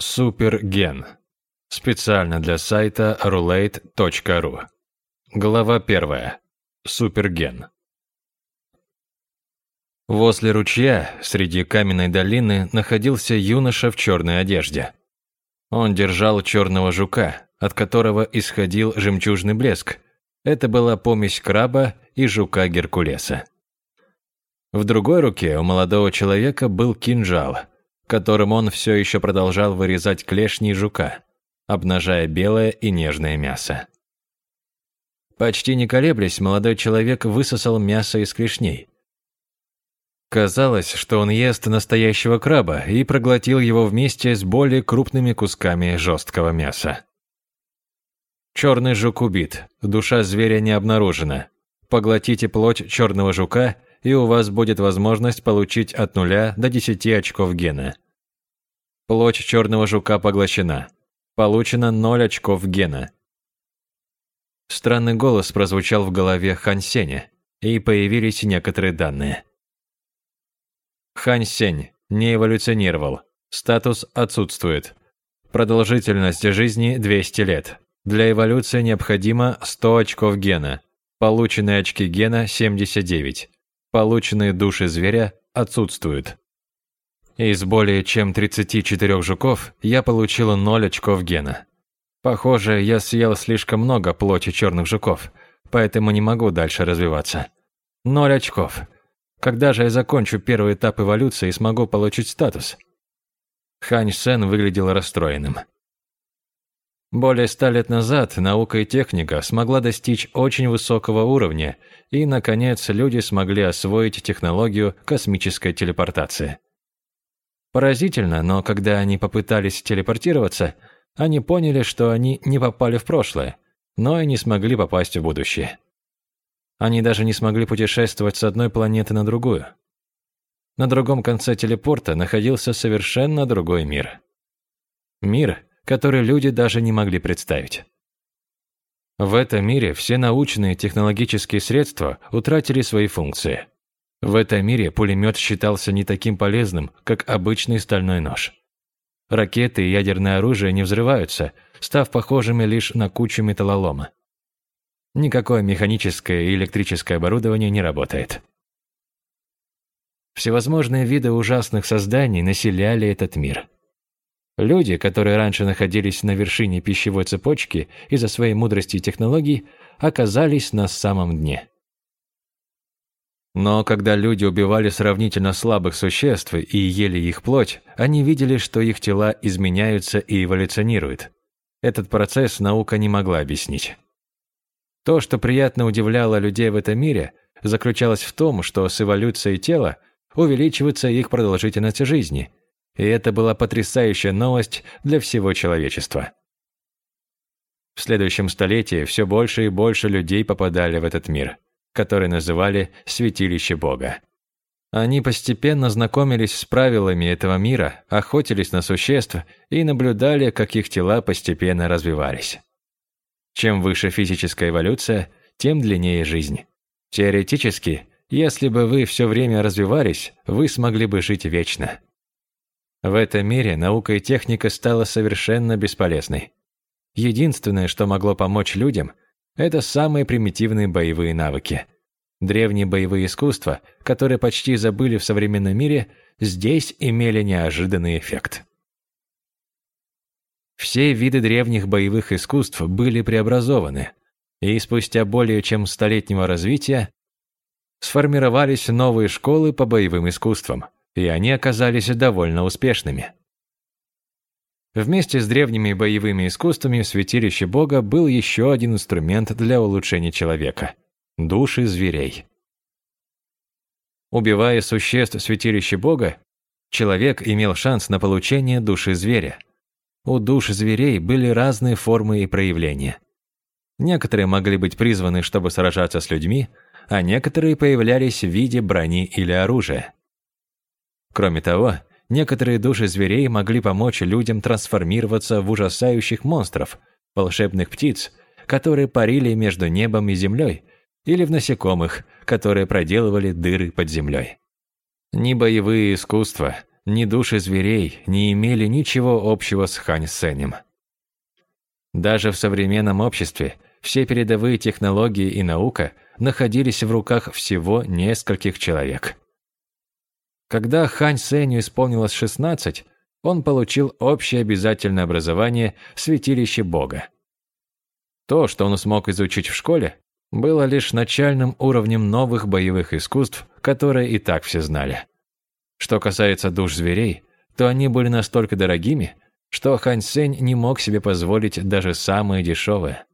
Суперген. Специально для сайта roulette.ru. Глава 1. Суперген. Возле ручья, среди каменной долины, находился юноша в черной одежде. Он держал черного жука, от которого исходил жемчужный блеск. Это была помесь краба и жука Геркулеса. В другой руке у молодого человека был кинжал, которым он все еще продолжал вырезать клешни жука, обнажая белое и нежное мясо. Почти не колеблясь, молодой человек высосал мясо из клешней. Казалось, что он ест настоящего краба и проглотил его вместе с более крупными кусками жесткого мяса. Черный жук убит, душа зверя не обнаружена. Поглотите плоть черного жука, и у вас будет возможность получить от нуля до 10 очков гена. Плоть черного жука поглощена. Получено 0 очков гена. Странный голос прозвучал в голове Хан Сеня, и появились некоторые данные. Хань Сень не эволюционировал. Статус отсутствует. Продолжительность жизни 200 лет. Для эволюции необходимо 100 очков гена. Полученные очки гена 79. Полученные души зверя отсутствуют. Из более чем 34 жуков я получила 0 очков гена. Похоже, я съел слишком много плоти черных жуков, поэтому не могу дальше развиваться. 0 очков. Когда же я закончу первый этап эволюции и смогу получить статус? Хань Сен выглядел расстроенным. Более ста лет назад наука и техника смогла достичь очень высокого уровня, и, наконец, люди смогли освоить технологию космической телепортации. Поразительно, но когда они попытались телепортироваться, они поняли, что они не попали в прошлое, но и не смогли попасть в будущее. Они даже не смогли путешествовать с одной планеты на другую. На другом конце телепорта находился совершенно другой мир. Мир, который люди даже не могли представить. В этом мире все научные технологические средства утратили свои функции. В этом мире пулемет считался не таким полезным, как обычный стальной нож. Ракеты и ядерное оружие не взрываются, став похожими лишь на кучу металлолома. Никакое механическое и электрическое оборудование не работает. Всевозможные виды ужасных созданий населяли этот мир. Люди, которые раньше находились на вершине пищевой цепочки из-за своей мудрости и технологий, оказались на самом дне. Но когда люди убивали сравнительно слабых существ и ели их плоть, они видели, что их тела изменяются и эволюционируют. Этот процесс наука не могла объяснить. То, что приятно удивляло людей в этом мире, заключалось в том, что с эволюцией тела увеличивается их продолжительность жизни. И это была потрясающая новость для всего человечества. В следующем столетии все больше и больше людей попадали в этот мир, который называли «святилище Бога». Они постепенно знакомились с правилами этого мира, охотились на существ и наблюдали, как их тела постепенно развивались. Чем выше физическая эволюция, тем длиннее жизнь. Теоретически, если бы вы все время развивались, вы смогли бы жить вечно. В этом мире наука и техника стала совершенно бесполезной. Единственное, что могло помочь людям, это самые примитивные боевые навыки. Древние боевые искусства, которые почти забыли в современном мире, здесь имели неожиданный эффект. Все виды древних боевых искусств были преобразованы, и спустя более чем столетнего развития сформировались новые школы по боевым искусствам, и они оказались довольно успешными. Вместе с древними боевыми искусствами в святилище Бога был еще один инструмент для улучшения человека – души зверей. Убивая существ в святилище Бога, человек имел шанс на получение души зверя – у душ зверей были разные формы и проявления. Некоторые могли быть призваны, чтобы сражаться с людьми, а некоторые появлялись в виде брони или оружия. Кроме того, некоторые души зверей могли помочь людям трансформироваться в ужасающих монстров, волшебных птиц, которые парили между небом и землей, или в насекомых, которые проделывали дыры под землей. Ни боевые искусства, ни души зверей не имели ничего общего с Хань Сенем. Даже в современном обществе все передовые технологии и наука находились в руках всего нескольких человек. Когда Хань Сеню исполнилось 16, он получил общее обязательное образование в святилище Бога. То, что он смог изучить в школе, было лишь начальным уровнем новых боевых искусств, которые и так все знали. Что касается душ зверей, то они были настолько дорогими, что Хань Сень не мог себе позволить даже самые дешевые.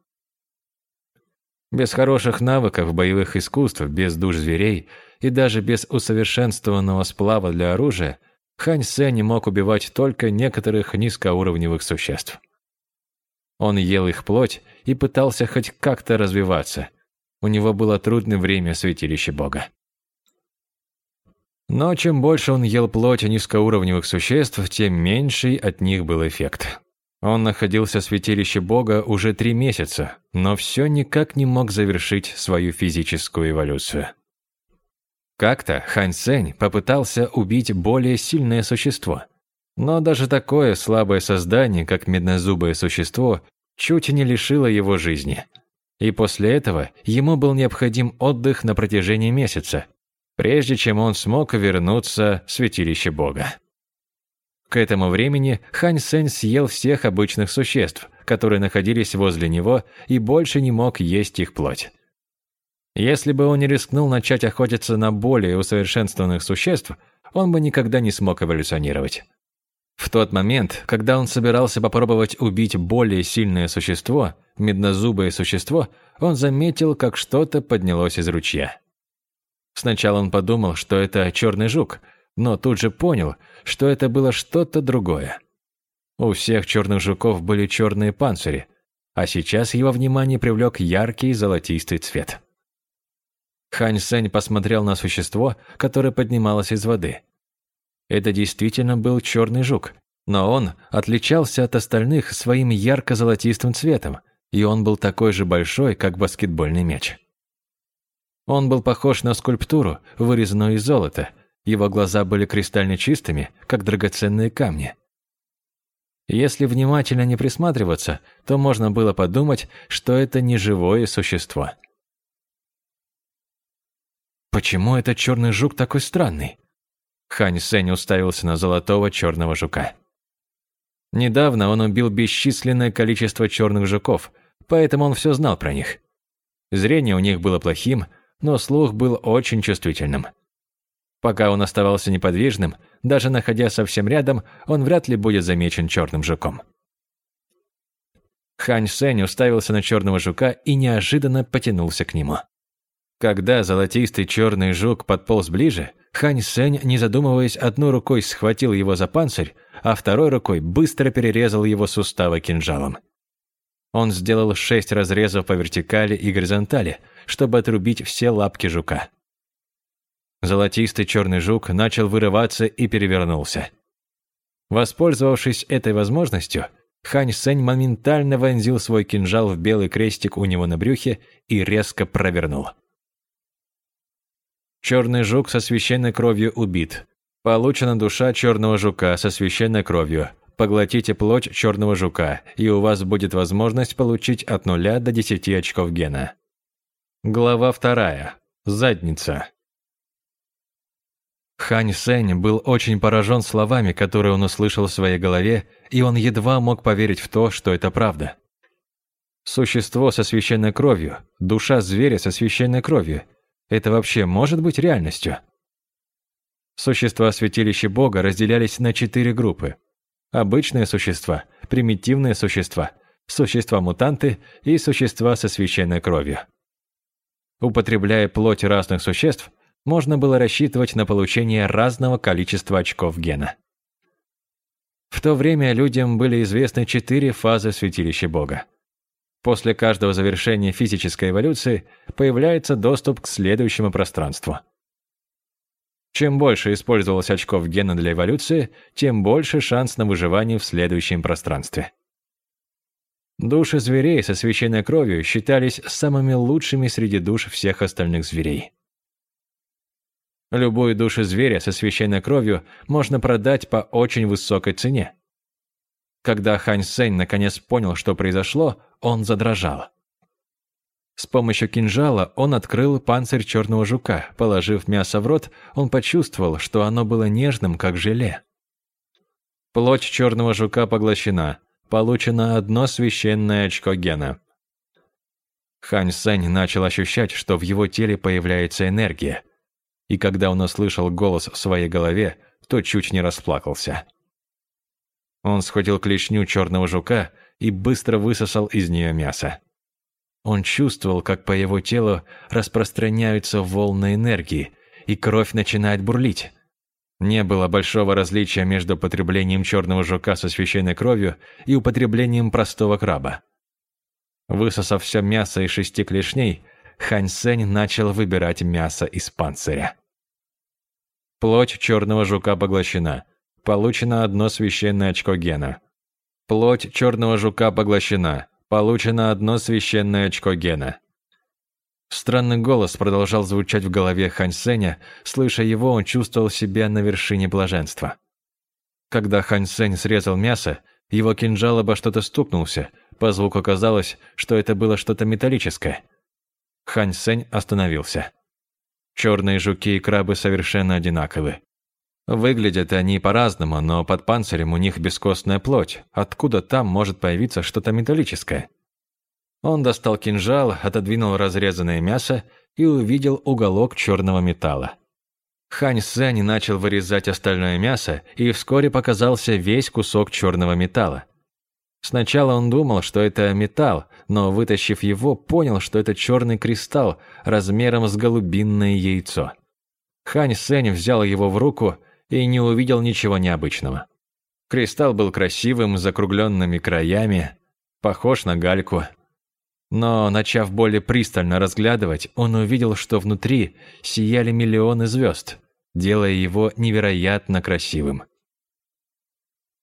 Без хороших навыков боевых искусств, без душ зверей и даже без усовершенствованного сплава для оружия, Хань Сень мог убивать только некоторых низкоуровневых существ. Он ел их плоть и пытался хоть как-то развиваться. У него было трудное время святилище Бога. Но чем больше он ел плоть низкоуровневых существ, тем меньший от них был эффект. Он находился в святилище Бога уже три месяца, но все никак не мог завершить свою физическую эволюцию. Как-то Хань Сень попытался убить более сильное существо. Но даже такое слабое создание, как меднозубое существо, чуть не лишило его жизни. И после этого ему был необходим отдых на протяжении месяца, прежде чем он смог вернуться в святилище Бога. К этому времени Хань Сень съел всех обычных существ, которые находились возле него, и больше не мог есть их плоть. Если бы он не рискнул начать охотиться на более усовершенствованных существ, он бы никогда не смог эволюционировать. В тот момент, когда он собирался попробовать убить более сильное существо, меднозубое существо, он заметил, как что-то поднялось из ручья. Сначала он подумал, что это черный жук, но тут же понял, что это было что-то другое. У всех черных жуков были черные панцири, а сейчас его внимание привлек яркий золотистый цвет. Хань Сень посмотрел на существо, которое поднималось из воды. Это действительно был черный жук, но он отличался от остальных своим ярко-золотистым цветом, и он был такой же большой, как баскетбольный мяч. Он был похож на скульптуру, вырезанную из золота. Его глаза были кристально чистыми, как драгоценные камни. Если внимательно не присматриваться, то можно было подумать, что это не живое существо. Почему этот черный жук такой странный? Хань Сень уставился на золотого черного жука. Недавно он убил бесчисленное количество черных жуков, поэтому он все знал про них. Зрение у них было плохим, но слух был очень чувствительным. Пока он оставался неподвижным, даже находясь совсем рядом, он вряд ли будет замечен черным жуком. Хань Сень уставился на черного жука и неожиданно потянулся к нему. Когда золотистый черный жук подполз ближе, Хань Сень, не задумываясь, одной рукой схватил его за панцирь, а второй рукой быстро перерезал его суставы кинжалом. Он сделал шесть разрезов по вертикали и горизонтали, чтобы отрубить все лапки жука. Золотистый черный жук начал вырываться и перевернулся. Воспользовавшись этой возможностью, Хань Сень моментально вонзил свой кинжал в белый крестик у него на брюхе и резко провернул. Черный жук со священной кровью убит. Получена душа черного жука со священной кровью. Поглотите плоть черного жука, и у вас будет возможность получить от нуля до 10 очков гена. Глава вторая. Задница. Хань Сень был очень поражен словами, которые он услышал в своей голове, и он едва мог поверить в то, что это правда. Существо со священной кровью, душа зверя со священной кровью. Это вообще может быть реальностью? Существа святилища Бога разделялись на четыре группы. Обычные существа, примитивные существа, существа-мутанты и существа со священной кровью. Употребляя плоть разных существ, можно было рассчитывать на получение разного количества очков гена. В то время людям были известны четыре фазы святилища Бога. После каждого завершения физической эволюции появляется доступ к следующему пространству. Чем больше использовалось очков гена для эволюции, тем больше шанс на выживание в следующем пространстве. Души зверей со священной кровью считались самыми лучшими среди душ всех остальных зверей. Любую душу зверя со священной кровью можно продать по очень высокой цене. Когда Хань Сень наконец понял, что произошло, он задрожал. С помощью кинжала он открыл панцирь черного жука. Положив мясо в рот, он почувствовал, что оно было нежным, как желе. Плоть черного жука поглощена. Получено одно священное очко гена. Хань Сень начал ощущать, что в его теле появляется энергия – и когда он услышал голос в своей голове, то чуть не расплакался. Он схватил клешню черного жука и быстро высосал из нее мясо. Он чувствовал, как по его телу распространяются волны энергии, и кровь начинает бурлить. Не было большого различия между потреблением черного жука со священной кровью и употреблением простого краба. Высосав все мясо из шести клешней, Хань Сень начал выбирать мясо из панциря. Плоть черного жука поглощена. Получено одно священное очко гена. Плоть черного жука поглощена. Получено одно священное очко гена. Странный голос продолжал звучать в голове Хань Сеня. Слыша его, он чувствовал себя на вершине блаженства. Когда Хань Сень срезал мясо, его кинжал обо что-то стукнулся. По звуку казалось, что это было что-то металлическое. Хань Сень остановился. Черные жуки и крабы совершенно одинаковы. Выглядят они по-разному, но под панцирем у них бескостная плоть. Откуда там может появиться что-то металлическое? Он достал кинжал, отодвинул разрезанное мясо и увидел уголок черного металла. Хань Сэнь начал вырезать остальное мясо, и вскоре показался весь кусок черного металла. Сначала он думал, что это металл, но, вытащив его, понял, что это черный кристалл размером с голубинное яйцо. Хань Сень взял его в руку и не увидел ничего необычного. Кристалл был красивым, с закругленными краями, похож на гальку. Но, начав более пристально разглядывать, он увидел, что внутри сияли миллионы звезд, делая его невероятно красивым.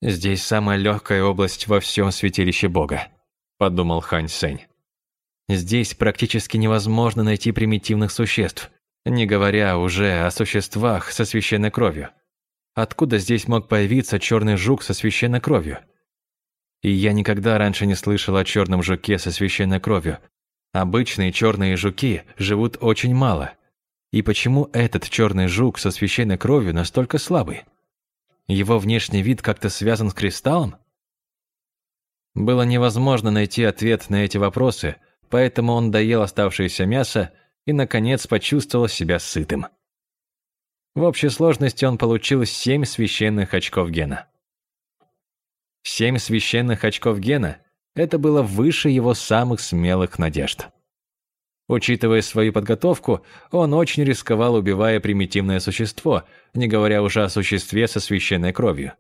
«Здесь самая легкая область во всем святилище Бога», – подумал Хань Сень. «Здесь практически невозможно найти примитивных существ, не говоря уже о существах со священной кровью. Откуда здесь мог появиться черный жук со священной кровью? И я никогда раньше не слышал о черном жуке со священной кровью. Обычные черные жуки живут очень мало. И почему этот черный жук со священной кровью настолько слабый?» Его внешний вид как-то связан с кристаллом? Было невозможно найти ответ на эти вопросы, поэтому он доел оставшееся мясо и, наконец, почувствовал себя сытым. В общей сложности он получил семь священных очков гена. Семь священных очков гена – это было выше его самых смелых надежд. Учитывая свою подготовку, он очень рисковал, убивая примитивное существо, не говоря уже о существе со священной кровью.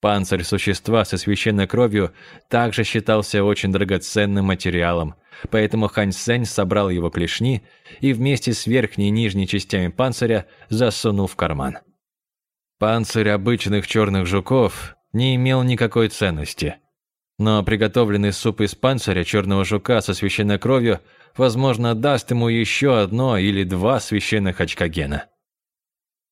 Панцирь существа со священной кровью также считался очень драгоценным материалом, поэтому Хань Сень собрал его клешни и вместе с верхней и нижней частями панциря засунул в карман. Панцирь обычных черных жуков не имел никакой ценности, но приготовленный суп из панциря черного жука со священной кровью – возможно, даст ему еще одно или два священных очка гена.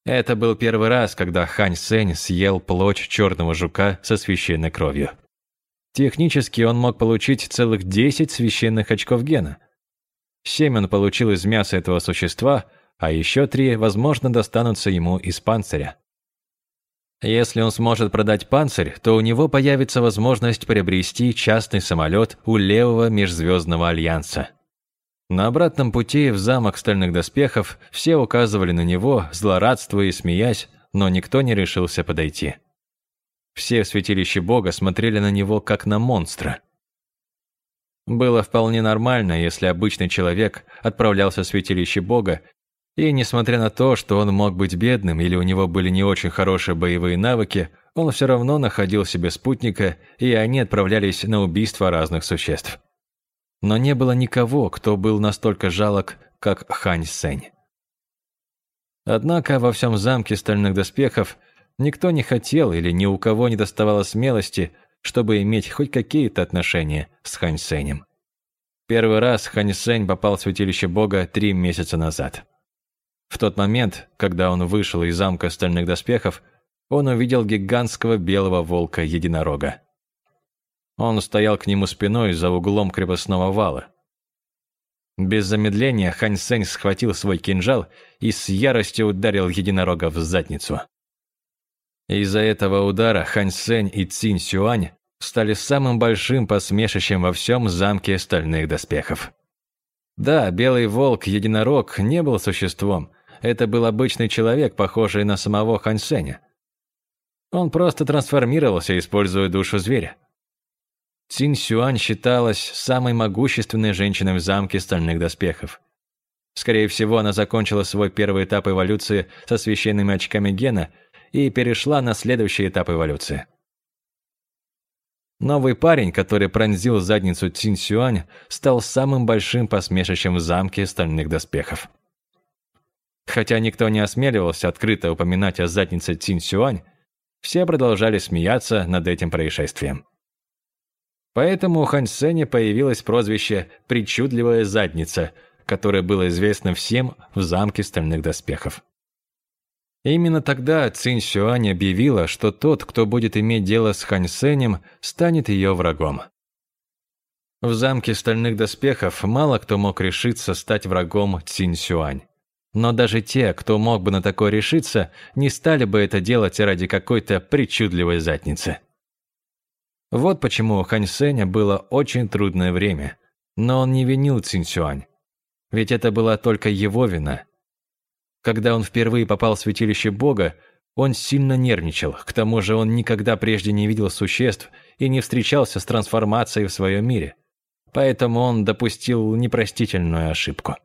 Это был первый раз, когда Хань Сень съел плоть черного жука со священной кровью. Технически он мог получить целых 10 священных очков гена. Семь он получил из мяса этого существа, а еще три, возможно, достанутся ему из панциря. Если он сможет продать панцирь, то у него появится возможность приобрести частный самолет у левого межзвездного альянса. На обратном пути в замок стальных доспехов все указывали на него, злорадствуя и смеясь, но никто не решился подойти. Все в святилище Бога смотрели на него как на монстра. Было вполне нормально, если обычный человек отправлялся в святилище Бога, и несмотря на то, что он мог быть бедным или у него были не очень хорошие боевые навыки, он все равно находил себе спутника, и они отправлялись на убийство разных существ но не было никого, кто был настолько жалок, как Хань Сень. Однако во всем замке стальных доспехов никто не хотел или ни у кого не доставало смелости, чтобы иметь хоть какие-то отношения с Хань Сенем. Первый раз Хань Сень попал в святилище Бога три месяца назад. В тот момент, когда он вышел из замка стальных доспехов, он увидел гигантского белого волка-единорога. Он стоял к нему спиной за углом крепостного вала. Без замедления Хань Сень схватил свой кинжал и с яростью ударил единорога в задницу. Из-за этого удара Хань Сень и Цинь Сюань стали самым большим посмешищем во всем замке стальных доспехов. Да, белый волк-единорог не был существом, это был обычный человек, похожий на самого Хань Сеня. Он просто трансформировался, используя душу зверя. Цин Сюань считалась самой могущественной женщиной в замке стальных доспехов. Скорее всего, она закончила свой первый этап эволюции со священными очками гена и перешла на следующий этап эволюции. Новый парень, который пронзил задницу Цин Сюань, стал самым большим посмешищем в замке стальных доспехов. Хотя никто не осмеливался открыто упоминать о заднице Цин Сюань, все продолжали смеяться над этим происшествием. Поэтому у Хань Сэня появилось прозвище «причудливая задница», которое было известно всем в замке стальных доспехов. Именно тогда Цинь Сюань объявила, что тот, кто будет иметь дело с Хань Сенем, станет ее врагом. В замке стальных доспехов мало кто мог решиться стать врагом Цинь Сюань. Но даже те, кто мог бы на такое решиться, не стали бы это делать ради какой-то причудливой задницы. Вот почему у Хань Сэня было очень трудное время. Но он не винил Цинсюань. Ведь это была только его вина. Когда он впервые попал в святилище Бога, он сильно нервничал, к тому же он никогда прежде не видел существ и не встречался с трансформацией в своем мире. Поэтому он допустил непростительную ошибку.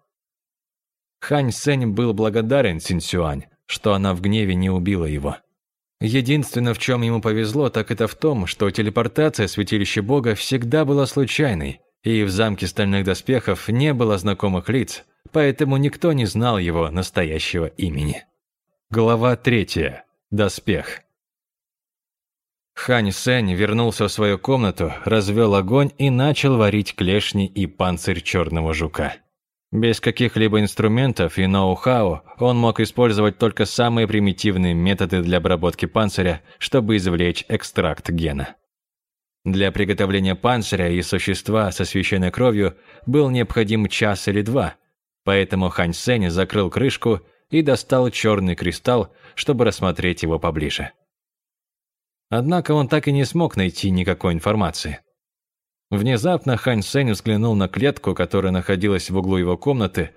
Хань Сэнь был благодарен Цинсюань, что она в гневе не убила его. Единственное, в чем ему повезло, так это в том, что телепортация святилища Бога всегда была случайной, и в замке стальных доспехов не было знакомых лиц, поэтому никто не знал его настоящего имени. Глава третья. Доспех. Хань Сэнь вернулся в свою комнату, развел огонь и начал варить клешни и панцирь черного жука. Без каких-либо инструментов и ноу-хау он мог использовать только самые примитивные методы для обработки панциря, чтобы извлечь экстракт гена. Для приготовления панциря и существа со священной кровью был необходим час или два, поэтому Хань Сень закрыл крышку и достал черный кристалл, чтобы рассмотреть его поближе. Однако он так и не смог найти никакой информации. Внезапно Хань Сень взглянул на клетку, которая находилась в углу его комнаты.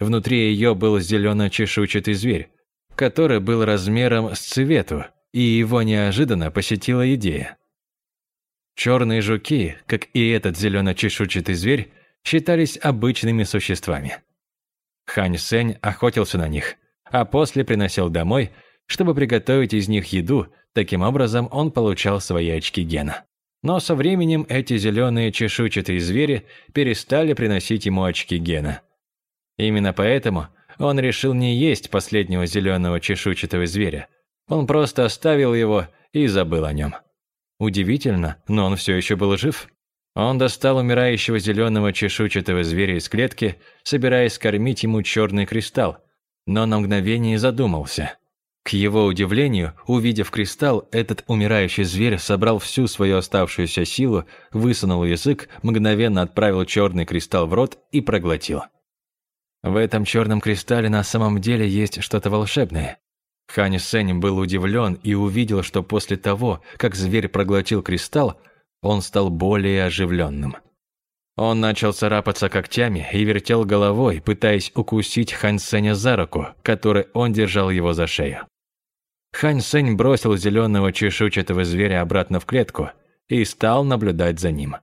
Внутри ее был зелено-чешуйчатый зверь, который был размером с цвету, и его неожиданно посетила идея. Черные жуки, как и этот зелено-чешуйчатый зверь, считались обычными существами. Хань Сень охотился на них, а после приносил домой, чтобы приготовить из них еду, таким образом он получал свои очки гена. Но со временем эти зеленые чешуйчатые звери перестали приносить ему очки гена. Именно поэтому он решил не есть последнего зеленого чешуйчатого зверя. Он просто оставил его и забыл о нем. Удивительно, но он все еще был жив. Он достал умирающего зеленого чешуйчатого зверя из клетки, собираясь кормить ему черный кристалл, но на мгновение задумался. К его удивлению, увидев кристалл, этот умирающий зверь собрал всю свою оставшуюся силу, высунул язык, мгновенно отправил черный кристалл в рот и проглотил. В этом черном кристалле на самом деле есть что-то волшебное. Хани Сень был удивлен и увидел, что после того, как зверь проглотил кристалл, он стал более оживленным. Он начал царапаться когтями и вертел головой, пытаясь укусить Хань Сеня за руку, которой он держал его за шею. Хань Сень бросил зеленого чешуйчатого зверя обратно в клетку и стал наблюдать за ним.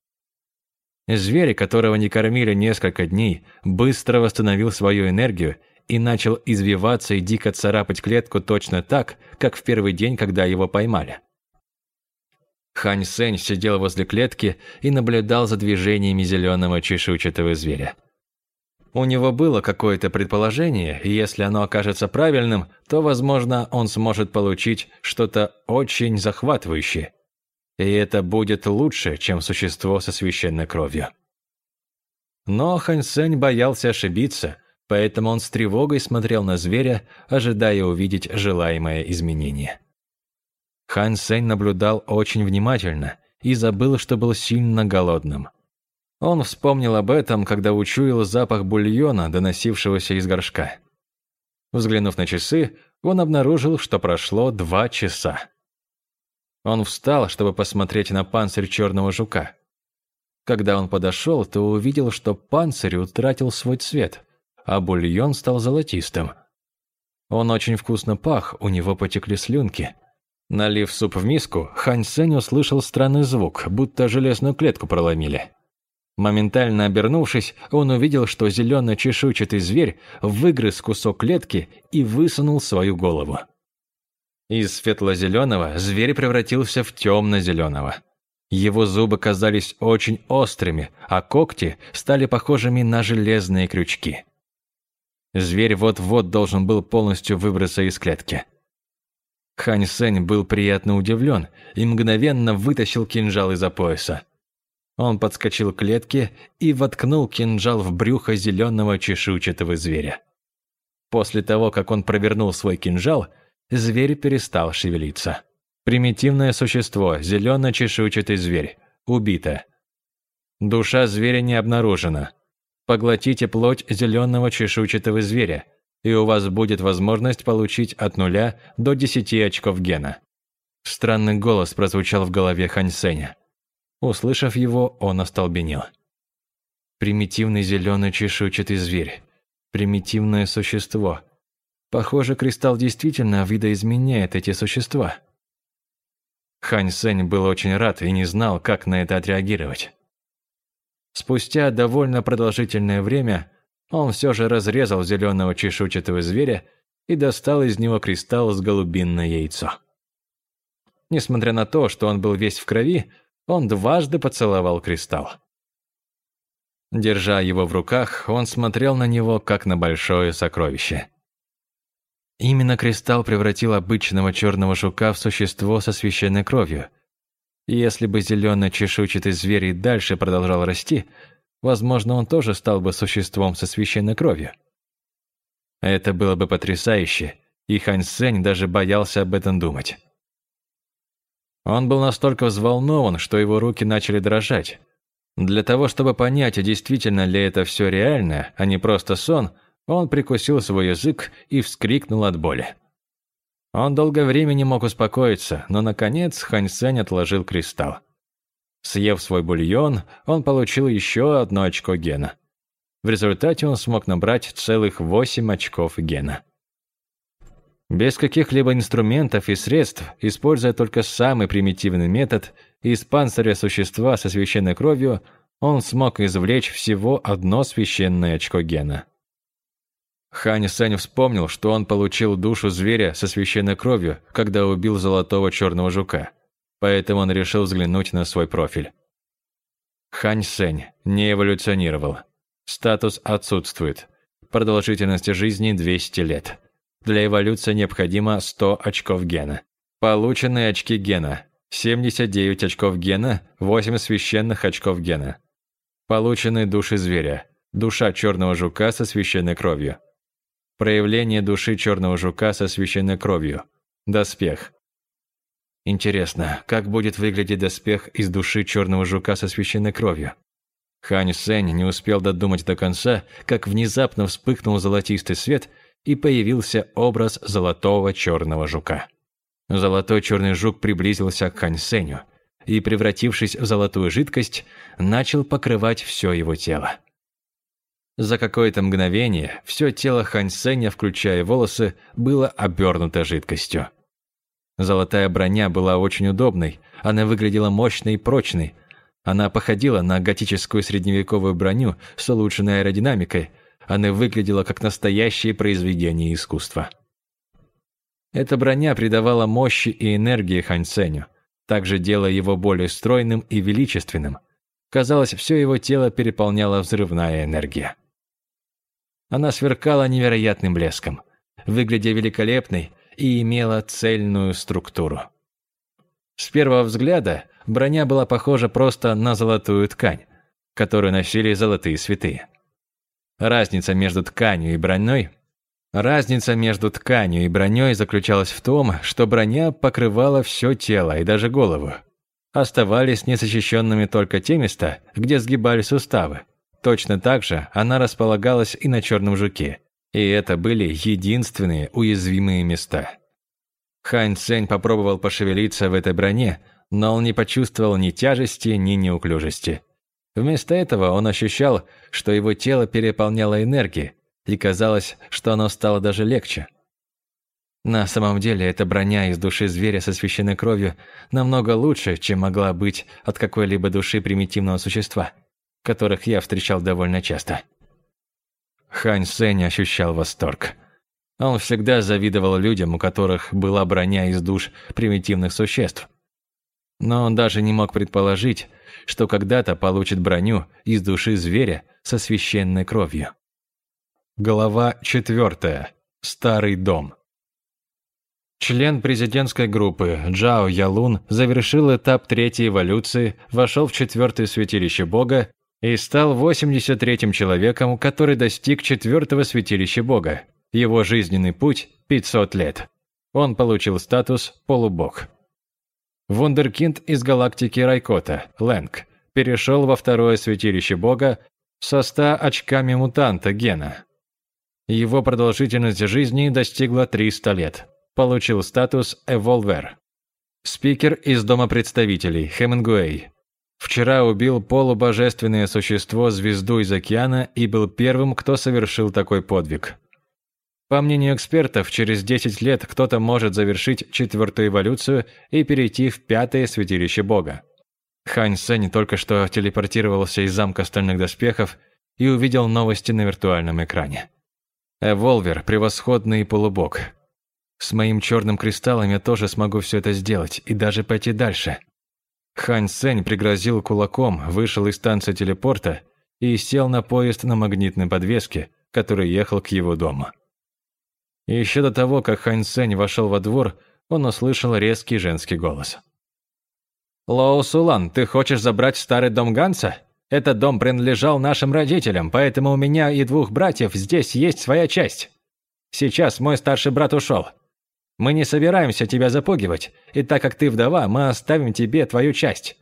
Зверь, которого не кормили несколько дней, быстро восстановил свою энергию и начал извиваться и дико царапать клетку точно так, как в первый день, когда его поймали. Хань Сень сидел возле клетки и наблюдал за движениями зеленого чешуйчатого зверя. У него было какое-то предположение, и если оно окажется правильным, то, возможно, он сможет получить что-то очень захватывающее. И это будет лучше, чем существо со священной кровью. Но Хань Сень боялся ошибиться, Поэтому он с тревогой смотрел на зверя, ожидая увидеть желаемое изменение. Хан Сень наблюдал очень внимательно и забыл, что был сильно голодным. Он вспомнил об этом, когда учуял запах бульона, доносившегося из горшка. Взглянув на часы, он обнаружил, что прошло два часа. Он встал, чтобы посмотреть на панцирь черного жука. Когда он подошел, то увидел, что панцирь утратил свой цвет, а бульон стал золотистым. Он очень вкусно пах, у него потекли слюнки. Налив суп в миску, Хань Сень услышал странный звук, будто железную клетку проломили. Моментально обернувшись, он увидел, что зелено-чешуйчатый зверь выгрыз кусок клетки и высунул свою голову. Из светло-зеленого зверь превратился в темно-зеленого. Его зубы казались очень острыми, а когти стали похожими на железные крючки. Зверь вот-вот должен был полностью выбраться из клетки. Хань Сень был приятно удивлен и мгновенно вытащил кинжал из-за пояса. Он подскочил к клетке и воткнул кинжал в брюхо зеленого чешуйчатого зверя. После того, как он провернул свой кинжал, зверь перестал шевелиться. Примитивное существо, зелено-чешуйчатый зверь, убито. Душа зверя не обнаружена. Поглотите плоть зеленого чешуйчатого зверя, и у вас будет возможность получить от нуля до 10 очков гена. Странный голос прозвучал в голове Хань Сеня. Услышав его, он остолбенел. Примитивный зеленый чешуйчатый зверь. Примитивное существо. Похоже, кристалл действительно видоизменяет эти существа. Хань Сень был очень рад и не знал, как на это отреагировать. Спустя довольно продолжительное время он все же разрезал зеленого чешуйчатого зверя и достал из него кристалл с голубинное яйцо. Несмотря на то, что он был весь в крови, он дважды поцеловал кристалл. Держа его в руках, он смотрел на него, как на большое сокровище. Именно кристалл превратил обычного черного жука в существо со священной кровью. Если бы зеленый чешуйчатый зверь и дальше продолжал расти, возможно, он тоже стал бы существом со священной кровью. Это было бы потрясающе, и Хань Сень даже боялся об этом думать. Он был настолько взволнован, что его руки начали дрожать. Для того, чтобы понять, действительно ли это все реально, а не просто сон, он прикусил свой язык и вскрикнул от боли. Он долгое время не мог успокоиться, но, наконец, Хань Сень отложил кристалл. Съев свой бульон, он получил еще одно очко гена. В результате он смог набрать целых восемь очков гена. Без каких-либо инструментов и средств, используя только самый примитивный метод, из панциря существа со священной кровью, он смог извлечь всего одно священное очко гена. Хань Сань вспомнил, что он получил душу зверя со священной кровью, когда убил золотого черного жука. Поэтому он решил взглянуть на свой профиль. Хань Сень не эволюционировал. Статус отсутствует. Продолжительность жизни 200 лет. Для эволюции необходимо 100 очков гена. Полученные очки гена. 79 очков гена, 8 священных очков гена. Полученные души зверя. Душа черного жука со священной кровью. Проявление души черного жука со священной кровью. Доспех. Интересно, как будет выглядеть доспех из души черного жука со священной кровью? Хань Сень не успел додумать до конца, как внезапно вспыхнул золотистый свет – и появился образ золотого черного жука. Золотой черный жук приблизился к Хань Сеню и, превратившись в золотую жидкость, начал покрывать все его тело. За какое-то мгновение все тело Хань Сеня, включая волосы, было обернуто жидкостью. Золотая броня была очень удобной, она выглядела мощной и прочной. Она походила на готическую средневековую броню с улучшенной аэродинамикой, она выглядела как настоящее произведение искусства. Эта броня придавала мощи и энергии Хань Ценю, также делая его более стройным и величественным. Казалось, все его тело переполняла взрывная энергия. Она сверкала невероятным блеском, выглядя великолепной и имела цельную структуру. С первого взгляда броня была похожа просто на золотую ткань, которую носили золотые святые. Разница между тканью и броней Разница между тканью и броней заключалась в том, что броня покрывала все тело и даже голову. Оставались незащищенными только те места, где сгибались суставы. Точно так же она располагалась и на черном жуке. И это были единственные уязвимые места. Хань Цень попробовал пошевелиться в этой броне, но он не почувствовал ни тяжести, ни неуклюжести. Вместо этого он ощущал, что его тело переполняло энергией, и казалось, что оно стало даже легче. На самом деле, эта броня из души зверя со священной кровью намного лучше, чем могла быть от какой-либо души примитивного существа, которых я встречал довольно часто. Хань Сень ощущал восторг. Он всегда завидовал людям, у которых была броня из душ примитивных существ. Но он даже не мог предположить, что когда-то получит броню из души зверя со священной кровью. Глава 4. Старый дом. Член президентской группы Джао Ялун завершил этап третьей эволюции, вошел в четвертое святилище Бога и стал 83-м человеком, который достиг четвертого святилища Бога. Его жизненный путь – 500 лет. Он получил статус полубог. Вундеркинд из галактики Райкота, Лэнг, перешел во второе святилище Бога со 100 очками мутанта Гена. Его продолжительность жизни достигла 300 лет. Получил статус «Эволвер». Спикер из Дома представителей, Хемингуэй. Вчера убил полубожественное существо звезду из океана и был первым, кто совершил такой подвиг. По мнению экспертов, через 10 лет кто-то может завершить четвертую эволюцию и перейти в пятое святилище Бога. Хань Сэнь только что телепортировался из замка стальных доспехов и увидел новости на виртуальном экране. Эволвер – превосходный полубог. С моим черным кристаллом я тоже смогу все это сделать и даже пойти дальше. Хань Сень пригрозил кулаком, вышел из станции телепорта и сел на поезд на магнитной подвеске, который ехал к его дому. еще до того, как Хань Сень вошел во двор, он услышал резкий женский голос. «Лоу Сулан, ты хочешь забрать старый дом Ганса?» Этот дом принадлежал нашим родителям, поэтому у меня и двух братьев здесь есть своя часть. Сейчас мой старший брат ушел. Мы не собираемся тебя запугивать, и так как ты вдова, мы оставим тебе твою часть.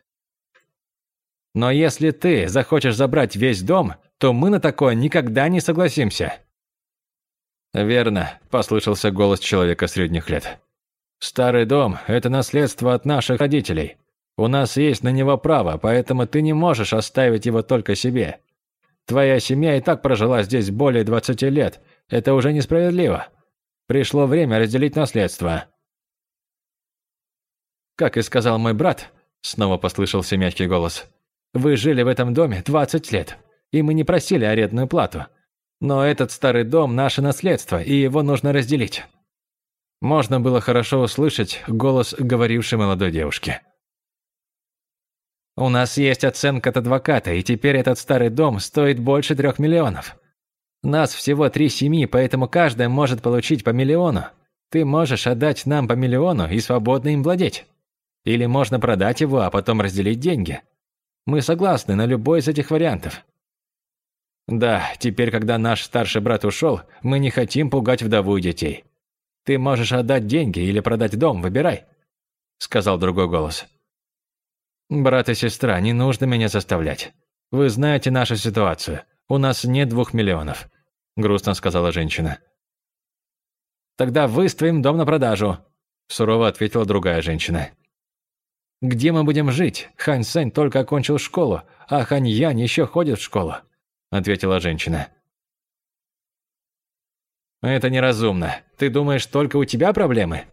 Но если ты захочешь забрать весь дом, то мы на такое никогда не согласимся». «Верно», – послышался голос человека средних лет. «Старый дом – это наследство от наших родителей. У нас есть на него право, поэтому ты не можешь оставить его только себе. Твоя семья и так прожила здесь более 20 лет. Это уже несправедливо. Пришло время разделить наследство. Как и сказал мой брат, снова послышался мягкий голос. Вы жили в этом доме 20 лет, и мы не просили арендную плату. Но этот старый дом наше наследство, и его нужно разделить. Можно было хорошо услышать голос говорившей молодой девушки. У нас есть оценка от адвоката, и теперь этот старый дом стоит больше трех миллионов. Нас всего три семьи, поэтому каждая может получить по миллиону. Ты можешь отдать нам по миллиону и свободно им владеть. Или можно продать его, а потом разделить деньги. Мы согласны на любой из этих вариантов. Да, теперь, когда наш старший брат ушел, мы не хотим пугать вдову и детей. Ты можешь отдать деньги или продать дом, выбирай», — сказал другой голос. «Брат и сестра, не нужно меня заставлять. Вы знаете нашу ситуацию. У нас нет двух миллионов», – грустно сказала женщина. «Тогда выставим дом на продажу», – сурово ответила другая женщина. «Где мы будем жить? Хань Сэнь только окончил школу, а Хань Янь еще ходит в школу», – ответила женщина. «Это неразумно. Ты думаешь, только у тебя проблемы?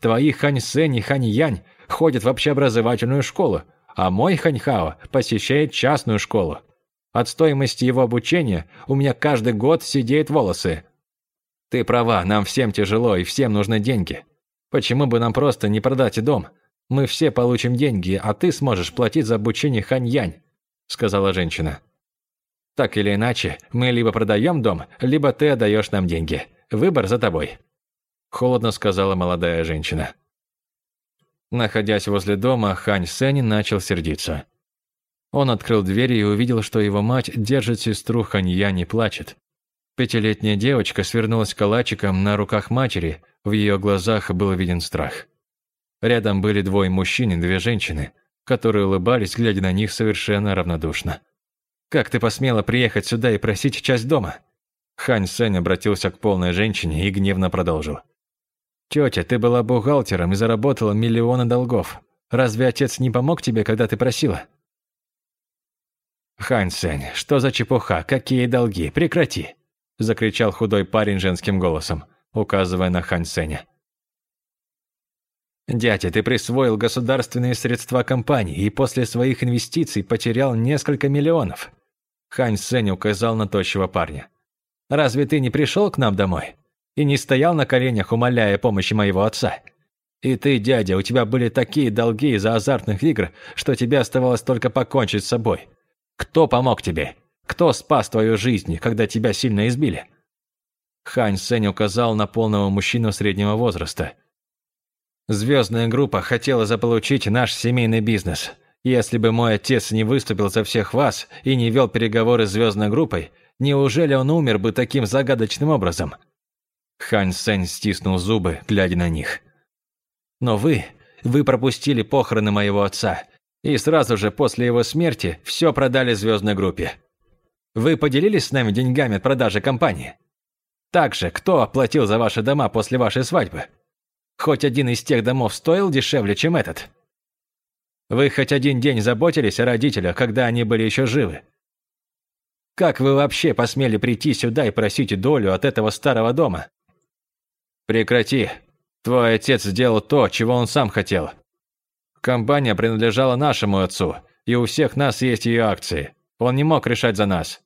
Твои Хань Сэнь и Хань Янь ходят в общеобразовательную школу, а мой Ханьхао посещает частную школу. От стоимости его обучения у меня каждый год сидеют волосы. Ты права, нам всем тяжело и всем нужны деньги. Почему бы нам просто не продать дом? Мы все получим деньги, а ты сможешь платить за обучение Хань-Янь», сказала женщина. «Так или иначе, мы либо продаем дом, либо ты отдаешь нам деньги. Выбор за тобой», холодно сказала молодая женщина. Находясь возле дома, Хань Сэнь начал сердиться. Он открыл дверь и увидел, что его мать держит сестру Хань Янь и плачет. Пятилетняя девочка свернулась калачиком на руках матери, в ее глазах был виден страх. Рядом были двое мужчин и две женщины, которые улыбались, глядя на них совершенно равнодушно. «Как ты посмела приехать сюда и просить часть дома?» Хань Сень обратился к полной женщине и гневно продолжил. «Тетя, ты была бухгалтером и заработала миллионы долгов. Разве отец не помог тебе, когда ты просила?» «Хань Сень, что за чепуха? Какие долги? Прекрати!» Закричал худой парень женским голосом, указывая на Хань Сеня. «Дядя, ты присвоил государственные средства компании и после своих инвестиций потерял несколько миллионов». Хань Сень указал на тощего парня. Разве ты не пришел к нам домой? И не стоял на коленях, умоляя помощи моего отца? И ты, дядя, у тебя были такие долги из-за азартных игр, что тебе оставалось только покончить с собой. Кто помог тебе? Кто спас твою жизнь, когда тебя сильно избили?» Хань Сень указал на полного мужчину среднего возраста. «Звездная группа хотела заполучить наш семейный бизнес. Если бы мой отец не выступил за всех вас и не вел переговоры с звездной группой, Неужели он умер бы таким загадочным образом? Хань Сень стиснул зубы, глядя на них. Но вы, вы пропустили похороны моего отца, и сразу же после его смерти все продали звездной группе. Вы поделились с нами деньгами от продажи компании? Также, кто оплатил за ваши дома после вашей свадьбы? Хоть один из тех домов стоил дешевле, чем этот? Вы хоть один день заботились о родителях, когда они были еще живы? Как вы вообще посмели прийти сюда и просить долю от этого старого дома? Прекрати. Твой отец сделал то, чего он сам хотел. Компания принадлежала нашему отцу, и у всех нас есть ее акции. Он не мог решать за нас.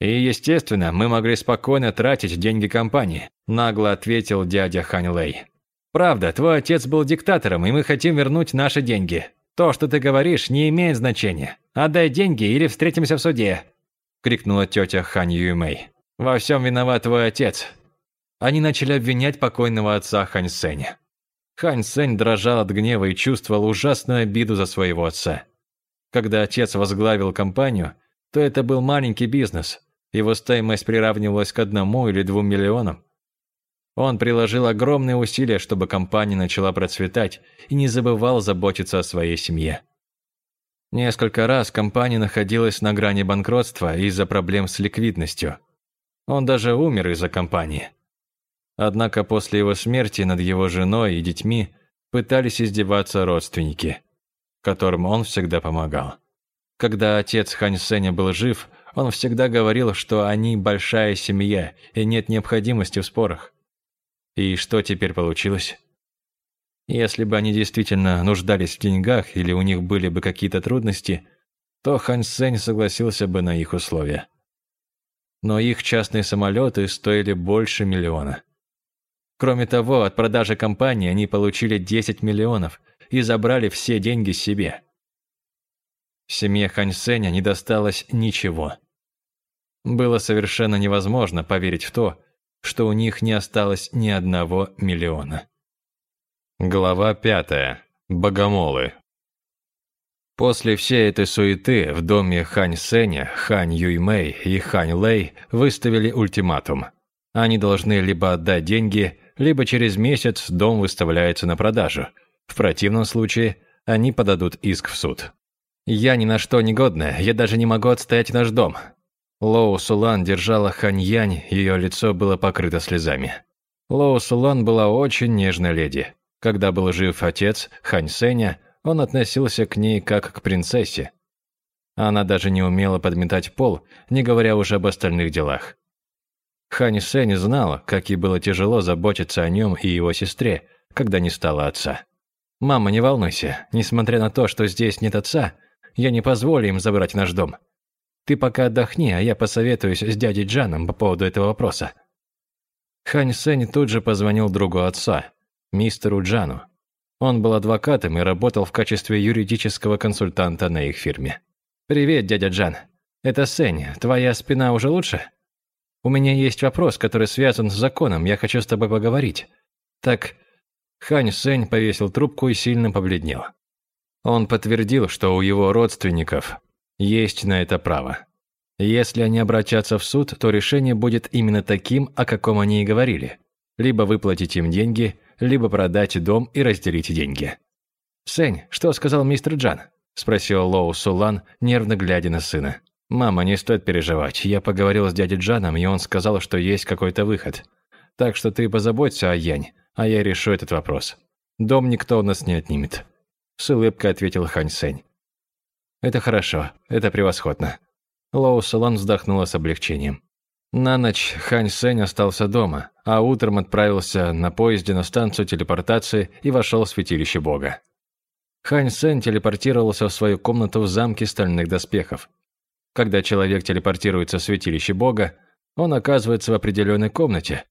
И, естественно, мы могли спокойно тратить деньги компании, нагло ответил дядя Хань Лэй. Правда, твой отец был диктатором, и мы хотим вернуть наши деньги. То, что ты говоришь, не имеет значения. Отдай деньги или встретимся в суде. – крикнула тетя Хань Юймэй. «Во всем виноват твой отец». Они начали обвинять покойного отца Хань Сэня. Хань Сэнь дрожал от гнева и чувствовал ужасную обиду за своего отца. Когда отец возглавил компанию, то это был маленький бизнес. Его стоимость приравнивалась к одному или двум миллионам. Он приложил огромные усилия, чтобы компания начала процветать и не забывал заботиться о своей семье. Несколько раз компания находилась на грани банкротства из-за проблем с ликвидностью. Он даже умер из-за компании. Однако после его смерти над его женой и детьми пытались издеваться родственники, которым он всегда помогал. Когда отец Хань Сеня был жив, он всегда говорил, что они большая семья и нет необходимости в спорах. И что теперь получилось? Если бы они действительно нуждались в деньгах или у них были бы какие-то трудности, то Хань Сень согласился бы на их условия. Но их частные самолеты стоили больше миллиона. Кроме того, от продажи компании они получили 10 миллионов и забрали все деньги себе. Семье Хань Сеня не досталось ничего. Было совершенно невозможно поверить в то, что у них не осталось ни одного миллиона. Глава пятая. Богомолы. После всей этой суеты в доме Хань Сеня, Хань Юймэй и Хань Лэй выставили ультиматум. Они должны либо отдать деньги, либо через месяц дом выставляется на продажу. В противном случае они подадут иск в суд. «Я ни на что не годная, я даже не могу отстоять наш дом». Лоу Сулан держала Хань Янь, ее лицо было покрыто слезами. Лоу Сулан была очень нежной леди. Когда был жив отец Хань Сеня, он относился к ней как к принцессе. Она даже не умела подметать пол, не говоря уже об остальных делах. Хань Сень знала, как ей было тяжело заботиться о нем и его сестре, когда не стало отца. «Мама, не волнуйся, несмотря на то, что здесь нет отца, я не позволю им забрать наш дом. Ты пока отдохни, а я посоветуюсь с дядей Джаном по поводу этого вопроса». Хань Сень тут же позвонил другу отца, мистеру Джану. Он был адвокатом и работал в качестве юридического консультанта на их фирме. «Привет, дядя Джан. Это Сэнь. Твоя спина уже лучше? У меня есть вопрос, который связан с законом. Я хочу с тобой поговорить». Так, Хань Сэнь повесил трубку и сильно побледнел. Он подтвердил, что у его родственников есть на это право. Если они обратятся в суд, то решение будет именно таким, о каком они и говорили. Либо выплатить им деньги, либо продать дом и разделить деньги. «Сэнь, что сказал мистер Джан?» – спросил Лоу Сулан, нервно глядя на сына. «Мама, не стоит переживать. Я поговорил с дядей Джаном, и он сказал, что есть какой-то выход. Так что ты позаботься о Янь, а я решу этот вопрос. Дом никто у нас не отнимет». С улыбкой ответил Хань Сэнь. «Это хорошо, это превосходно». Лоу Сулан вздохнула с облегчением. На ночь Хань Сэнь остался дома, а утром отправился на поезде на станцию телепортации и вошел в святилище Бога. Хань Сэнь телепортировался в свою комнату в замке стальных доспехов. Когда человек телепортируется в святилище Бога, он оказывается в определенной комнате,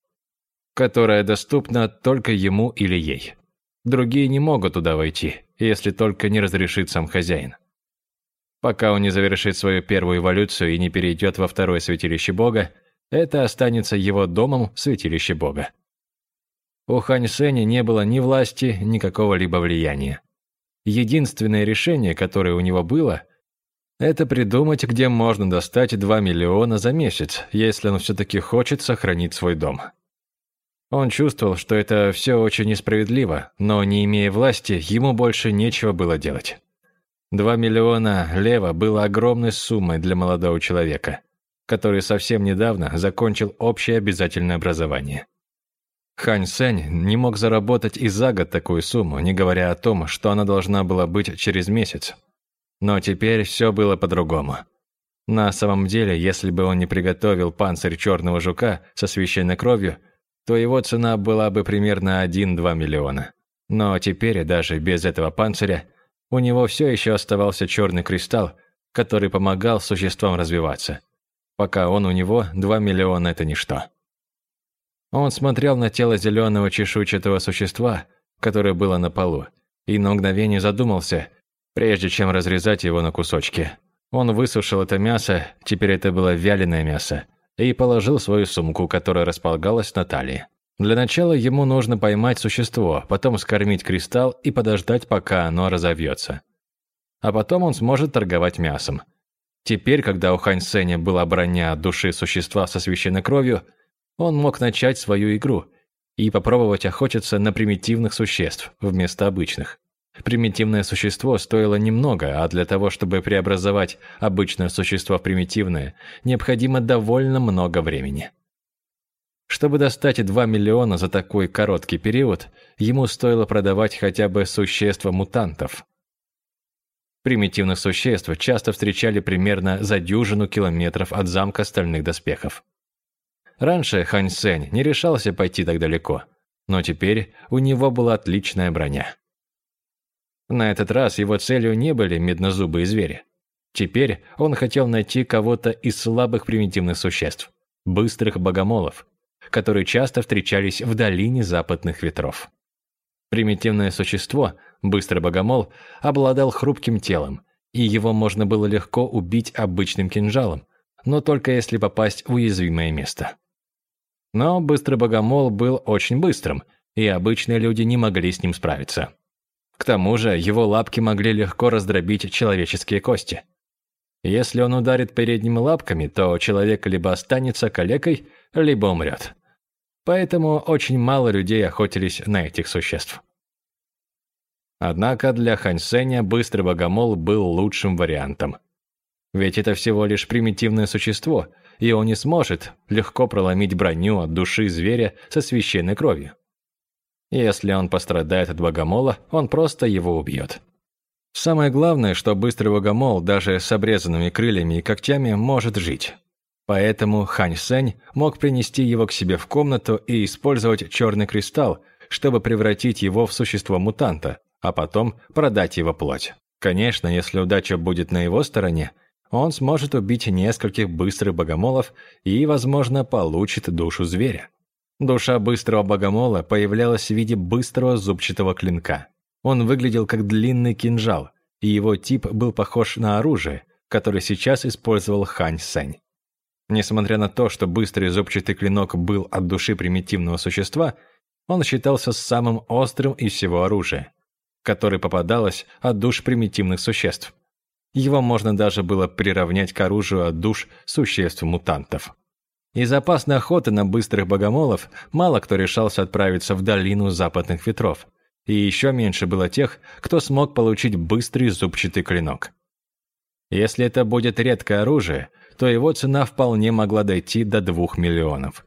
которая доступна только ему или ей. Другие не могут туда войти, если только не разрешит сам хозяин. Пока он не завершит свою первую эволюцию и не перейдет во второе святилище Бога, это останется его домом святилище Бога. У Хань Сэня не было ни власти, ни какого-либо влияния. Единственное решение, которое у него было, это придумать, где можно достать 2 миллиона за месяц, если он все-таки хочет сохранить свой дом. Он чувствовал, что это все очень несправедливо, но не имея власти, ему больше нечего было делать. 2 миллиона лева было огромной суммой для молодого человека, который совсем недавно закончил общее обязательное образование. Хань Сэнь не мог заработать и за год такую сумму, не говоря о том, что она должна была быть через месяц. Но теперь все было по-другому. На самом деле, если бы он не приготовил панцирь черного жука со священной кровью, то его цена была бы примерно 1-2 миллиона. Но теперь, даже без этого панциря, у него все еще оставался черный кристалл, который помогал существам развиваться. Пока он у него, 2 миллиона – это ничто. Он смотрел на тело зеленого чешуйчатого существа, которое было на полу, и на мгновение задумался, прежде чем разрезать его на кусочки. Он высушил это мясо, теперь это было вяленое мясо, и положил свою сумку, которая располагалась на талии. Для начала ему нужно поймать существо, потом скормить кристалл и подождать, пока оно разовьется. А потом он сможет торговать мясом. Теперь, когда у Хань Сэня была броня души существа со священной кровью, он мог начать свою игру и попробовать охотиться на примитивных существ вместо обычных. Примитивное существо стоило немного, а для того, чтобы преобразовать обычное существо в примитивное, необходимо довольно много времени. Чтобы достать 2 миллиона за такой короткий период, ему стоило продавать хотя бы существа-мутантов. Примитивных существ часто встречали примерно за дюжину километров от замка стальных доспехов. Раньше Хань Сень не решался пойти так далеко, но теперь у него была отличная броня. На этот раз его целью не были меднозубые звери. Теперь он хотел найти кого-то из слабых примитивных существ, быстрых богомолов, которые часто встречались в долине западных ветров. Примитивное существо, быстрый богомол, обладал хрупким телом, и его можно было легко убить обычным кинжалом, но только если попасть в уязвимое место. Но быстрый богомол был очень быстрым, и обычные люди не могли с ним справиться. К тому же его лапки могли легко раздробить человеческие кости. Если он ударит передними лапками, то человек либо останется калекой, либо умрет. Поэтому очень мало людей охотились на этих существ. Однако для Ханьсеня быстрый богомол был лучшим вариантом. Ведь это всего лишь примитивное существо – и он не сможет легко проломить броню от души зверя со священной кровью. Если он пострадает от богомола, он просто его убьет. Самое главное, что быстрый богомол даже с обрезанными крыльями и когтями может жить. Поэтому Хань Сэнь мог принести его к себе в комнату и использовать черный кристалл, чтобы превратить его в существо-мутанта, а потом продать его плоть. Конечно, если удача будет на его стороне – он сможет убить нескольких быстрых богомолов и, возможно, получит душу зверя. Душа быстрого богомола появлялась в виде быстрого зубчатого клинка. Он выглядел как длинный кинжал, и его тип был похож на оружие, которое сейчас использовал Хань Сэнь. Несмотря на то, что быстрый зубчатый клинок был от души примитивного существа, он считался самым острым из всего оружия, которое попадалось от душ примитивных существ. Его можно даже было приравнять к оружию от душ существ-мутантов. Из опасной охоты на быстрых богомолов мало кто решался отправиться в долину западных ветров, и еще меньше было тех, кто смог получить быстрый зубчатый клинок. Если это будет редкое оружие, то его цена вполне могла дойти до двух миллионов.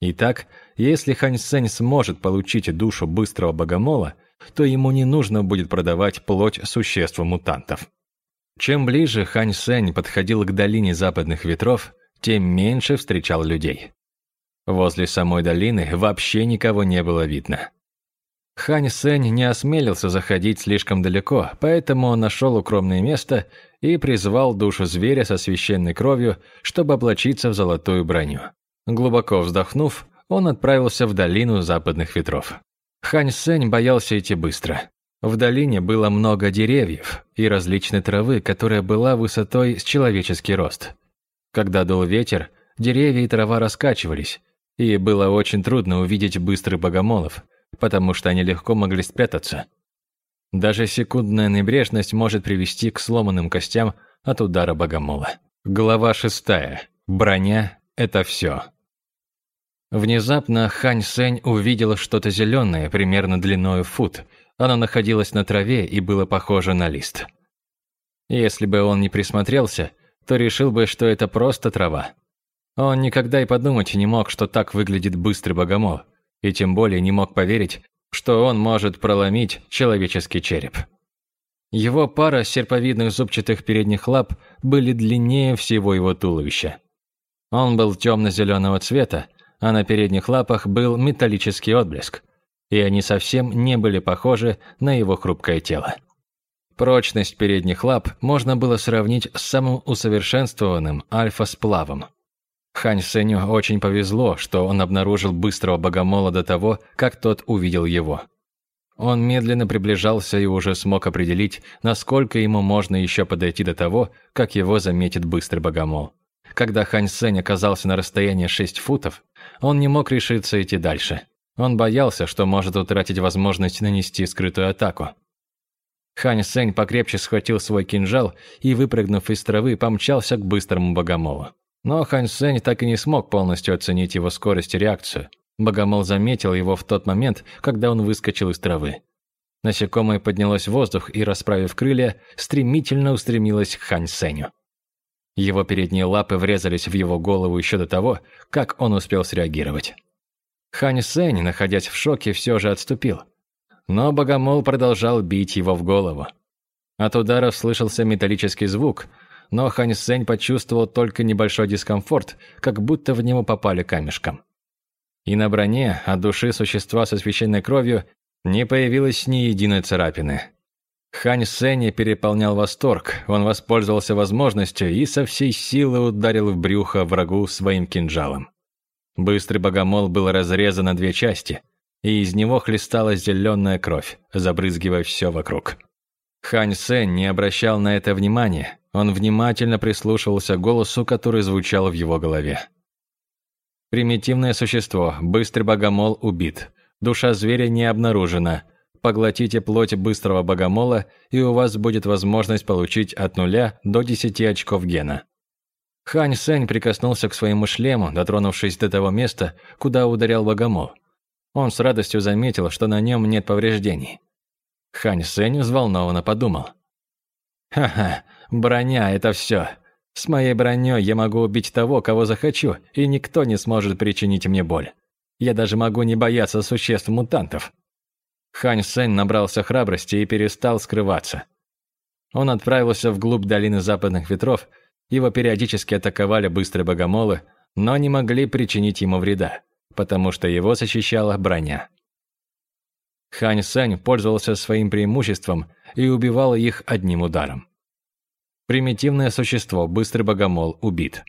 Итак, если Хань Сень сможет получить душу быстрого богомола, то ему не нужно будет продавать плоть существ-мутантов. Чем ближе Хань Сень подходил к долине западных ветров, тем меньше встречал людей. Возле самой долины вообще никого не было видно. Хань Сень не осмелился заходить слишком далеко, поэтому он нашел укромное место и призвал душу зверя со священной кровью, чтобы облачиться в золотую броню. Глубоко вздохнув, он отправился в долину западных ветров. Хань Сень боялся идти быстро. В долине было много деревьев и различной травы, которая была высотой с человеческий рост. Когда дул ветер, деревья и трава раскачивались, и было очень трудно увидеть быстрых богомолов, потому что они легко могли спрятаться. Даже секундная небрежность может привести к сломанным костям от удара богомола. Глава шестая. Броня – это все. Внезапно Хань Сень увидела что-то зеленое, примерно длиной в фут. Оно находилось на траве и было похоже на лист. Если бы он не присмотрелся, то решил бы, что это просто трава. Он никогда и подумать не мог, что так выглядит быстрый богомол и тем более не мог поверить, что он может проломить человеческий череп. Его пара серповидных зубчатых передних лап были длиннее всего его туловища. Он был темно-зеленого цвета, а на передних лапах был металлический отблеск, и они совсем не были похожи на его хрупкое тело. Прочность передних лап можно было сравнить с самым усовершенствованным альфа-сплавом – Хань Сеню очень повезло, что он обнаружил быстрого богомола до того, как тот увидел его. Он медленно приближался и уже смог определить, насколько ему можно еще подойти до того, как его заметит быстрый богомол. Когда Хань Сень оказался на расстоянии 6 футов, он не мог решиться идти дальше. Он боялся, что может утратить возможность нанести скрытую атаку. Хань Сень покрепче схватил свой кинжал и, выпрыгнув из травы, помчался к быстрому богомолу. Но Хань Сень так и не смог полностью оценить его скорость и реакцию. Богомол заметил его в тот момент, когда он выскочил из травы. Насекомое поднялось в воздух и, расправив крылья, стремительно устремилось к Хань Сенью. Его передние лапы врезались в его голову еще до того, как он успел среагировать. Хань Сень, находясь в шоке, все же отступил. Но богомол продолжал бить его в голову. От удара слышался металлический звук, но Хань Сень почувствовал только небольшой дискомфорт, как будто в него попали камешком. И на броне от души существа со священной кровью не появилось ни единой царапины. Хань Сеня переполнял восторг, он воспользовался возможностью и со всей силы ударил в брюхо врагу своим кинжалом. Быстрый богомол был разрезан на две части, и из него хлестала зеленая кровь, забрызгивая все вокруг. Хань Сень не обращал на это внимания, он внимательно прислушивался к голосу, который звучал в его голове. Примитивное существо, быстрый богомол убит. Душа зверя не обнаружена. Поглотите плоть быстрого богомола, и у вас будет возможность получить от нуля до 10 очков гена. Хань Сень прикоснулся к своему шлему, дотронувшись до того места, куда ударял богомол. Он с радостью заметил, что на нем нет повреждений. Хань Сень взволнованно подумал. «Ха-ха, Броня – это все. С моей броней я могу убить того, кого захочу, и никто не сможет причинить мне боль. Я даже могу не бояться существ-мутантов. Хань Сень набрался храбрости и перестал скрываться. Он отправился вглубь долины западных ветров, его периодически атаковали быстрые богомолы, но не могли причинить ему вреда, потому что его защищала броня. Хань Сень пользовался своим преимуществом и убивал их одним ударом. Примитивное существо, быстрый богомол, убит.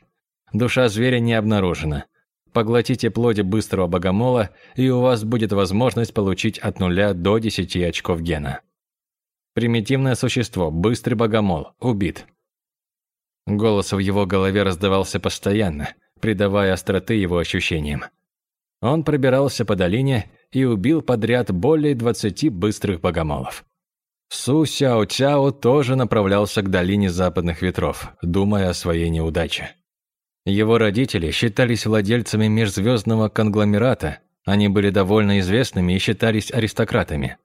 Душа зверя не обнаружена. Поглотите плоти быстрого богомола, и у вас будет возможность получить от нуля до 10 очков гена. Примитивное существо, быстрый богомол, убит. Голос в его голове раздавался постоянно, придавая остроты его ощущениям. Он пробирался по долине и убил подряд более 20 быстрых богомолов. Су Сяо Цяо тоже направлялся к долине западных ветров, думая о своей неудаче. Его родители считались владельцами межзвездного конгломерата, они были довольно известными и считались аристократами.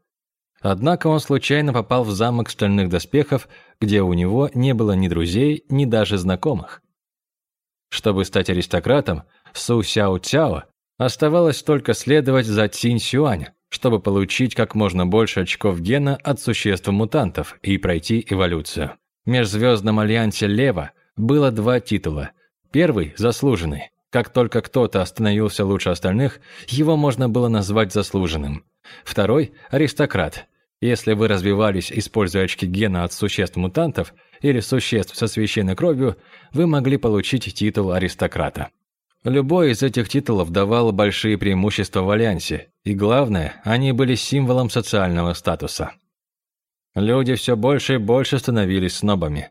Однако он случайно попал в замок стальных доспехов, где у него не было ни друзей, ни даже знакомых. Чтобы стать аристократом, Су Сяо Цяо оставалось только следовать за Цинь Сюань, чтобы получить как можно больше очков гена от существ-мутантов и пройти эволюцию. В Межзвездном альянсе Лева было два титула. Первый – заслуженный. Как только кто-то становился лучше остальных, его можно было назвать заслуженным. Второй – аристократ. Если вы развивались, используя очки гена от существ-мутантов или существ со священной кровью, вы могли получить титул аристократа. Любой из этих титулов давал большие преимущества в Альянсе, и главное, они были символом социального статуса. Люди все больше и больше становились снобами.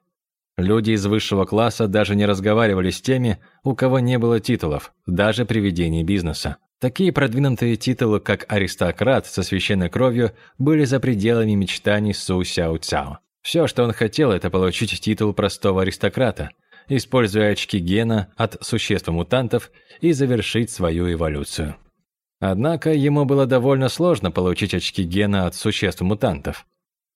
Люди из высшего класса даже не разговаривали с теми, у кого не было титулов, даже при ведении бизнеса. Такие продвинутые титулы, как аристократ со священной кровью, были за пределами мечтаний Су Сяо Цяо. Все, что он хотел, это получить титул простого аристократа – используя очки гена от существ-мутантов и завершить свою эволюцию. Однако ему было довольно сложно получить очки гена от существ-мутантов.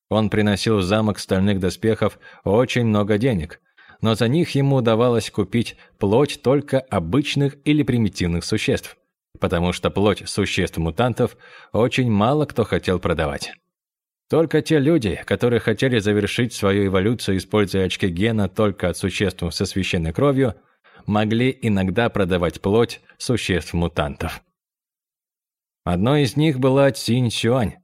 Он приносил в замок стальных доспехов очень много денег, но за них ему удавалось купить плоть только обычных или примитивных существ, потому что плоть существ-мутантов очень мало кто хотел продавать. Только те люди, которые хотели завершить свою эволюцию, используя очки гена только от существ со священной кровью, могли иногда продавать плоть существ-мутантов. Одной из них была Цинь Сюань.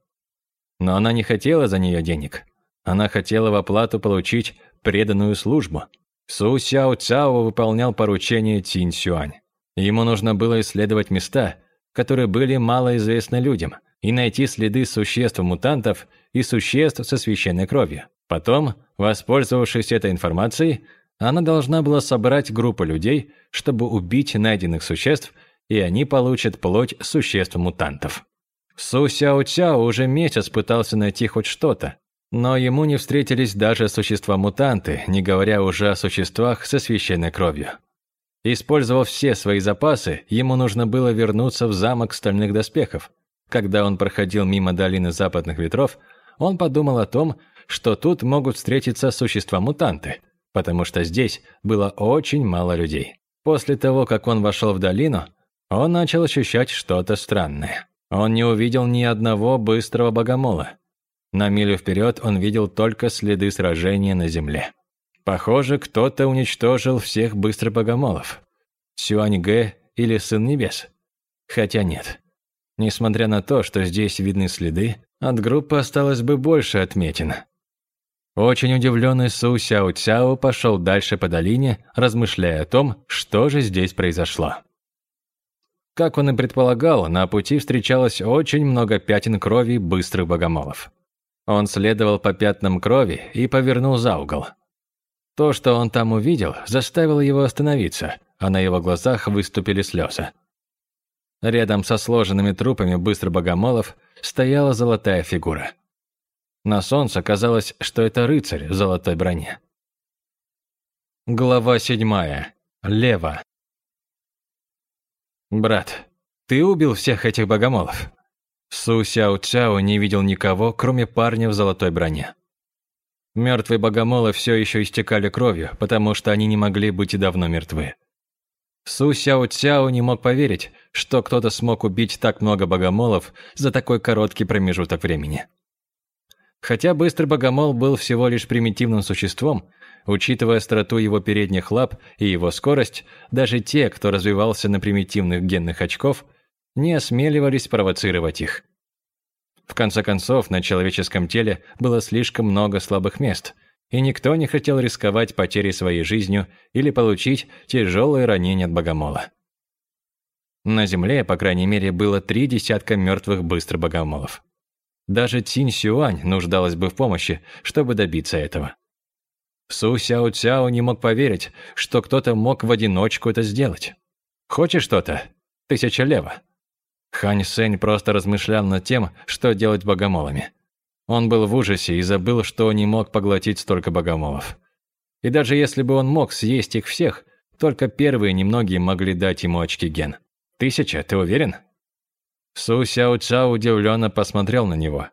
Но она не хотела за нее денег. Она хотела в оплату получить преданную службу. Су Сяо Цао выполнял поручение Цинь Сюань. Ему нужно было исследовать места, которые были малоизвестны людям – и найти следы существ-мутантов и существ со священной кровью. Потом, воспользовавшись этой информацией, она должна была собрать группу людей, чтобы убить найденных существ, и они получат плоть существ-мутантов. Су Сяо Цяо уже месяц пытался найти хоть что-то, но ему не встретились даже существа-мутанты, не говоря уже о существах со священной кровью. Использовав все свои запасы, ему нужно было вернуться в замок стальных доспехов, когда он проходил мимо долины западных ветров, он подумал о том, что тут могут встретиться существа-мутанты, потому что здесь было очень мало людей. После того, как он вошел в долину, он начал ощущать что-то странное. Он не увидел ни одного быстрого богомола. На милю вперед он видел только следы сражения на земле. Похоже, кто-то уничтожил всех быстробогомолов. Сюань-Гэ или Сын Небес? Хотя нет. Несмотря на то, что здесь видны следы, от группы осталось бы больше отметин. Очень удивленный Су Сяо Цяо пошел дальше по долине, размышляя о том, что же здесь произошло. Как он и предполагал, на пути встречалось очень много пятен крови быстрых богомолов. Он следовал по пятнам крови и повернул за угол. То, что он там увидел, заставило его остановиться, а на его глазах выступили слезы. Рядом со сложенными трупами быстро богомолов стояла золотая фигура. На солнце казалось, что это рыцарь в золотой броне. Глава седьмая. Лева. «Брат, ты убил всех этих богомолов?» Су Сяо Цяо не видел никого, кроме парня в золотой броне. Мертвые богомолы все еще истекали кровью, потому что они не могли быть и давно мертвы. Су Сяо Цяо не мог поверить, что кто-то смог убить так много богомолов за такой короткий промежуток времени. Хотя быстрый богомол был всего лишь примитивным существом, учитывая остроту его передних лап и его скорость, даже те, кто развивался на примитивных генных очков, не осмеливались провоцировать их. В конце концов, на человеческом теле было слишком много слабых мест – и никто не хотел рисковать потерей своей жизнью или получить тяжелые ранения от богомола. На земле, по крайней мере, было три десятка мертвых быстро богомолов. Даже Цинь Сюань нуждалась бы в помощи, чтобы добиться этого. Су Сяо Цяо не мог поверить, что кто-то мог в одиночку это сделать. «Хочешь что-то? Тысяча лева». Хань Сень просто размышлял над тем, что делать богомолами. Он был в ужасе и забыл, что не мог поглотить столько богомолов. И даже если бы он мог съесть их всех, только первые немногие могли дать ему очки ген. Тысяча, ты уверен? Су Сяо Цао удивленно посмотрел на него.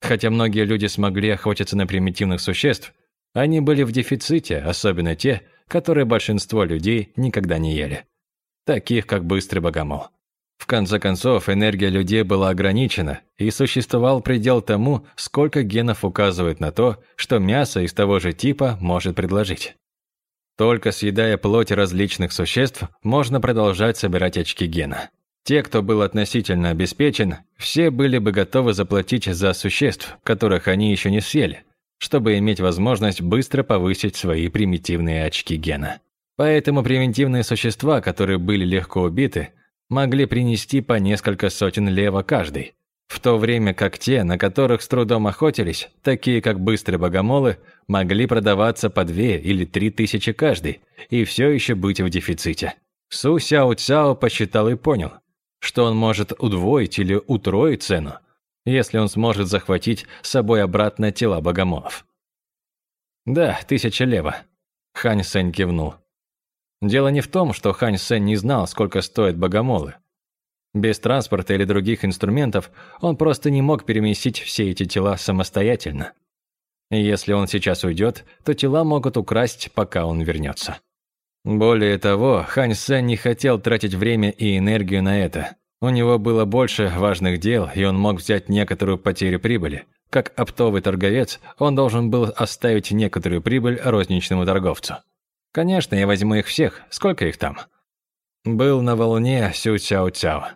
Хотя многие люди смогли охотиться на примитивных существ, они были в дефиците, особенно те, которые большинство людей никогда не ели. Таких, как быстрый богомол. В конце концов, энергия людей была ограничена, и существовал предел тому, сколько генов указывает на то, что мясо из того же типа может предложить. Только съедая плоть различных существ, можно продолжать собирать очки гена. Те, кто был относительно обеспечен, все были бы готовы заплатить за существ, которых они еще не съели, чтобы иметь возможность быстро повысить свои примитивные очки гена. Поэтому примитивные существа, которые были легко убиты, могли принести по несколько сотен лева каждый, в то время как те, на которых с трудом охотились, такие как быстрые богомолы, могли продаваться по две или три тысячи каждый и все еще быть в дефиците. Су Сяо Цяо посчитал и понял, что он может удвоить или утроить цену, если он сможет захватить с собой обратно тела богомолов. «Да, тысяча лева», – Хань Сэнь кивнул. Дело не в том, что Хань Сэнь не знал, сколько стоят богомолы. Без транспорта или других инструментов он просто не мог переместить все эти тела самостоятельно. И если он сейчас уйдет, то тела могут украсть, пока он вернется. Более того, Хань Сэнь не хотел тратить время и энергию на это. У него было больше важных дел, и он мог взять некоторую потерю прибыли. Как оптовый торговец, он должен был оставить некоторую прибыль розничному торговцу. Конечно, я возьму их всех. Сколько их там? Был на волне Сю Цяо Цяо.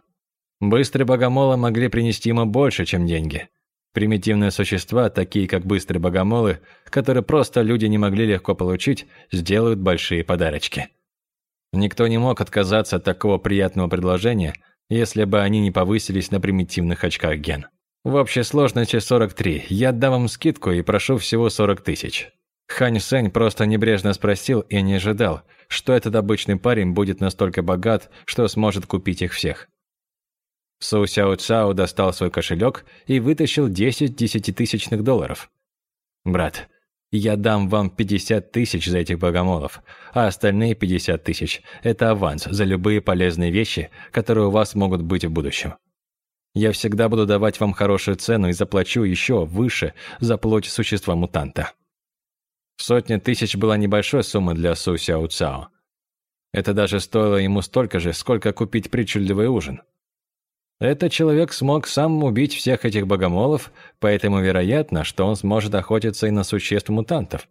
Быстрые богомолы могли принести ему больше, чем деньги. Примитивные существа, такие как быстрые богомолы, которые просто люди не могли легко получить, сделают большие подарочки. Никто не мог отказаться от такого приятного предложения, если бы они не повысились на примитивных очках ген. В общей сложности 43. Я отдам вам скидку и прошу всего 40 тысяч. Хань Сэнь просто небрежно спросил и не ожидал, что этот обычный парень будет настолько богат, что сможет купить их всех. Су Сяо Цао достал свой кошелек и вытащил 10 десятитысячных долларов. «Брат, я дам вам 50 тысяч за этих богомолов, а остальные 50 тысяч – это аванс за любые полезные вещи, которые у вас могут быть в будущем. Я всегда буду давать вам хорошую цену и заплачу еще выше за плоть существа-мутанта». Сотня тысяч была небольшой суммой для Су Сяо Цао. Это даже стоило ему столько же, сколько купить причудливый ужин. Этот человек смог сам убить всех этих богомолов, поэтому вероятно, что он сможет охотиться и на существ мутантов.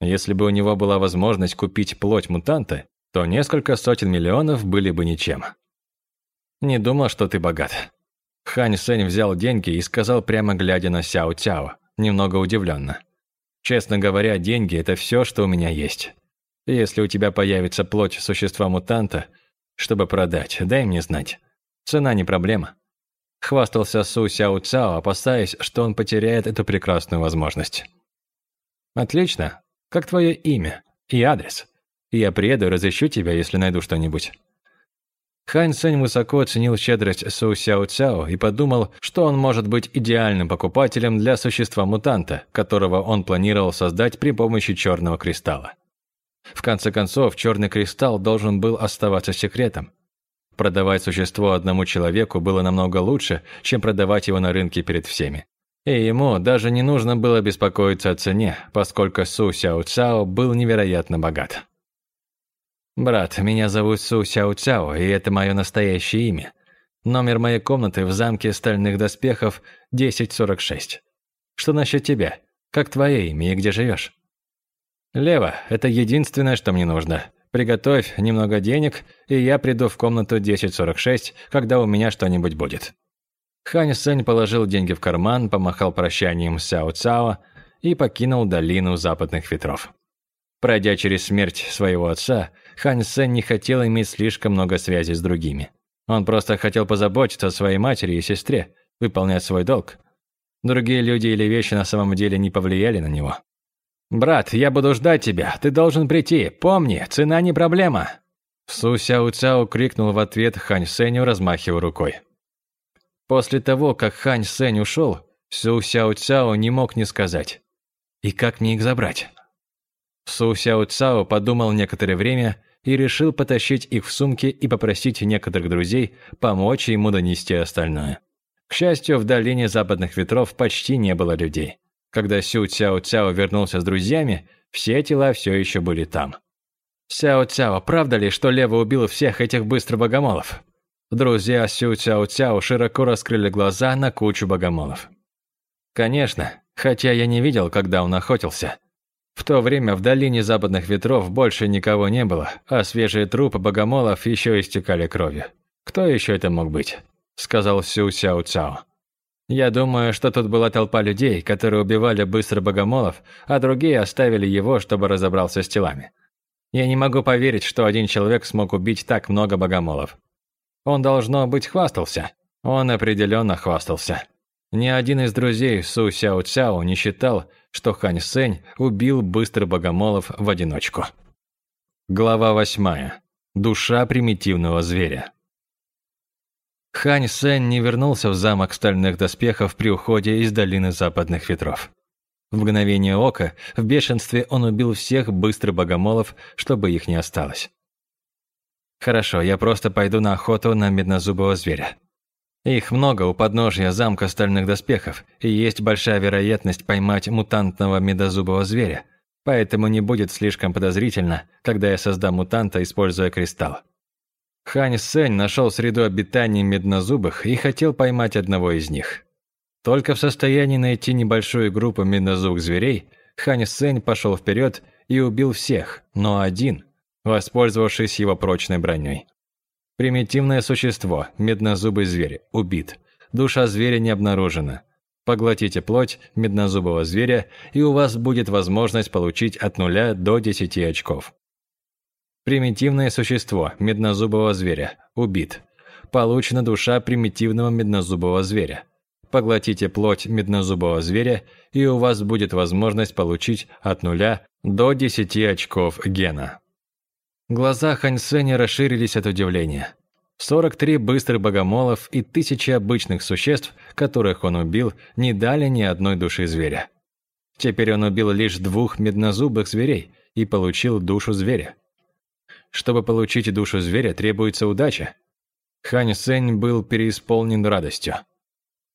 Если бы у него была возможность купить плоть мутанта, то несколько сотен миллионов были бы ничем. Не думал, что ты богат. Хань Сэнь взял деньги и сказал прямо глядя на Сяо Цяо, немного удивленно. Честно говоря, деньги – это все, что у меня есть. Если у тебя появится плоть существа-мутанта, чтобы продать, дай мне знать. Цена не проблема. Хвастался Су Сяо Цао, опасаясь, что он потеряет эту прекрасную возможность. Отлично. Как твое имя и адрес? Я приеду и разыщу тебя, если найду что-нибудь. Хань Сэнь высоко оценил щедрость Су Сяо Цяо и подумал, что он может быть идеальным покупателем для существа-мутанта, которого он планировал создать при помощи черного кристалла. В конце концов, черный кристалл должен был оставаться секретом. Продавать существо одному человеку было намного лучше, чем продавать его на рынке перед всеми. И ему даже не нужно было беспокоиться о цене, поскольку Су Сяо Цао был невероятно богат. «Брат, меня зовут Су Сяо Цяо, и это мое настоящее имя. Номер моей комнаты в замке стальных доспехов 1046. Что насчет тебя? Как твое имя и где живешь?» «Лева, это единственное, что мне нужно. Приготовь немного денег, и я приду в комнату 1046, когда у меня что-нибудь будет». Хань Сэнь положил деньги в карман, помахал прощанием Сяо Цао и покинул долину западных ветров. Пройдя через смерть своего отца, Хань Сэнь не хотел иметь слишком много связей с другими. Он просто хотел позаботиться о своей матери и сестре, выполнять свой долг. Другие люди или вещи на самом деле не повлияли на него. «Брат, я буду ждать тебя. Ты должен прийти. Помни, цена не проблема!» Су Сяо Цяо крикнул в ответ Хань Сэню, размахивая рукой. После того, как Хань Сэнь ушел, Су Сяо Цао не мог не сказать. «И как мне их забрать?» Су Сяо Цао подумал некоторое время и решил потащить их в сумке и попросить некоторых друзей помочь ему донести остальное. К счастью, в долине западных ветров почти не было людей. Когда Сю Цяо Цяо вернулся с друзьями, все тела все еще были там. «Сяо Цяо, правда ли, что Лева убил всех этих быстро богомолов?» Друзья Сю Цяо Цяо широко раскрыли глаза на кучу богомолов. «Конечно, хотя я не видел, когда он охотился. В то время в долине западных ветров больше никого не было, а свежие трупы богомолов еще истекали кровью. Кто еще это мог быть?» – сказал Сю Сяо Цяо. «Я думаю, что тут была толпа людей, которые убивали быстро богомолов, а другие оставили его, чтобы разобрался с телами. Я не могу поверить, что один человек смог убить так много богомолов. Он, должно быть, хвастался. Он определенно хвастался. Ни один из друзей Су Сяо Цяо не считал, что Хань Сень убил быстро богомолов в одиночку. Глава восьмая. Душа примитивного зверя. Хань Сень не вернулся в замок стальных доспехов при уходе из долины западных ветров. В мгновение ока, в бешенстве он убил всех быстро богомолов, чтобы их не осталось. Хорошо, я просто пойду на охоту на меднозубого зверя. Их много у подножья замка стальных доспехов, и есть большая вероятность поймать мутантного медозубого зверя, поэтому не будет слишком подозрительно, когда я создам мутанта, используя кристалл. Хань Сень нашел среду обитания меднозубых и хотел поймать одного из них. Только в состоянии найти небольшую группу меднозубых зверей, Хань Сень пошел вперед и убил всех, но один, воспользовавшись его прочной броней. Примитивное существо, меднозубый зверь, убит. Душа зверя не обнаружена. Поглотите плоть меднозубого зверя, и у вас будет возможность получить от 0 до 10 очков. Примитивное существо меднозубого зверя, убит. Получена душа примитивного меднозубого зверя. Поглотите плоть меднозубого зверя, и у вас будет возможность получить от 0 до 10 очков гена. Глаза Хань Сэня расширились от удивления. 43 быстрых богомолов и тысячи обычных существ, которых он убил, не дали ни одной души зверя. Теперь он убил лишь двух меднозубых зверей и получил душу зверя. Чтобы получить душу зверя, требуется удача. Хань Сэнь был переисполнен радостью.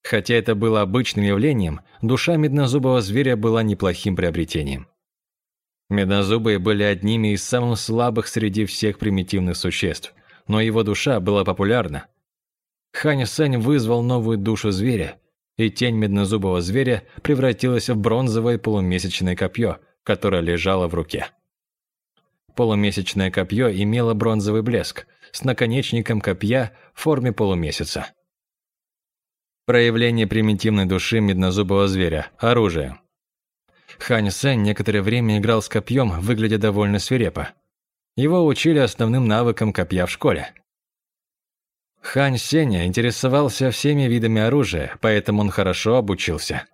Хотя это было обычным явлением, душа меднозубого зверя была неплохим приобретением. Меднозубые были одними из самых слабых среди всех примитивных существ, но его душа была популярна. Хань Сэнь вызвал новую душу зверя, и тень меднозубого зверя превратилась в бронзовое полумесячное копье, которое лежало в руке. Полумесячное копье имело бронзовый блеск с наконечником копья в форме полумесяца. Проявление примитивной души меднозубого зверя. Оружие. Хань Сэнь некоторое время играл с копьем, выглядя довольно свирепо. Его учили основным навыкам копья в школе. Хань Сеня интересовался всеми видами оружия, поэтому он хорошо обучился.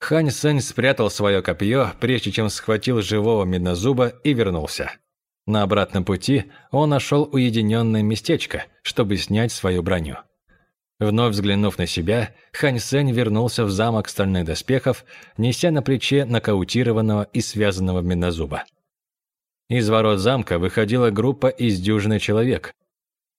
Хань Сэнь спрятал свое копье, прежде чем схватил живого меднозуба и вернулся. На обратном пути он нашел уединенное местечко, чтобы снять свою броню. Вновь взглянув на себя, Хань Сэнь вернулся в замок стальных доспехов, неся на плече нокаутированного и связанного меднозуба. Из ворот замка выходила группа из дюжины человек.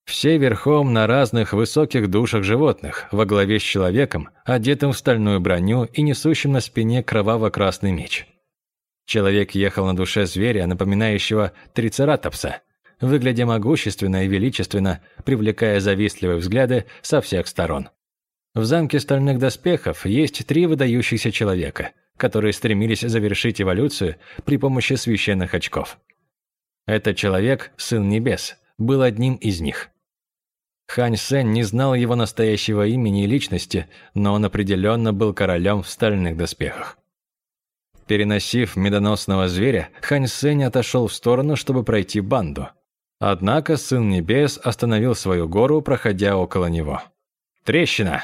Все верхом на разных высоких душах животных, во главе с человеком, одетым в стальную броню и несущим на спине кроваво-красный меч. Человек ехал на душе зверя, напоминающего трицератопса – выглядя могущественно и величественно, привлекая завистливые взгляды со всех сторон. В замке стальных доспехов есть три выдающихся человека, которые стремились завершить эволюцию при помощи священных очков. Этот человек, Сын Небес, был одним из них. Хань Сен не знал его настоящего имени и личности, но он определенно был королем в стальных доспехах. Переносив медоносного зверя, Хань Сень отошел в сторону, чтобы пройти банду – Однако Сын Небес остановил свою гору, проходя около него. «Трещина!»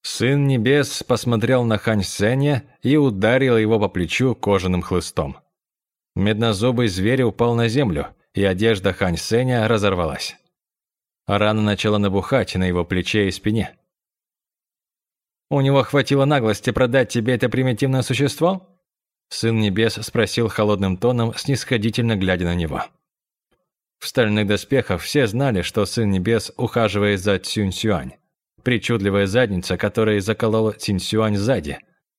Сын Небес посмотрел на Хань Сеня и ударил его по плечу кожаным хлыстом. Меднозубый зверь упал на землю, и одежда Хань Сеня разорвалась. Рана начала набухать на его плече и спине. У него хватило наглости продать тебе это примитивное существо?» Сын Небес спросил холодным тоном, снисходительно глядя на него. В стальных доспехах все знали, что Сын Небес ухаживает за Цюнь Сюань. Причудливая задница, которая заколола Цинь Сюань сзади,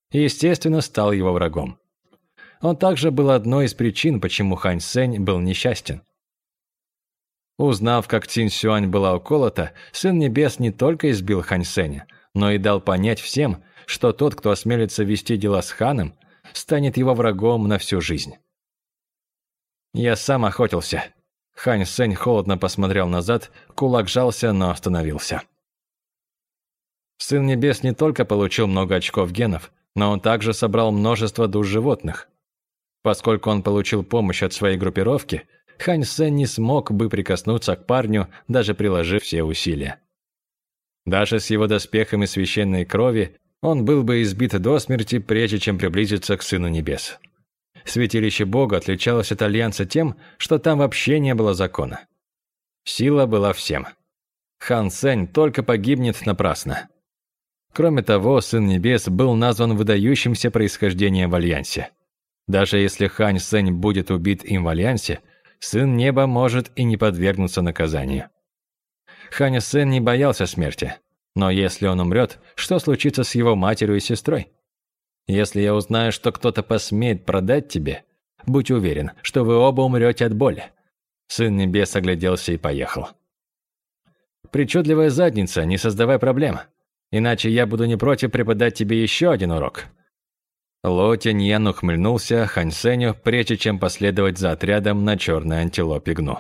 естественно, стал его врагом. Он также был одной из причин, почему Хань Сень был несчастен. Узнав, как Цинь Сюань была уколота, Сын Небес не только избил Хань Сеня, но и дал понять всем, что тот, кто осмелится вести дела с ханом, станет его врагом на всю жизнь. «Я сам охотился». Хань Сень холодно посмотрел назад, кулак жался, но остановился. Сын Небес не только получил много очков генов, но он также собрал множество душ животных. Поскольку он получил помощь от своей группировки, Хань Сен не смог бы прикоснуться к парню, даже приложив все усилия. Даже с его доспехами священной крови он был бы избит до смерти, прежде чем приблизиться к Сыну Небес. Святилище Бога отличалось от Альянса тем, что там вообще не было закона. Сила была всем. Хан Сень только погибнет напрасно. Кроме того, Сын Небес был назван выдающимся происхождением в Альянсе. Даже если Хань Сень будет убит им в Альянсе, Сын Неба может и не подвергнуться наказанию. Ханя Сен не боялся смерти. Но если он умрет, что случится с его матерью и сестрой? Если я узнаю, что кто-то посмеет продать тебе, будь уверен, что вы оба умрете от боли. Сын Небес огляделся и поехал. Причудливая задница, не создавай проблем. Иначе я буду не против преподать тебе еще один урок. Ло Тяньян ухмыльнулся Хань Сеню, прежде чем последовать за отрядом на черной антилопе гну.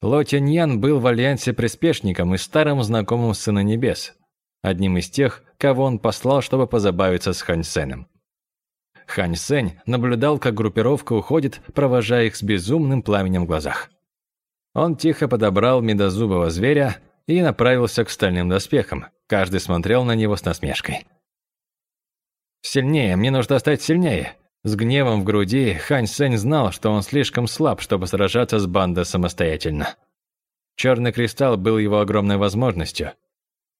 Ло Тяньян был в альянсе приспешником и старым знакомым Сына Небес, одним из тех, кого он послал, чтобы позабавиться с Хань Сенем. Хань Сень наблюдал, как группировка уходит, провожая их с безумным пламенем в глазах. Он тихо подобрал медозубого зверя и направился к стальным доспехам. Каждый смотрел на него с насмешкой. «Сильнее, мне нужно стать сильнее!» С гневом в груди Хань Сень знал, что он слишком слаб, чтобы сражаться с бандой самостоятельно. Черный кристалл был его огромной возможностью.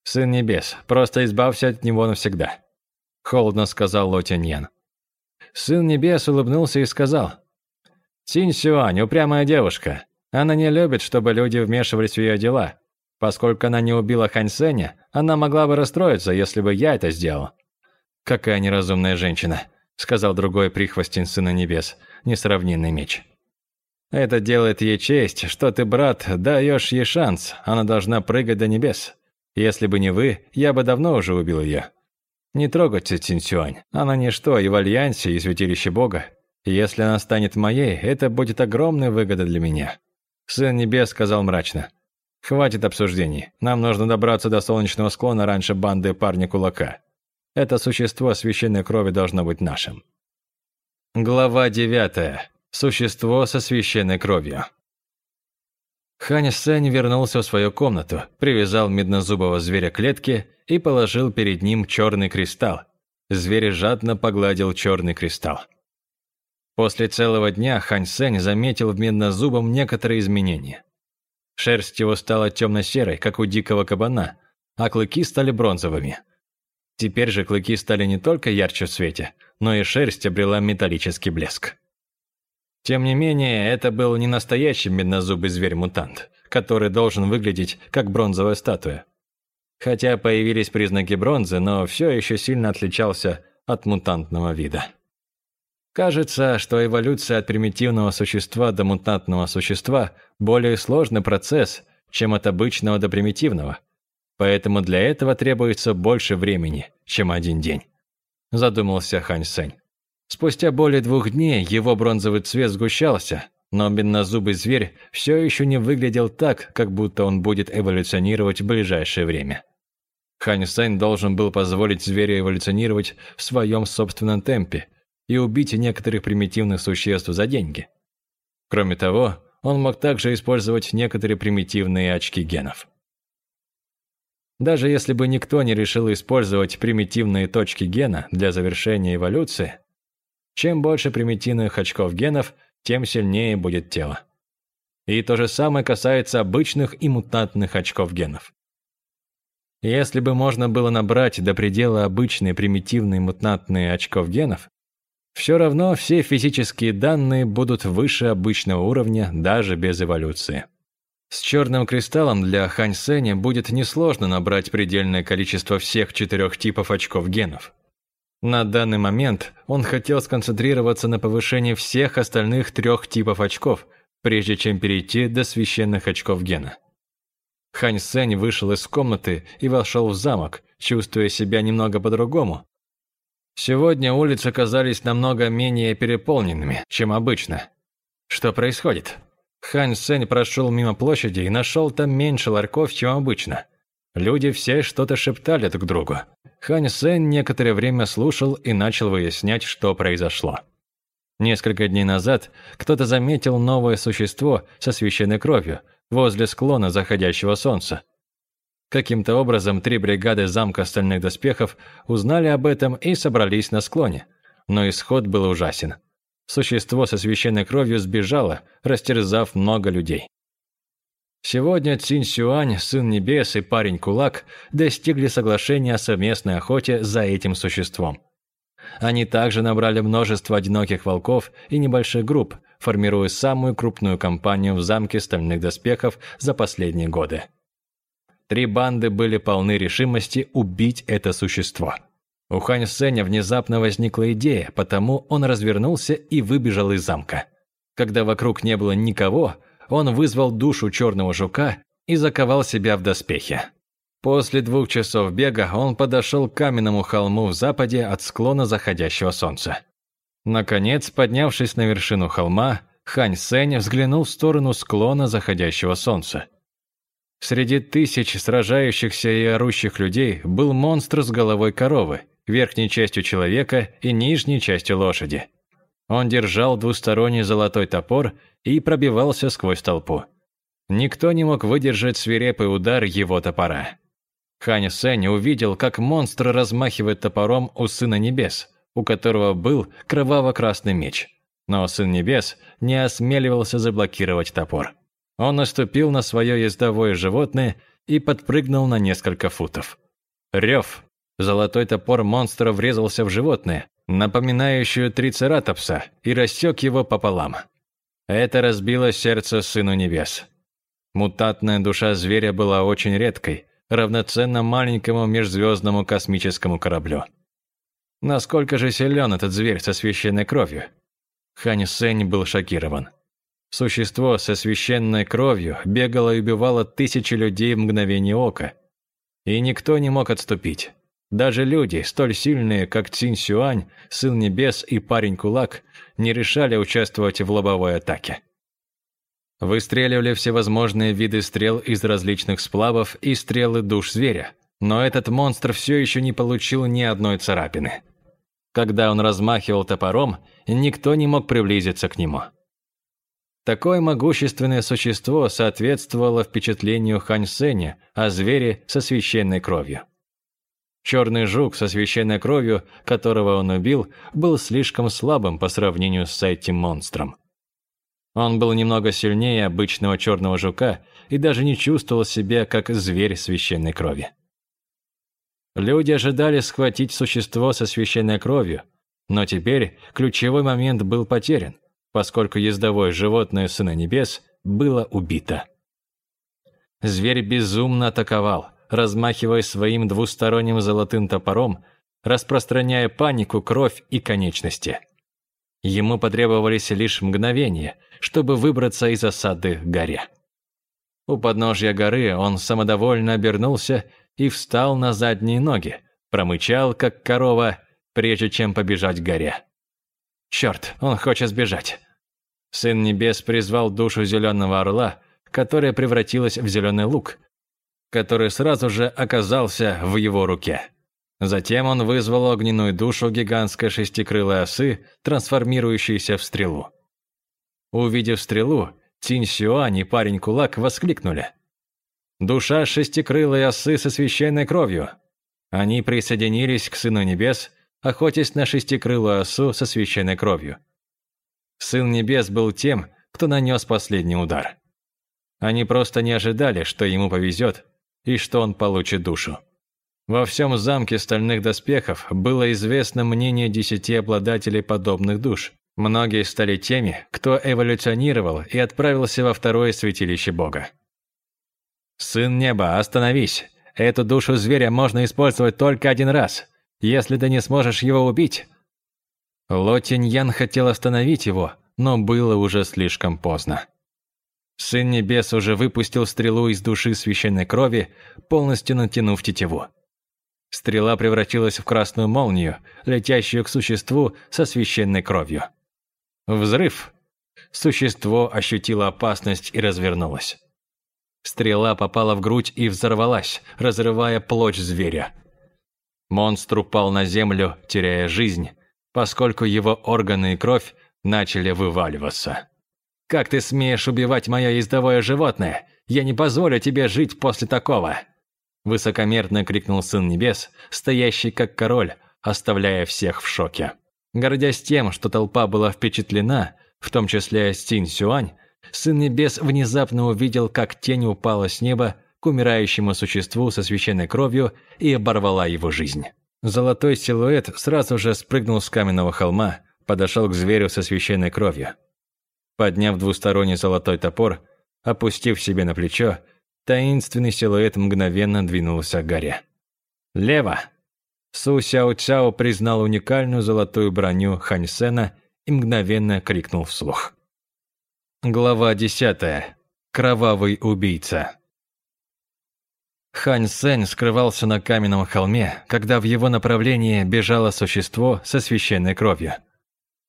«Сын небес, просто избавься от него навсегда», – холодно сказал Ло Тяньян. Сын небес улыбнулся и сказал, «Цинь Сюань – упрямая девушка. Она не любит, чтобы люди вмешивались в ее дела. Поскольку она не убила Хань Сеня, она могла бы расстроиться, если бы я это сделал. «Какая неразумная женщина», — сказал другой прихвостень Сына Небес, несравненный меч. «Это делает ей честь, что ты, брат, даешь ей шанс, она должна прыгать до небес. Если бы не вы, я бы давно уже убил ее. Не трогайте Цинсюань, она ничто и в Альянсе, и Святилище Бога. Если она станет моей, это будет огромная выгода для меня». Сын Небес сказал мрачно. «Хватит обсуждений, нам нужно добраться до солнечного склона раньше банды парня-кулака». Это существо священной крови должно быть нашим. Глава 9. Существо со священной кровью. Хань Сень вернулся в свою комнату, привязал меднозубого зверя к клетке и положил перед ним черный кристалл. Зверь жадно погладил черный кристалл. После целого дня Хань Сень заметил в меднозубом некоторые изменения. Шерсть его стала темно-серой, как у дикого кабана, а клыки стали бронзовыми – Теперь же клыки стали не только ярче в свете, но и шерсть обрела металлический блеск. Тем не менее, это был не настоящий меднозубый зверь-мутант, который должен выглядеть как бронзовая статуя. Хотя появились признаки бронзы, но все еще сильно отличался от мутантного вида. Кажется, что эволюция от примитивного существа до мутантного существа более сложный процесс, чем от обычного до примитивного – Поэтому для этого требуется больше времени, чем один день. Задумался Хань Сень. Спустя более двух дней его бронзовый цвет сгущался, но беднозубый зверь все еще не выглядел так, как будто он будет эволюционировать в ближайшее время. Хань Сень должен был позволить зверю эволюционировать в своем собственном темпе и убить некоторых примитивных существ за деньги. Кроме того, он мог также использовать некоторые примитивные очки генов. Даже если бы никто не решил использовать примитивные точки гена для завершения эволюции, чем больше примитивных очков генов, тем сильнее будет тело. И то же самое касается обычных и мутантных очков генов. Если бы можно было набрать до предела обычные примитивные мутантные очков генов, все равно все физические данные будут выше обычного уровня даже без эволюции. С черным кристаллом для Хань Сэня будет несложно набрать предельное количество всех четырех типов очков генов. На данный момент он хотел сконцентрироваться на повышении всех остальных трех типов очков, прежде чем перейти до священных очков гена. Хань Сэнь вышел из комнаты и вошел в замок, чувствуя себя немного по-другому. Сегодня улицы казались намного менее переполненными, чем обычно. Что происходит? Хань Сэнь прошел мимо площади и нашел там меньше ларьков, чем обычно. Люди все что-то шептали друг другу. Хань Сэнь некоторое время слушал и начал выяснять, что произошло. Несколько дней назад кто-то заметил новое существо со священной кровью возле склона заходящего солнца. Каким-то образом три бригады замка стальных доспехов узнали об этом и собрались на склоне. Но исход был ужасен. Существо со священной кровью сбежало, растерзав много людей. Сегодня Цинь Сюань, сын небес и парень Кулак достигли соглашения о совместной охоте за этим существом. Они также набрали множество одиноких волков и небольших групп, формируя самую крупную компанию в замке стальных доспехов за последние годы. Три банды были полны решимости убить это существо. У Хань Сеня внезапно возникла идея, потому он развернулся и выбежал из замка. Когда вокруг не было никого, он вызвал душу черного жука и заковал себя в доспехи. После двух часов бега он подошел к каменному холму в западе от склона заходящего солнца. Наконец, поднявшись на вершину холма, Хань Сень взглянул в сторону склона заходящего солнца. Среди тысяч сражающихся и орущих людей был монстр с головой коровы, верхней частью человека и нижней частью лошади. Он держал двусторонний золотой топор и пробивался сквозь толпу. Никто не мог выдержать свирепый удар его топора. Хань Сень увидел, как монстр размахивает топором у Сына Небес, у которого был кроваво-красный меч. Но Сын Небес не осмеливался заблокировать топор. Он наступил на свое ездовое животное и подпрыгнул на несколько футов. Рев, Золотой топор монстра врезался в животное, напоминающее трицератопса, и рассек его пополам. Это разбило сердце Сыну Небес. Мутатная душа зверя была очень редкой, равноценна маленькому межзвездному космическому кораблю. Насколько же силен этот зверь со священной кровью? Хань Сень был шокирован. Существо со священной кровью бегало и убивало тысячи людей в мгновение ока. И никто не мог отступить. Даже люди, столь сильные, как Цинь Сюань, Сын Небес и Парень Кулак, не решали участвовать в лобовой атаке. Выстреливали всевозможные виды стрел из различных сплавов и стрелы душ зверя, но этот монстр все еще не получил ни одной царапины. Когда он размахивал топором, никто не мог приблизиться к нему. Такое могущественное существо соответствовало впечатлению Хань Сэня о звере со священной кровью. Черный жук со священной кровью, которого он убил, был слишком слабым по сравнению с этим монстром. Он был немного сильнее обычного черного жука и даже не чувствовал себя как зверь священной крови. Люди ожидали схватить существо со священной кровью, но теперь ключевой момент был потерян, поскольку ездовое животное Сына Небес было убито. Зверь безумно атаковал, размахивая своим двусторонним золотым топором, распространяя панику, кровь и конечности. Ему потребовались лишь мгновения, чтобы выбраться из осады к горе. У подножья горы он самодовольно обернулся и встал на задние ноги, промычал, как корова, прежде чем побежать к горе. Черт, он хочет сбежать. Сын Небес призвал душу зеленого орла, которая превратилась в зеленый лук, который сразу же оказался в его руке. Затем он вызвал огненную душу гигантской шестикрылой осы, трансформирующейся в стрелу. Увидев стрелу, Цинь Сюань и парень Кулак воскликнули. «Душа шестикрылой осы со священной кровью!» Они присоединились к Сыну Небес, охотясь на шестикрылую осу со священной кровью. Сын Небес был тем, кто нанес последний удар. Они просто не ожидали, что ему повезет, и что он получит душу. Во всем замке стальных доспехов было известно мнение десяти обладателей подобных душ. Многие стали теми, кто эволюционировал и отправился во второе святилище Бога. «Сын неба, остановись! Эту душу зверя можно использовать только один раз. Если ты не сможешь его убить...» Ло Тиньян хотел остановить его, но было уже слишком поздно. Сын Небес уже выпустил стрелу из души священной крови, полностью натянув тетиву. Стрела превратилась в красную молнию, летящую к существу со священной кровью. Взрыв. Существо ощутило опасность и развернулось. Стрела попала в грудь и взорвалась, разрывая плоть зверя. Монстр упал на землю, теряя жизнь, поскольку его органы и кровь начали вываливаться. «Как ты смеешь убивать мое ездовое животное? Я не позволю тебе жить после такого!» Высокомерно крикнул Сын Небес, стоящий как король, оставляя всех в шоке. Гордясь тем, что толпа была впечатлена, в том числе Синь Сюань, Сын Небес внезапно увидел, как тень упала с неба к умирающему существу со священной кровью и оборвала его жизнь. Золотой силуэт сразу же спрыгнул с каменного холма, подошел к зверю со священной кровью. Подняв двусторонний золотой топор, опустив себе на плечо, Таинственный силуэт мгновенно двинулся к горе. «Лево!» Су Сяо Цяо признал уникальную золотую броню Хань Сена и мгновенно крикнул вслух. Глава десятая. Кровавый убийца. Хань Сень скрывался на каменном холме, когда в его направлении бежало существо со священной кровью.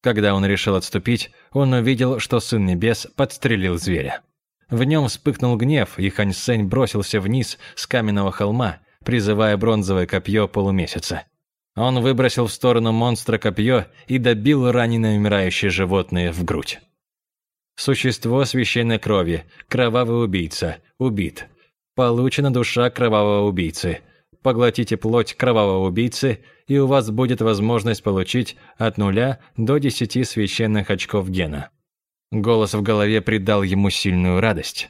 Когда он решил отступить, он увидел, что Сын Небес подстрелил зверя. В нем вспыхнул гнев, и Хань Сень бросился вниз с каменного холма, призывая бронзовое копье полумесяца. Он выбросил в сторону монстра копье и добил раненое умирающее животное в грудь. Существо священной крови, кровавый убийца, убит. Получена душа кровавого убийцы. Поглотите плоть кровавого убийцы, и у вас будет возможность получить от нуля до десяти священных очков гена. Голос в голове придал ему сильную радость.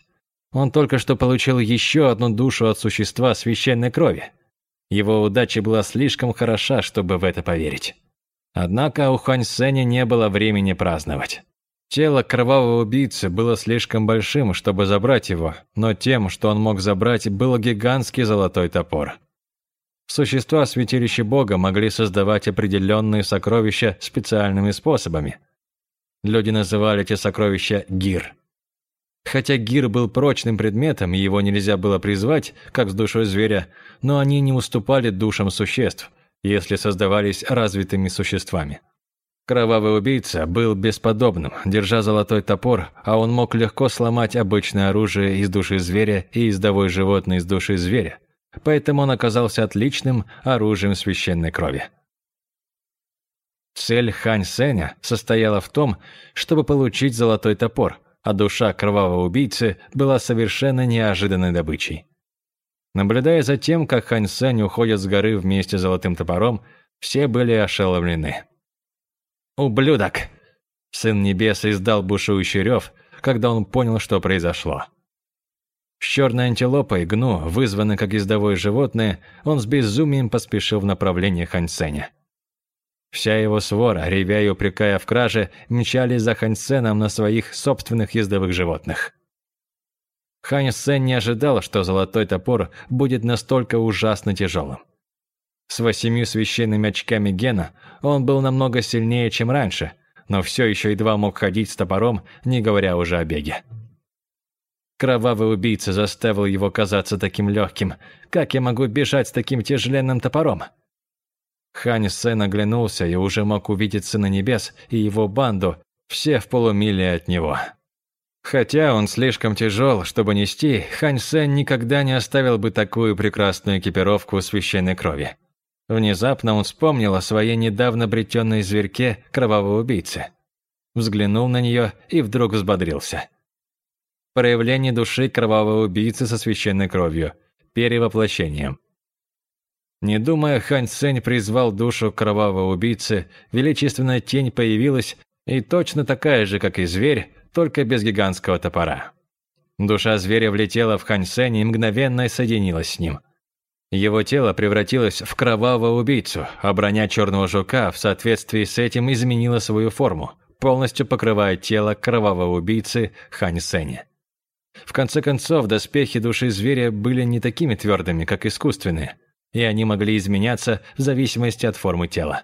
Он только что получил еще одну душу от существа священной крови. Его удача была слишком хороша, чтобы в это поверить. Однако у Хань Сэня не было времени праздновать. Тело кровавого убийцы было слишком большим, чтобы забрать его, но тем, что он мог забрать, был гигантский золотой топор. Существа святилища Бога могли создавать определенные сокровища специальными способами – Люди называли эти сокровища гир. Хотя гир был прочным предметом, и его нельзя было призвать, как с душой зверя, но они не уступали душам существ, если создавались развитыми существами. Кровавый убийца был бесподобным, держа золотой топор, а он мог легко сломать обычное оружие из души зверя и издовой животное из души зверя, поэтому он оказался отличным оружием священной крови. Цель Хань Сэня состояла в том, чтобы получить золотой топор, а душа кровавого убийцы была совершенно неожиданной добычей. Наблюдая за тем, как Хань Сэнь уходит с горы вместе с золотым топором, все были ошеломлены. «Ублюдок!» Сын Небес издал бушующий рев, когда он понял, что произошло. С черной антилопой, гну, вызванной как ездовое животное, он с безумием поспешил в направлении Хань Сэня. Вся его свора, ревя и упрекая в краже, мчались за Хань Сеном на своих собственных ездовых животных. Хань Сен не ожидал, что золотой топор будет настолько ужасно тяжелым. С восемью священными очками гена он был намного сильнее, чем раньше, но все еще едва мог ходить с топором, не говоря уже о беге. Кровавый убийца заставил его казаться таким легким. Как я могу бежать с таким тяжеленным топором? Хань Сен оглянулся и уже мог увидеть Сына Небес и его банду, все в полумиле от него. Хотя он слишком тяжел, чтобы нести, Хань Сен никогда не оставил бы такую прекрасную экипировку священной крови. Внезапно он вспомнил о своей недавно бретенной зверьке кровавого убийцы. Взглянул на нее и вдруг взбодрился. Проявление души кровавого убийцы со священной кровью, перевоплощением. Не думая, Хань Цэнь призвал душу кровавого убийцы, величественная тень появилась, и точно такая же, как и зверь, только без гигантского топора. Душа зверя влетела в Хань Цэнь и мгновенно соединилась с ним. Его тело превратилось в кровавого убийцу, а броня черного жука в соответствии с этим изменила свою форму, полностью покрывая тело кровавого убийцы Хань Сэня. В конце концов, доспехи души зверя были не такими твердыми, как искусственные, и они могли изменяться в зависимости от формы тела.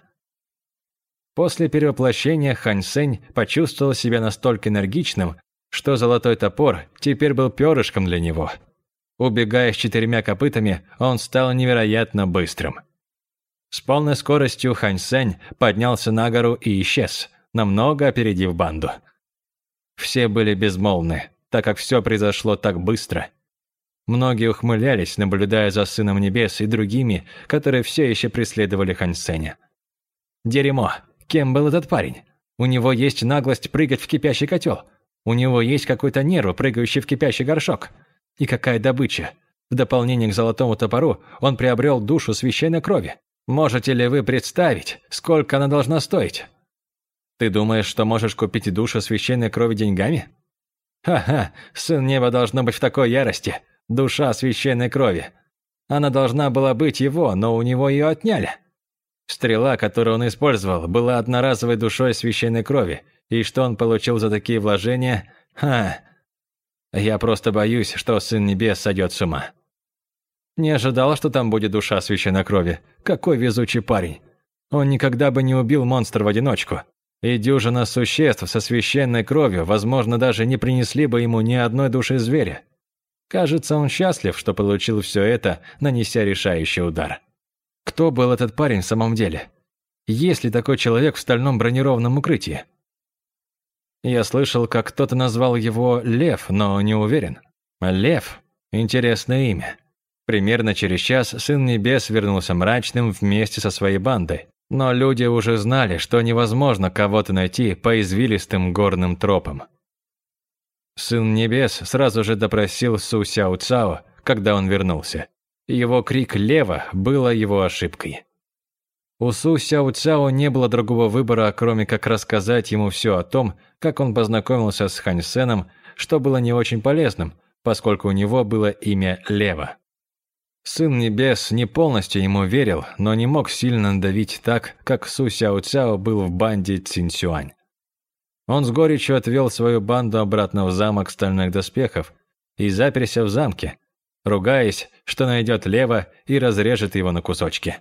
После перевоплощения Хань Сэнь почувствовал себя настолько энергичным, что золотой топор теперь был перышком для него. Убегая с четырьмя копытами, он стал невероятно быстрым. С полной скоростью Хань Сэнь поднялся на гору и исчез, намного опередив банду. Все были безмолвны, так как все произошло так быстро. Многие ухмылялись, наблюдая за Сыном Небес и другими, которые все еще преследовали Хань Сеня. Дерьмо! Кем был этот парень? У него есть наглость прыгать в кипящий котел. У него есть какой-то нерв, прыгающий в кипящий горшок. И какая добыча! В дополнение к золотому топору он приобрел душу священной крови. Можете ли вы представить, сколько она должна стоить? Ты думаешь, что можешь купить душу священной крови деньгами? Ха-ха, сын неба должно быть в такой ярости. Душа священной крови. Она должна была быть его, но у него ее отняли. Стрела, которую он использовал, была одноразовой душой священной крови, и что он получил за такие вложения? Ха. Я просто боюсь, что Сын Небес сойдет с ума. Не ожидал, что там будет душа священной крови. Какой везучий парень. Он никогда бы не убил монстра в одиночку. И дюжина существ со священной кровью, возможно, даже не принесли бы ему ни одной души зверя. Кажется, он счастлив, что получил все это, нанеся решающий удар. Кто был этот парень в самом деле? Есть ли такой человек в стальном бронированном укрытии? Я слышал, как кто-то назвал его Лев, но не уверен. Лев – интересное имя. Примерно через час Сын Небес вернулся мрачным вместе со своей бандой. Но люди уже знали, что невозможно кого-то найти по извилистым горным тропам. Сын Небес сразу же допросил Су Сяо Цао, когда он вернулся. Его крик «Лево» было его ошибкой. У Су Сяо Цао не было другого выбора, кроме как рассказать ему все о том, как он познакомился с Хань Сеном, что было не очень полезным, поскольку у него было имя Лево. Сын Небес не полностью ему верил, но не мог сильно надавить так, как Су Сяо Цао был в банде Цинсюань. Он с горечью отвел свою банду обратно в замок стальных доспехов и заперся в замке, ругаясь, что найдет Лева и разрежет его на кусочки.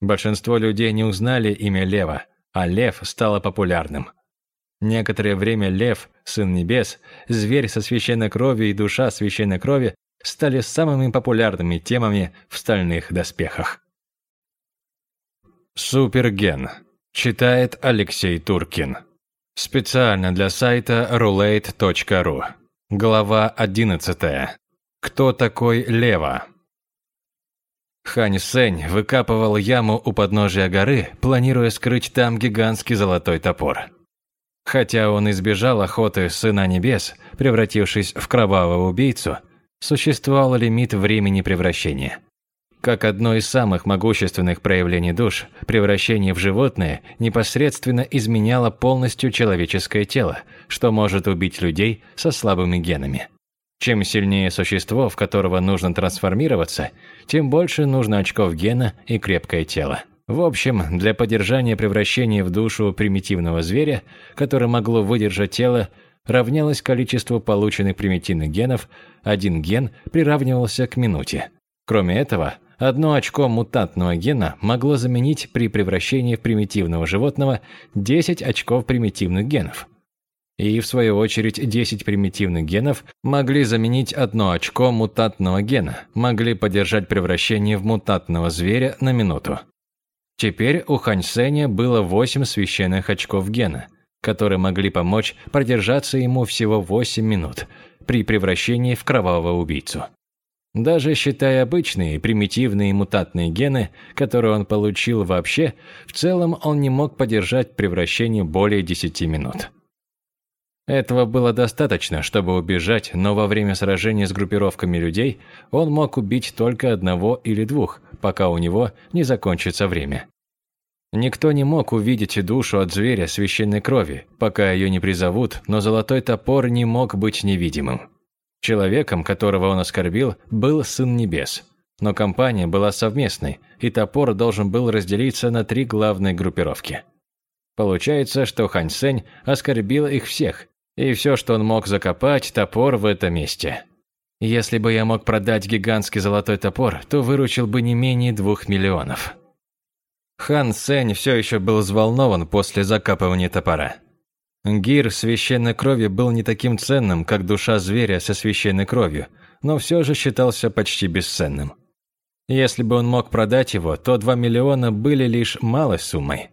Большинство людей не узнали имя Лева, а Лев стало популярным. Некоторое время Лев, Сын Небес, Зверь со священной кровью и Душа священной крови стали самыми популярными темами в стальных доспехах. Суперген. Читает Алексей Туркин. Специально для сайта roulette.ru. Глава 11. Кто такой Лева? Хань Сень выкапывал яму у подножия горы, планируя скрыть там гигантский золотой топор. Хотя он избежал охоты Сына Небес, превратившись в кровавого убийцу, существовал лимит времени превращения. Как одно из самых могущественных проявлений душ, превращение в животное непосредственно изменяло полностью человеческое тело, что может убить людей со слабыми генами. Чем сильнее существо, в которого нужно трансформироваться, тем больше нужно очков гена и крепкое тело. В общем, для поддержания превращения в душу примитивного зверя, которое могло выдержать тело, равнялось количеству полученных примитивных генов, один ген приравнивался к минуте. Кроме этого, одно очко мутантного гена могло заменить при превращении в примитивного животного 10 очков примитивных генов – и, в свою очередь, 10 примитивных генов могли заменить одно очко мутантного гена, могли поддержать превращение в мутантного зверя на минуту. Теперь у Хань Сэня было 8 священных очков гена, которые могли помочь продержаться ему всего 8 минут при превращении в кровавого убийцу. Даже считая обычные, примитивные мутантные гены, которые он получил вообще, в целом он не мог поддержать превращение более 10 минут. Этого было достаточно, чтобы убежать, но во время сражения с группировками людей он мог убить только одного или двух, пока у него не закончится время. Никто не мог увидеть душу от зверя священной крови, пока ее не призовут, но золотой топор не мог быть невидимым. Человеком, которого он оскорбил, был Сын Небес. Но компания была совместной, и топор должен был разделиться на три главные группировки. Получается, что Хань Сень оскорбил их всех, и все, что он мог закопать, топор в этом месте. Если бы я мог продать гигантский золотой топор, то выручил бы не менее двух миллионов. Хан Сень все еще был взволнован после закапывания топора. Гир священной крови был не таким ценным, как душа зверя со священной кровью, но все же считался почти бесценным. Если бы он мог продать его, то 2 миллиона были лишь малой суммой.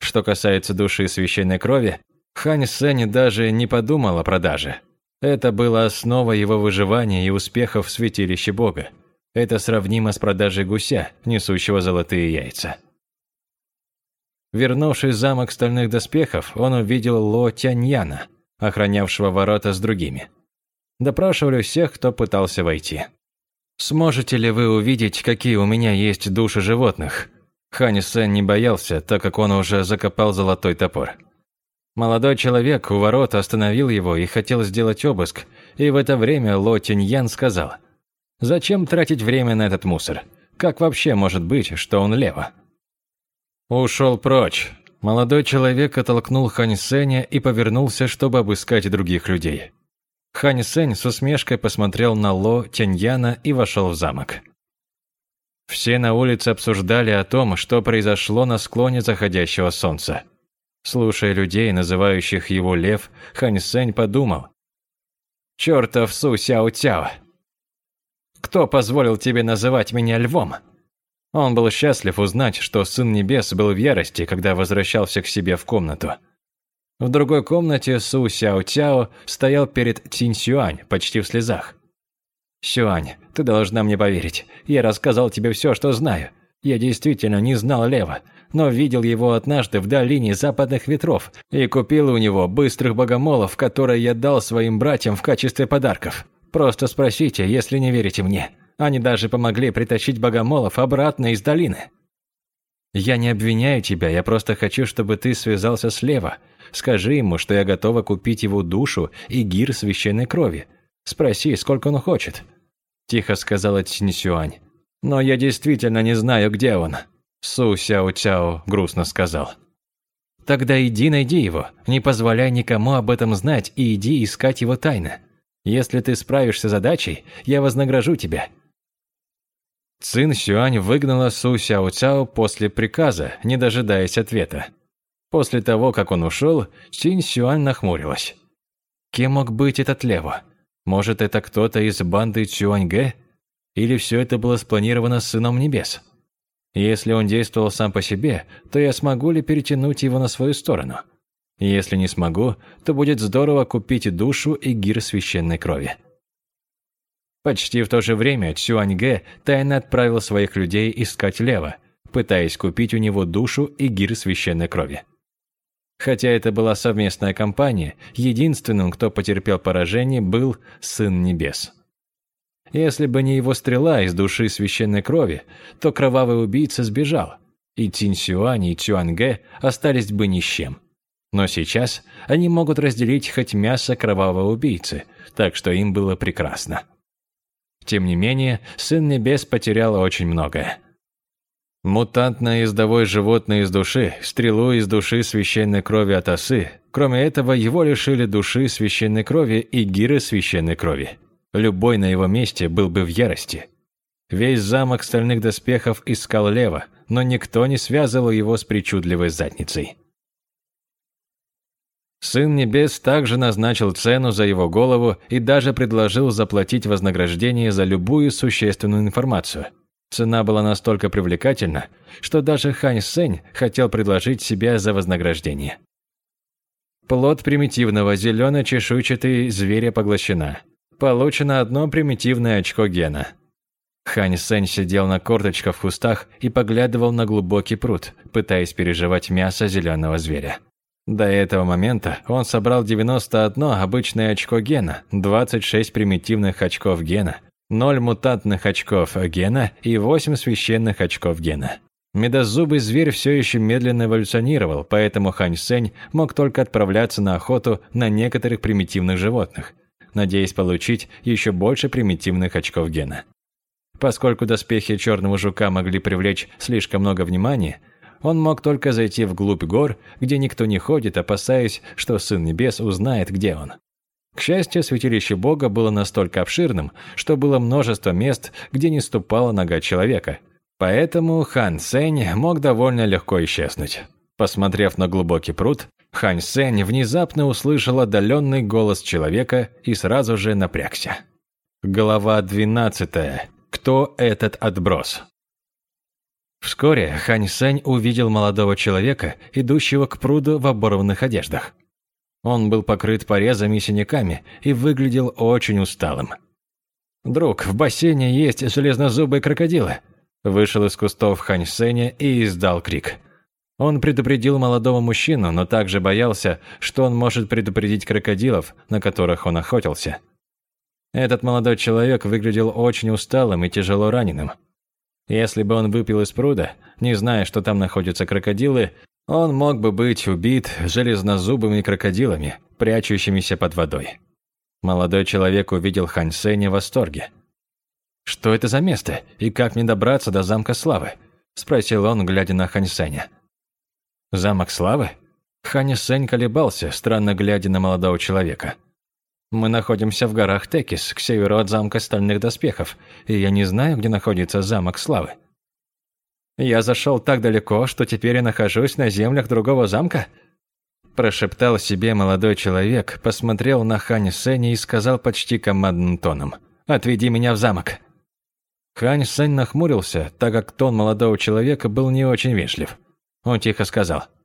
Что касается души священной крови, Хань Сень даже не подумал о продаже. Это было основа его выживания и успехов в святилище Бога. Это сравнимо с продажей гуся, несущего золотые яйца. Вернувшись в замок стальных доспехов, он увидел Ло Тяньяна, охранявшего ворота с другими. Допрашивали всех, кто пытался войти. «Сможете ли вы увидеть, какие у меня есть души животных?» Хани Сен не боялся, так как он уже закопал золотой топор. Молодой человек у ворот остановил его и хотел сделать обыск, и в это время Ло Тиньян сказал, «Зачем тратить время на этот мусор? Как вообще может быть, что он лево?» Ушел прочь. Молодой человек оттолкнул Хань Сеня и повернулся, чтобы обыскать других людей. Хань Сень с усмешкой посмотрел на Ло Тяньяна и вошел в замок. Все на улице обсуждали о том, что произошло на склоне заходящего солнца. Слушая людей, называющих его лев, Хань Сень подумал. «Чертов Су Сяо Тяо! Кто позволил тебе называть меня львом?» Он был счастлив узнать, что Сын Небес был в ярости, когда возвращался к себе в комнату. В другой комнате Су Сяо Тяо стоял перед Цинь Сюань, почти в слезах. «Сюань, ты должна мне поверить. Я рассказал тебе все, что знаю. Я действительно не знал Лева, но видел его однажды в долине западных ветров и купил у него быстрых богомолов, которые я дал своим братьям в качестве подарков. Просто спросите, если не верите мне. Они даже помогли притащить богомолов обратно из долины. Я не обвиняю тебя, я просто хочу, чтобы ты связался с Лева. Скажи ему, что я готова купить его душу и гир священной крови. Спроси, сколько он хочет. Тихо сказала Цинсюань. Но я действительно не знаю, где он. Су Сяо Цяо грустно сказал. Тогда иди найди его, не позволяй никому об этом знать и иди искать его тайно. Если ты справишься с задачей, я вознагражу тебя. Цин Сюань выгнала Су Сяо Цяо после приказа, не дожидаясь ответа. После того, как он ушел, Цин Сюань нахмурилась. Кем мог быть этот Лево? Может, это кто-то из банды Цюаньгэ? Или все это было спланировано Сыном Небес? Если он действовал сам по себе, то я смогу ли перетянуть его на свою сторону? Если не смогу, то будет здорово купить душу и гир священной крови. Почти в то же время Цюаньгэ тайно отправил своих людей искать Лева, пытаясь купить у него душу и гир священной крови. Хотя это была совместная кампания, единственным, кто потерпел поражение, был Сын Небес. Если бы не его стрела из души священной крови, то кровавый убийца сбежал, и Цинь Сюань и Цюаньгэ остались бы ни с чем. Но сейчас они могут разделить хоть мясо кровавого убийцы, так что им было прекрасно. Тем не менее, Сын Небес потерял очень многое. Мутантное ездовое животное из души, стрелу из души священной крови от осы. Кроме этого, его лишили души священной крови и гиры священной крови. Любой на его месте был бы в ярости. Весь замок стальных доспехов искал лево, но никто не связывал его с причудливой задницей. Сын Небес также назначил цену за его голову и даже предложил заплатить вознаграждение за любую существенную информацию. Цена была настолько привлекательна, что даже Хань Сень хотел предложить себя за вознаграждение. Плод примитивного зелено-чешуйчатый зверя поглощена. Получено одно примитивное очко гена. Хань Сень сидел на корточках в кустах и поглядывал на глубокий пруд, пытаясь переживать мясо зеленого зверя. До этого момента он собрал 91 обычное очко гена, 26 примитивных очков гена, 0 мутантных очков гена и 8 священных очков гена. Медозубый зверь все еще медленно эволюционировал, поэтому Хань Сень мог только отправляться на охоту на некоторых примитивных животных, надеясь получить еще больше примитивных очков гена. Поскольку доспехи черного жука могли привлечь слишком много внимания, он мог только зайти вглубь гор, где никто не ходит, опасаясь, что Сын Небес узнает, где он. К счастью, святилище Бога было настолько обширным, что было множество мест, где не ступала нога человека. Поэтому Хан Сень мог довольно легко исчезнуть. Посмотрев на глубокий пруд, Хань Сень внезапно услышал отдаленный голос человека и сразу же напрягся. Глава двенадцатая. Кто этот отброс? Вскоре Хань Сень увидел молодого человека, идущего к пруду в оборванных одеждах. Он был покрыт порезами и синяками и выглядел очень усталым. «Друг, в бассейне есть железнозубые крокодилы!» Вышел из кустов Хань Сеня и издал крик. Он предупредил молодого мужчину, но также боялся, что он может предупредить крокодилов, на которых он охотился. Этот молодой человек выглядел очень усталым и тяжело раненым. Если бы он выпил из пруда, не зная, что там находятся крокодилы, он мог бы быть убит железнозубыми крокодилами, прячущимися под водой. Молодой человек увидел Хань Сэня в восторге. «Что это за место, и как мне добраться до Замка Славы?» – спросил он, глядя на Хань Сэня. «Замок Славы?» Хань Сэнь колебался, странно глядя на молодого человека. Мы находимся в горах Текис, к северу от замка Стальных Доспехов, и я не знаю, где находится замок Славы. Я зашел так далеко, что теперь я нахожусь на землях другого замка? Прошептал себе молодой человек, посмотрел на Хань Сэня и сказал почти командным тоном. «Отведи меня в замок». Хань Сэнь нахмурился, так как тон молодого человека был не очень вежлив. Он тихо сказал –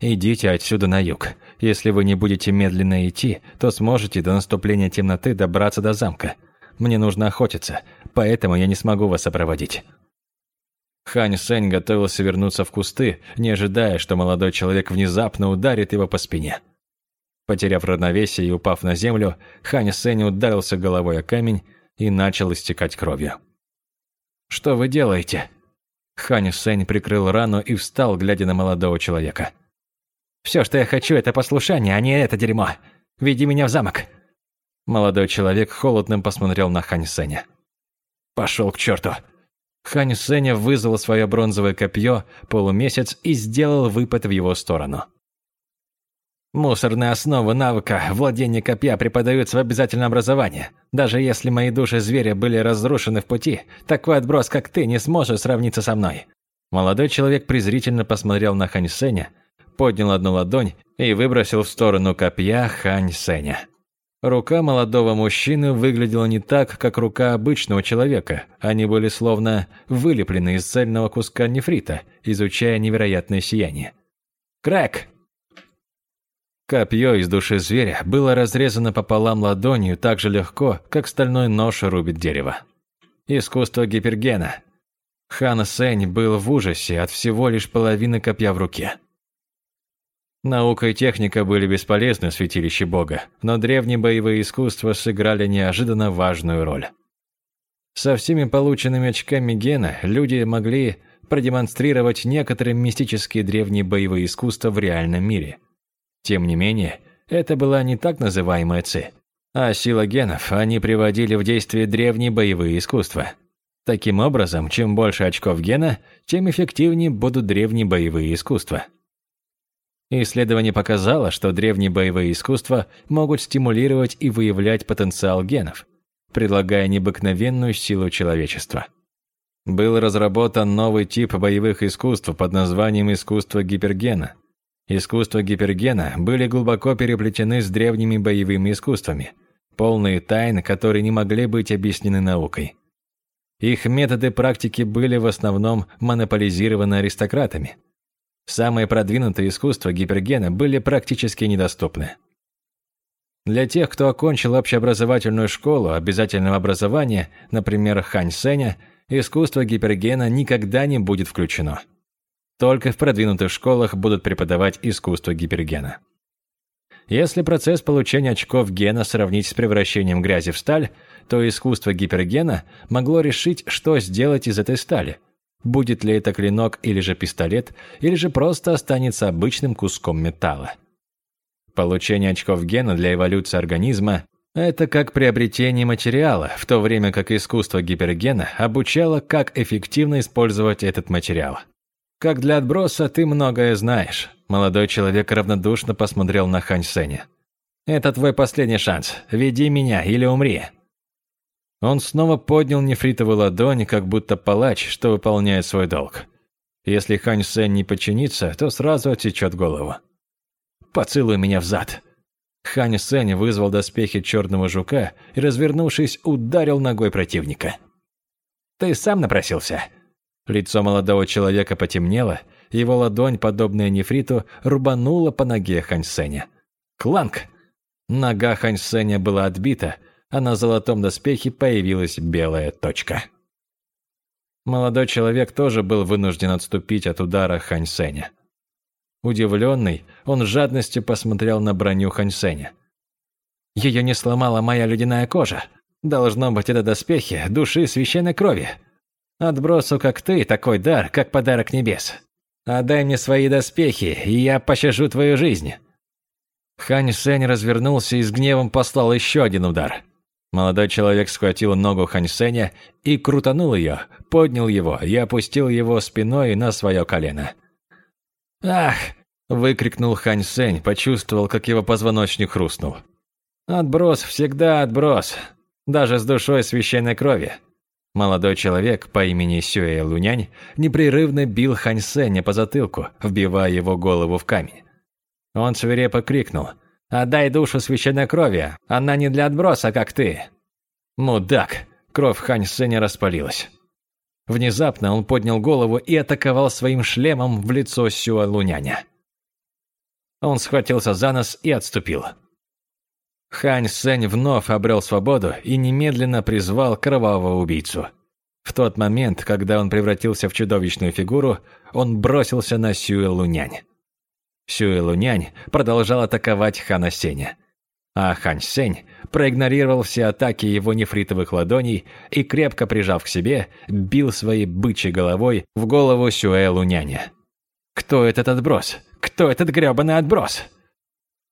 Идите отсюда на юг. Если вы не будете медленно идти, то сможете до наступления темноты добраться до замка. Мне нужно охотиться, поэтому я не смогу вас сопроводить». Хань Сэнь готовился вернуться в кусты, не ожидая, что молодой человек внезапно ударит его по спине. Потеряв равновесие и упав на землю, Хань Сэнь ударился головой о камень и начал истекать кровью. «Что вы делаете?» Хань Сэнь прикрыл рану и встал, глядя на молодого человека. Все, что я хочу, это послушание, а не это дерьмо. Веди меня в замок». Молодой человек холодным посмотрел на Хань Сеня. «Пошел к черту». Хань Сеня вызвал свое бронзовое копье, полумесяц, и сделал выпад в его сторону. Мусорные основы навыка владения копья преподаются в обязательном образовании. Даже если мои души зверя были разрушены в пути, такой отброс, как ты, не сможет сравниться со мной. Молодой человек презрительно посмотрел на Хань Сеня, поднял одну ладонь и выбросил в сторону копья Хань Сеня. Рука молодого мужчины выглядела не так, как рука обычного человека. Они были словно вылеплены из цельного куска нефрита, изучая невероятное сияние. «Крэк!» Копье из души зверя было разрезано пополам ладонью так же легко, как стальной нож рубит дерево. Искусство гипергена. Хан Сень был в ужасе от всего лишь половины копья в руке. Наука и техника были бесполезны в святилище Бога, но древние боевые искусства сыграли неожиданно важную роль. Со всеми полученными очками гена люди могли продемонстрировать некоторые мистические древние боевые искусства в реальном мире. Тем не менее, это была не так называемая ци, а сила генов они приводили в действие древние боевые искусства. Таким образом, чем больше очков гена, тем эффективнее будут древние боевые искусства. Исследование показало, что древние боевые искусства могут стимулировать и выявлять потенциал генов, предлагая необыкновенную силу человечества. Был разработан новый тип боевых искусств под названием искусство гипергена. Искусства гипергена были глубоко переплетены с древними боевыми искусствами, полные тайн, которые не могли быть объяснены наукой. Их методы практики были в основном монополизированы аристократами – Самые продвинутые искусства гипергена были практически недоступны. Для тех, кто окончил общеобразовательную школу обязательного образования, например, Хань Сеня, искусство гипергена никогда не будет включено. Только в продвинутых школах будут преподавать искусство гипергена. Если процесс получения очков гена сравнить с превращением грязи в сталь, то искусство гипергена могло решить, что сделать из этой стали – Будет ли это клинок или же пистолет, или же просто останется обычным куском металла. Получение очков гена для эволюции организма Это как приобретение материала, в то время как искусство гипергена обучало, как эффективно использовать этот материал. Как для отброса ты многое знаешь. Молодой человек равнодушно посмотрел на Хань Сеня. Это твой последний шанс. Веди меня или умри. Он снова поднял нефритовую ладонь, как будто палач, что выполняет свой долг. Если Хань Сень не подчинится, то сразу отсечет голову. «Поцелуй меня в зад!» Хань Сень вызвал доспехи черного жука и, развернувшись, ударил ногой противника. «Ты сам напросился?» Лицо молодого человека потемнело, его ладонь, подобная нефриту, рубанула по ноге Хань Сеня. «Кланг!» Нога Хань Сеня была отбита, а на золотом доспехе появилась белая точка. Молодой человек тоже был вынужден отступить от удара Хань Сеня. Удивленный, он с жадностью посмотрел на броню Хань Сеня. «Ее не сломала моя ледяная кожа. Должно быть, это доспехи души священной крови. Отбросу, как ты, такой дар, как подарок небес. Отдай мне свои доспехи, и я пощажу твою жизнь». Хань Сень развернулся и с гневом послал еще один удар. Молодой человек схватил ногу Хань Сеня и крутанул ее, поднял его и опустил его спиной на свое колено. «Ах!» – выкрикнул Хань Сень, почувствовал, как его позвоночник хрустнул. «Отброс всегда отброс, даже с душой священной крови». Молодой человек по имени Сюэ Лунянь непрерывно бил Хань Сэня по затылку, вбивая его голову в камень. Он свирепо крикнул «Отдай душу священной крови, она не для отброса, как ты!» «Мудак!» Кровь Хань Сэня распалилась. Внезапно он поднял голову и атаковал своим шлемом в лицо Сюэ Луняня. Он схватился за нос и отступил. Хань Сень вновь обрел свободу и немедленно призвал кровавого убийцу. В тот момент, когда он превратился в чудовищную фигуру, он бросился на Сюэ Лунянь. Сюэ Лунянь продолжал атаковать Хана Сеня. А Хань Сень проигнорировал все атаки его нефритовых ладоней и, крепко прижав к себе, бил своей бычьей головой в голову Сюэ Луняня. «Кто этот отброс? Кто этот грёбаный отброс?»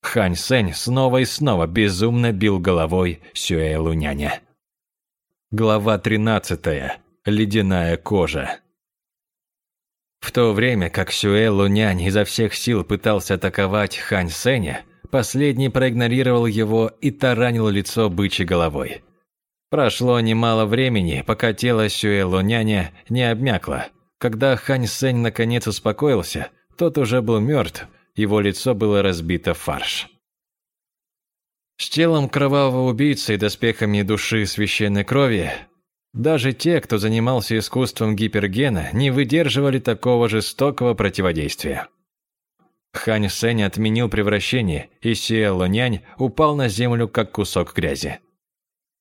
Хань Сень снова и снова безумно бил головой Сюэ Луняня. Глава 13. Ледяная кожа. В то время как Сюэ Лунянь изо всех сил пытался атаковать Хань Сэня, последний проигнорировал его и таранил лицо бычьей головой. Прошло немало времени, пока тело Сюэ Луняня не обмякло. Когда Хань Сэнь наконец успокоился, тот уже был мертв, его лицо было разбито в фарш. С телом кровавого убийцы и доспехами души священной крови даже те, кто занимался искусством гипергена, не выдерживали такого жестокого противодействия. Хань Сень отменил превращение, и Сиэ Лунянь упал на землю, как кусок грязи.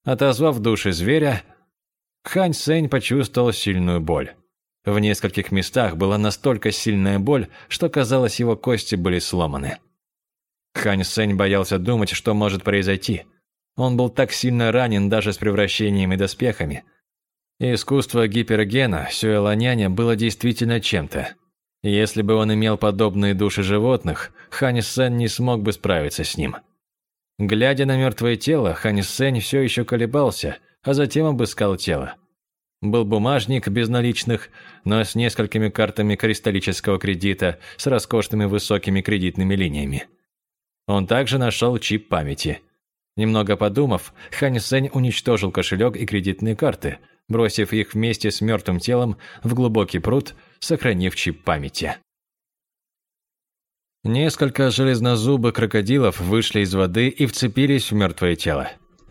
Отозвав души зверя, Хань Сень почувствовал сильную боль. В нескольких местах была настолько сильная боль, что казалось, его кости были сломаны. Хань Сень боялся думать, что может произойти. Он был так сильно ранен даже с превращением и доспехами – Искусство гипергена Сюэланяня было действительно чем-то. Если бы он имел подобные души животных, Ханисен не смог бы справиться с ним. Глядя на мертвое тело, Ханисен все еще колебался, а затем обыскал тело. Был бумажник без наличных, но с несколькими картами кристаллического кредита с роскошными высокими кредитными линиями. Он также нашел чип памяти. Немного подумав, Ханисен уничтожил кошелек и кредитные карты – бросив их вместе с мертвым телом в глубокий пруд, сохранив чип памяти. Несколько железнозубых крокодилов вышли из воды и вцепились в мертвое тело.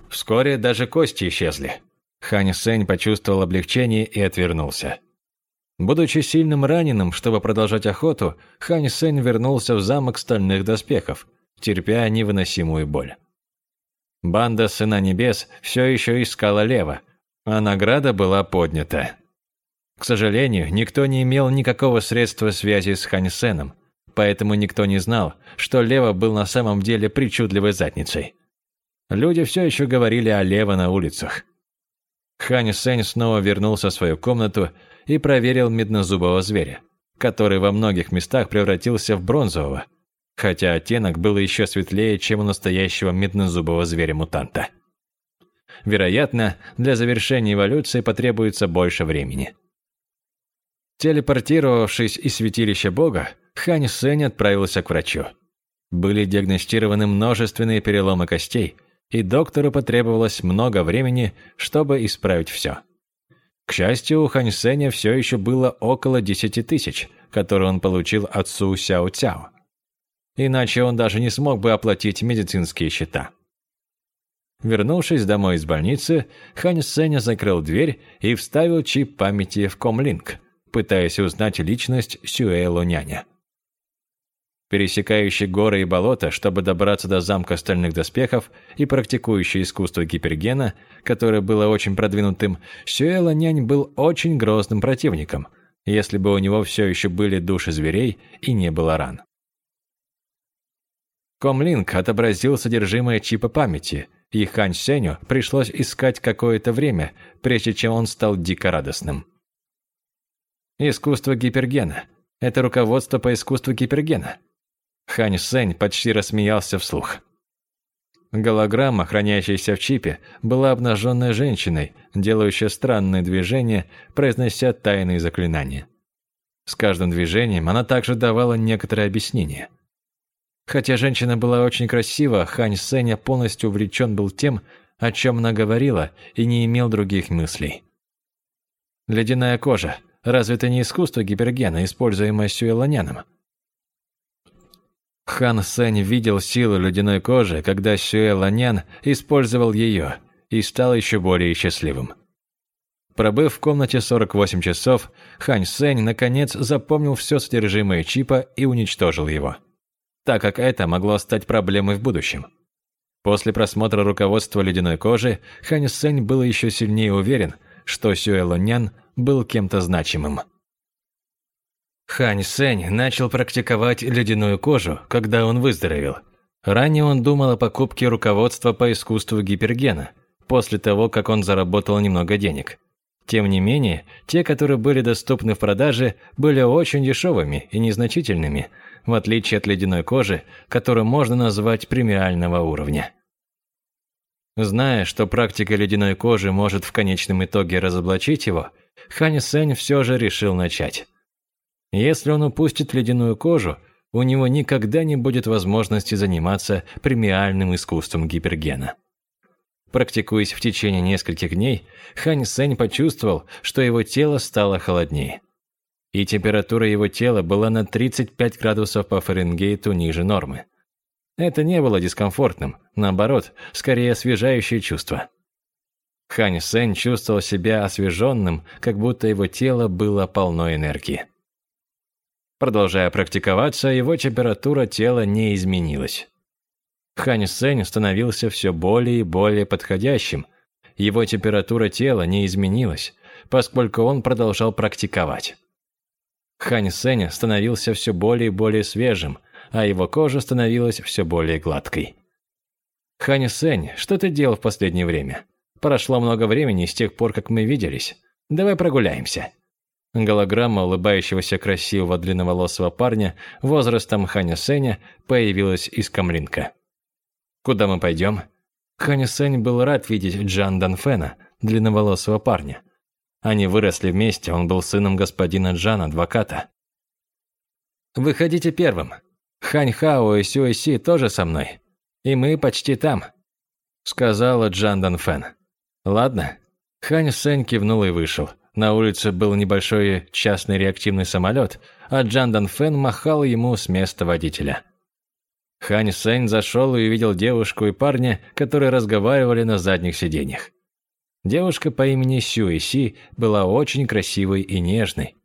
Вскоре даже кости исчезли. Хань Сень почувствовал облегчение и отвернулся. Будучи сильным раненым, чтобы продолжать охоту, Хань Сень вернулся в замок стальных доспехов, терпя невыносимую боль. Банда Сына Небес все еще искала Лева – а награда была поднята. К сожалению, никто не имел никакого средства связи с Хань Сеном, поэтому никто не знал, что Лева был на самом деле причудливой задницей. Люди все еще говорили о Лева на улицах. Хань Сень снова вернулся в свою комнату и проверил меднозубого зверя, который во многих местах превратился в бронзового, хотя оттенок был еще светлее, чем у настоящего меднозубого зверя-мутанта. Вероятно, для завершения эволюции потребуется больше времени. Телепортировавшись из святилища Бога, Хань Сень отправился к врачу. Были диагностированы множественные переломы костей, и доктору потребовалось много времени, чтобы исправить все. К счастью, у Хань Сеня все еще было около десяти тысяч, которые он получил от Су Сяо Цяо. Иначе он даже не смог бы оплатить медицинские счета. Вернувшись домой из больницы, Хань Сеня закрыл дверь и вставил чип памяти в комлинк, пытаясь узнать личность Сюэ Луняня. Пересекающий горы и болота, чтобы добраться до замка стальных доспехов и практикующий искусство гипергена, которое было очень продвинутым, Сюэ Лунянь был очень грозным противником, если бы у него все еще были души зверей и не было ран. Комлинк отобразил содержимое чипа памяти, и Хань Сеню пришлось искать какое-то время, прежде чем он стал дико радостным. Искусство гипергена. Это руководство по искусству гипергена. Хань Сень почти рассмеялся вслух. Голограмма, хранящаяся в чипе, была обнаженной женщиной, делающей странные движения, произнося тайные заклинания. С каждым движением она также давала некоторые объяснения – Хотя женщина была очень красива, Хань Сеня полностью увлечен был тем, о чем она говорила, и не имел других мыслей. Ледяная кожа. Разве это не искусство гипергена, используемое Сюэланяном? Хан Сень видел силу ледяной кожи, когда Сюэланян использовал ее, и стал еще более счастливым. Пробыв в комнате 48 часов, Хань Сень наконец запомнил все содержимое чипа и уничтожил его так как это могло стать проблемой в будущем. После просмотра руководства ледяной кожи, Хань Сень был еще сильнее уверен, что Сюэ Лунян был кем-то значимым. Хань Сень начал практиковать ледяную кожу, когда он выздоровел. Ранее он думал о покупке руководства по искусству гипергена, после того, как он заработал немного денег. Тем не менее, те, которые были доступны в продаже, были очень дешевыми и незначительными, в отличие от ледяной кожи, которую можно назвать премиального уровня. Зная, что практика ледяной кожи может в конечном итоге разоблачить его, Хань Сень все же решил начать. Если он упустит ледяную кожу, у него никогда не будет возможности заниматься премиальным искусством гипергена. Практикуясь в течение нескольких дней, Хань Сень почувствовал, что его тело стало холоднее и температура его тела была на 35 градусов по Фаренгейту ниже нормы. Это не было дискомфортным, наоборот, скорее освежающее чувство. Хань Сень чувствовал себя освеженным, как будто его тело было полно энергии. Продолжая практиковаться, его температура тела не изменилась. Хань Сень становился все более и более подходящим. Его температура тела не изменилась, поскольку он продолжал практиковать. Хань Сеня становился все более и более свежим, а его кожа становилась все более гладкой. «Хань Сень, что ты делал в последнее время? Прошло много времени с тех пор, как мы виделись. Давай прогуляемся». Голограмма улыбающегося красивого длинноволосого парня возрастом Ханя Сеня появилась из камлинка. «Куда мы пойдем?» Ханя Сень был рад видеть Джан Данфена, длинноволосого парня – они выросли вместе, он был сыном господина Джан, адвоката. «Выходите первым. Хань Хао и Сюэ Си тоже со мной. И мы почти там», — сказала Джан Дан Фэн. «Ладно». Хань Сэнь кивнул и вышел. На улице был небольшой частный реактивный самолет, а Джан Дан Фэн махал ему с места водителя. Хань Сэнь зашел и увидел девушку и парня, которые разговаривали на задних сиденьях. Девушка по имени Сюэ Си была очень красивой и нежной.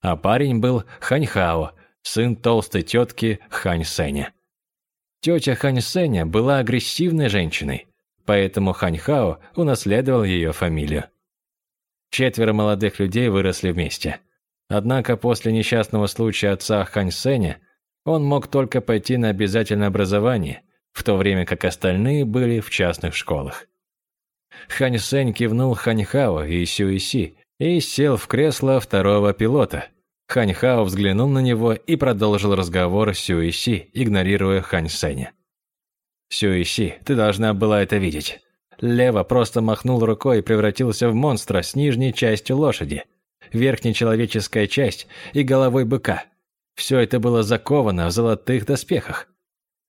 А парень был Ханьхао, сын толстой тетки Хань Сэня. Тетя Хань Сэня была агрессивной женщиной, поэтому Ханьхао унаследовал ее фамилию. Четверо молодых людей выросли вместе. Однако после несчастного случая отца Хань Сэня он мог только пойти на обязательное образование, в то время как остальные были в частных школах. Хань Сень кивнул Хань Хао и Сюи Си и сел в кресло второго пилота. Хань Хао взглянул на него и продолжил разговор с Сюи Си, игнорируя Хань Сэня. «Сюи Си, ты должна была это видеть. Лева просто махнул рукой и превратился в монстра с нижней частью лошади, верхней человеческая часть и головой быка. Все это было заковано в золотых доспехах.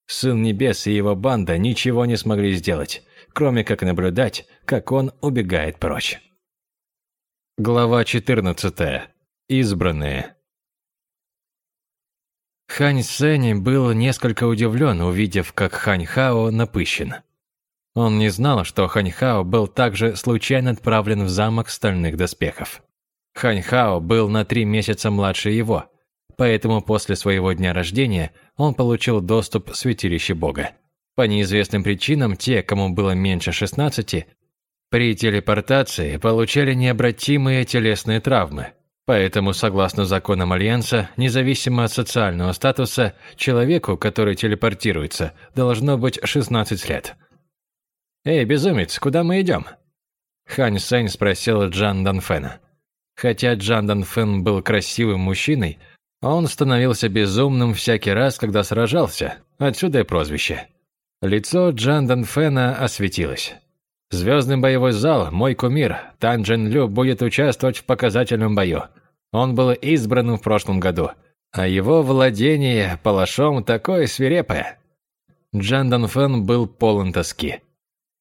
Сын Небес и его банда ничего не смогли сделать, кроме как наблюдать, как он убегает прочь. Глава 14. Избранные. Хань Сэнь был несколько удивлен, увидев, как Хань Хао напыщен. Он не знал, что Хань Хао был также случайно отправлен в замок стальных доспехов. Хань Хао был на три месяца младше его, поэтому после своего дня рождения он получил доступ в святилище Бога. По неизвестным причинам те, кому было меньше 16, при телепортации получали необратимые телесные травмы. Поэтому, согласно законам Альянса, независимо от социального статуса, человеку, который телепортируется, должно быть 16 лет. «Эй, безумец, куда мы идем?» Хань Сэнь спросил Джан Данфена. Хотя Джан Данфен был красивым мужчиной, он становился безумным всякий раз, когда сражался, отсюда и прозвище. Лицо Джан Данфена осветилось. Звездный боевой зал, мой кумир, Тан Джен Лю будет участвовать в показательном бою. Он был избран в прошлом году, а его владение палашом такое свирепое. Джан Данфен был полон тоски.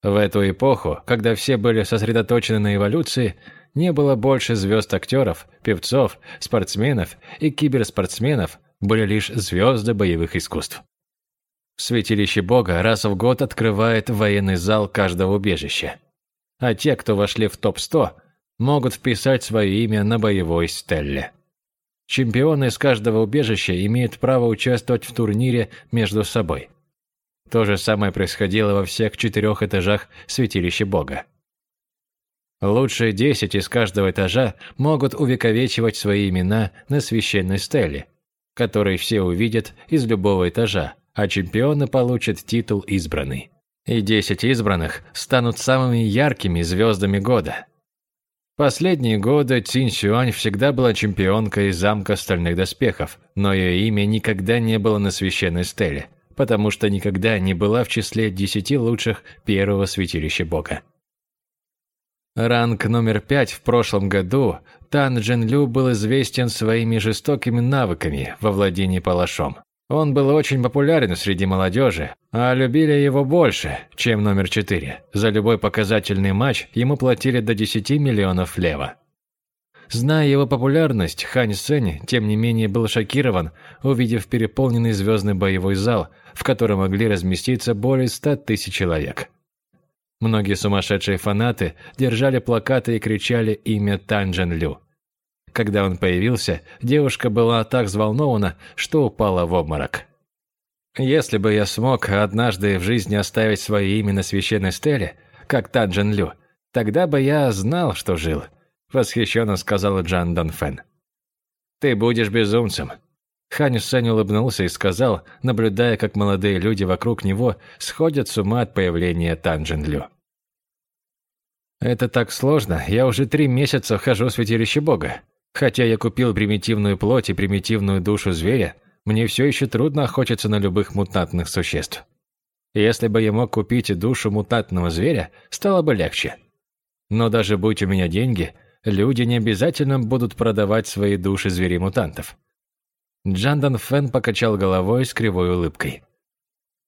В эту эпоху, когда все были сосредоточены на эволюции, не было больше звезд актеров, певцов, спортсменов и киберспортсменов, были лишь звезды боевых искусств. Святилище Бога раз в год открывает военный зал каждого убежища. А те, кто вошли в топ-100, могут вписать свое имя на боевой стелле. Чемпионы из каждого убежища имеют право участвовать в турнире между собой. То же самое происходило во всех четырех этажах Святилища Бога. Лучшие десять из каждого этажа могут увековечивать свои имена на священной стеле, который все увидят из любого этажа, а чемпионы получат титул избранный. И десять избранных станут самыми яркими звездами года. Последние годы Цинь Сюань всегда была чемпионкой замка стальных доспехов, но ее имя никогда не было на священной стеле, потому что никогда не была в числе десяти лучших первого святилища бога. Ранг номер пять в прошлом году Тан Джен Лю был известен своими жестокими навыками во владении палашом. Он был очень популярен среди молодежи, а любили его больше, чем номер четыре. За любой показательный матч ему платили до 10 миллионов лева. Зная его популярность, Хань Сэнь, тем не менее, был шокирован, увидев переполненный звездный боевой зал, в котором могли разместиться более 100 тысяч человек. Многие сумасшедшие фанаты держали плакаты и кричали имя Танжен Лю. Когда он появился, девушка была так взволнована, что упала в обморок. Если бы я смог однажды в жизни оставить свое имя на священной стеле, как Танжен Лю, тогда бы я знал, что жил, восхищенно сказал Джан Донфен. Ты будешь безумцем. Хань Сэнь улыбнулся и сказал, наблюдая, как молодые люди вокруг него сходят с ума от появления Танжен Лю. Это так сложно. Я уже три месяца хожу в святилище Бога. Хотя я купил примитивную плоть и примитивную душу зверя, мне все еще трудно охотиться на любых мутантных существ. Если бы я мог купить душу мутантного зверя, стало бы легче. Но даже будь у меня деньги, люди не обязательно будут продавать свои души зверей-мутантов. Джандан Фэн покачал головой с кривой улыбкой.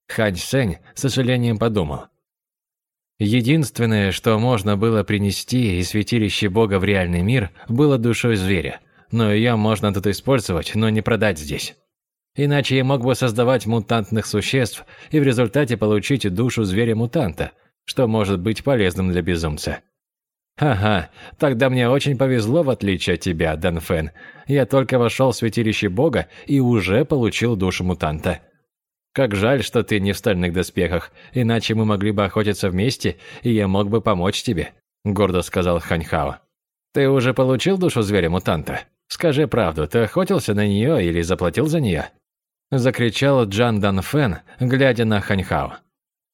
Хань Сэнь с сожалением подумал. Единственное, что можно было принести из святилища Бога в реальный мир, было душой зверя. Но ее можно тут использовать, но не продать здесь. Иначе я мог бы создавать мутантных существ и в результате получить душу зверя-мутанта, что может быть полезным для безумца. Ага, тогда мне очень повезло в отличие от тебя, Дан Фэн. Я только вошел в святилище Бога и уже получил душу мутанта. Как жаль, что ты не в стальных доспехах, иначе мы могли бы охотиться вместе, и я мог бы помочь тебе», — гордо сказал Ханьхао. «Ты уже получил душу зверя-мутанта? Скажи правду, ты охотился на нее или заплатил за нее?» Закричал Джан Дан Фэн, глядя на Ханьхао.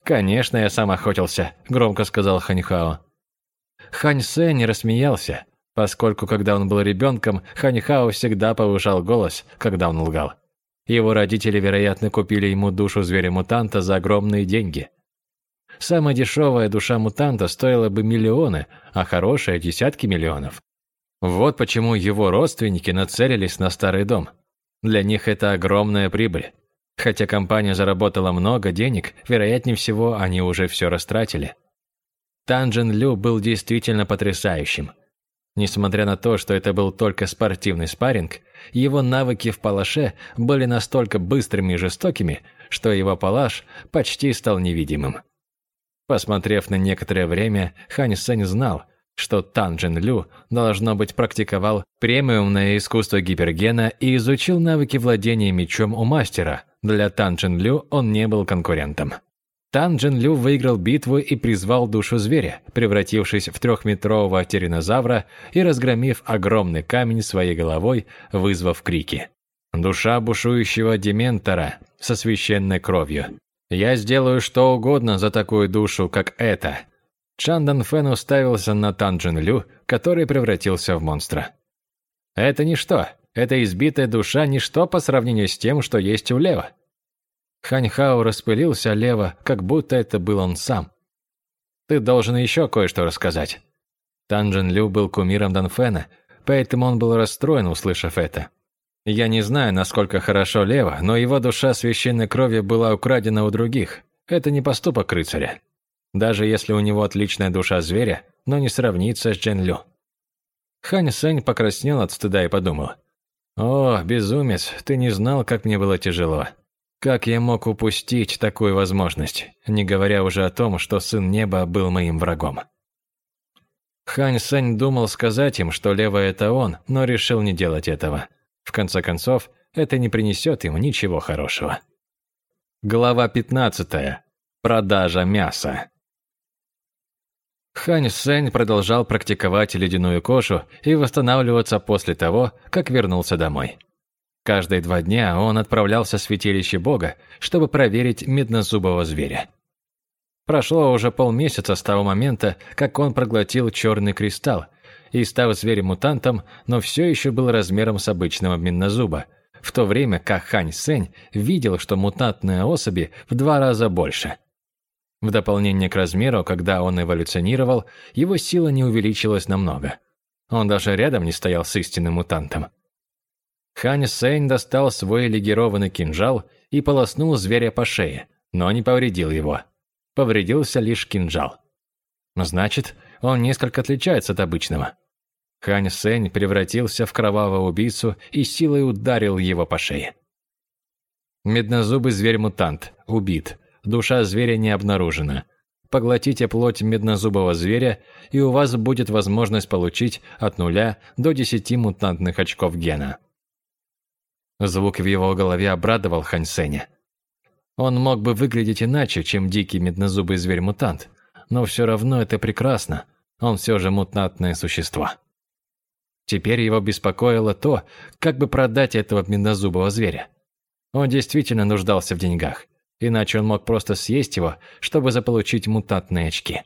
«Конечно, я сам охотился», — громко сказал Ханьхао. Хань Сэнь рассмеялся, поскольку когда он был ребенком, Ханьхао всегда повышал голос, когда он лгал. Его родители, вероятно, купили ему душу зверя-мутанта за огромные деньги. Самая дешевая душа мутанта стоила бы миллионы, а хорошая – десятки миллионов. Вот почему его родственники нацелились на старый дом. Для них это огромная прибыль. Хотя компания заработала много денег, вероятнее всего, они уже все растратили. Танжен Лю был действительно потрясающим. Несмотря на то, что это был только спортивный спарринг, его навыки в палаше были настолько быстрыми и жестокими, что его палаш почти стал невидимым. Посмотрев на некоторое время, Хань Сэнь знал, что Тан Джин Лю, должно быть, практиковал премиумное искусство гипергена и изучил навыки владения мечом у мастера. Для Тан Джин Лю он не был конкурентом. Тан Джин Лю выиграл битву и призвал душу зверя, превратившись в трехметрового тиринозавра и разгромив огромный камень своей головой, вызвав крики. Душа бушующего дементора со священной кровью. «Я сделаю что угодно за такую душу, как эта!» Чан Дан Фэн уставился на Тан Джин Лю, который превратился в монстра. «Это ничто. Эта избитая душа – ничто по сравнению с тем, что есть у Лева. Ханьхао распылился лево, как будто это был он сам. «Ты должен еще кое-что рассказать». Танжен Лю был кумиром Данфена, поэтому он был расстроен, услышав это. Я не знаю, насколько хорошо Лева, но его душа священной крови была украдена у других. Это не поступок рыцаря. Даже если у него отличная душа зверя, но не сравнится с Джен Лю. Хань Сэнь покраснел от стыда и подумал. «О, безумец, ты не знал, как мне было тяжело. Как я мог упустить такую возможность, не говоря уже о том, что Сын Неба был моим врагом? Хань Сэнь думал сказать им, что Лева – это он, но решил не делать этого. В конце концов, это не принесет им ничего хорошего. Глава 15. Продажа мяса. Хань Сэнь продолжал практиковать ледяную кожу и восстанавливаться после того, как вернулся домой. Каждые два дня он отправлялся в святилище Бога, чтобы проверить меднозубого зверя. Прошло уже полмесяца с того момента, как он проглотил черный кристалл и, став зверем-мутантом, но все еще был размером с обычного меднозуба, в то время как Хань Сень видел, что мутантные особи в два раза больше. В дополнение к размеру, когда он эволюционировал, его сила не увеличилась намного. Он даже рядом не стоял с истинным мутантом. Хань Сэнь достал свой легированный кинжал и полоснул зверя по шее, но не повредил его. Повредился лишь кинжал. Значит, он несколько отличается от обычного. Хань Сэнь превратился в кровавого убийцу и силой ударил его по шее. Меднозубый зверь-мутант. Убит. Душа зверя не обнаружена. Поглотите плоть меднозубого зверя, и у вас будет возможность получить от нуля до 10 мутантных очков гена. Звук в его голове обрадовал Хань Сеня. Он мог бы выглядеть иначе, чем дикий меднозубый зверь-мутант, но все равно это прекрасно, он все же мутантное существо. Теперь его беспокоило то, как бы продать этого меднозубого зверя. Он действительно нуждался в деньгах, иначе он мог просто съесть его, чтобы заполучить мутантные очки.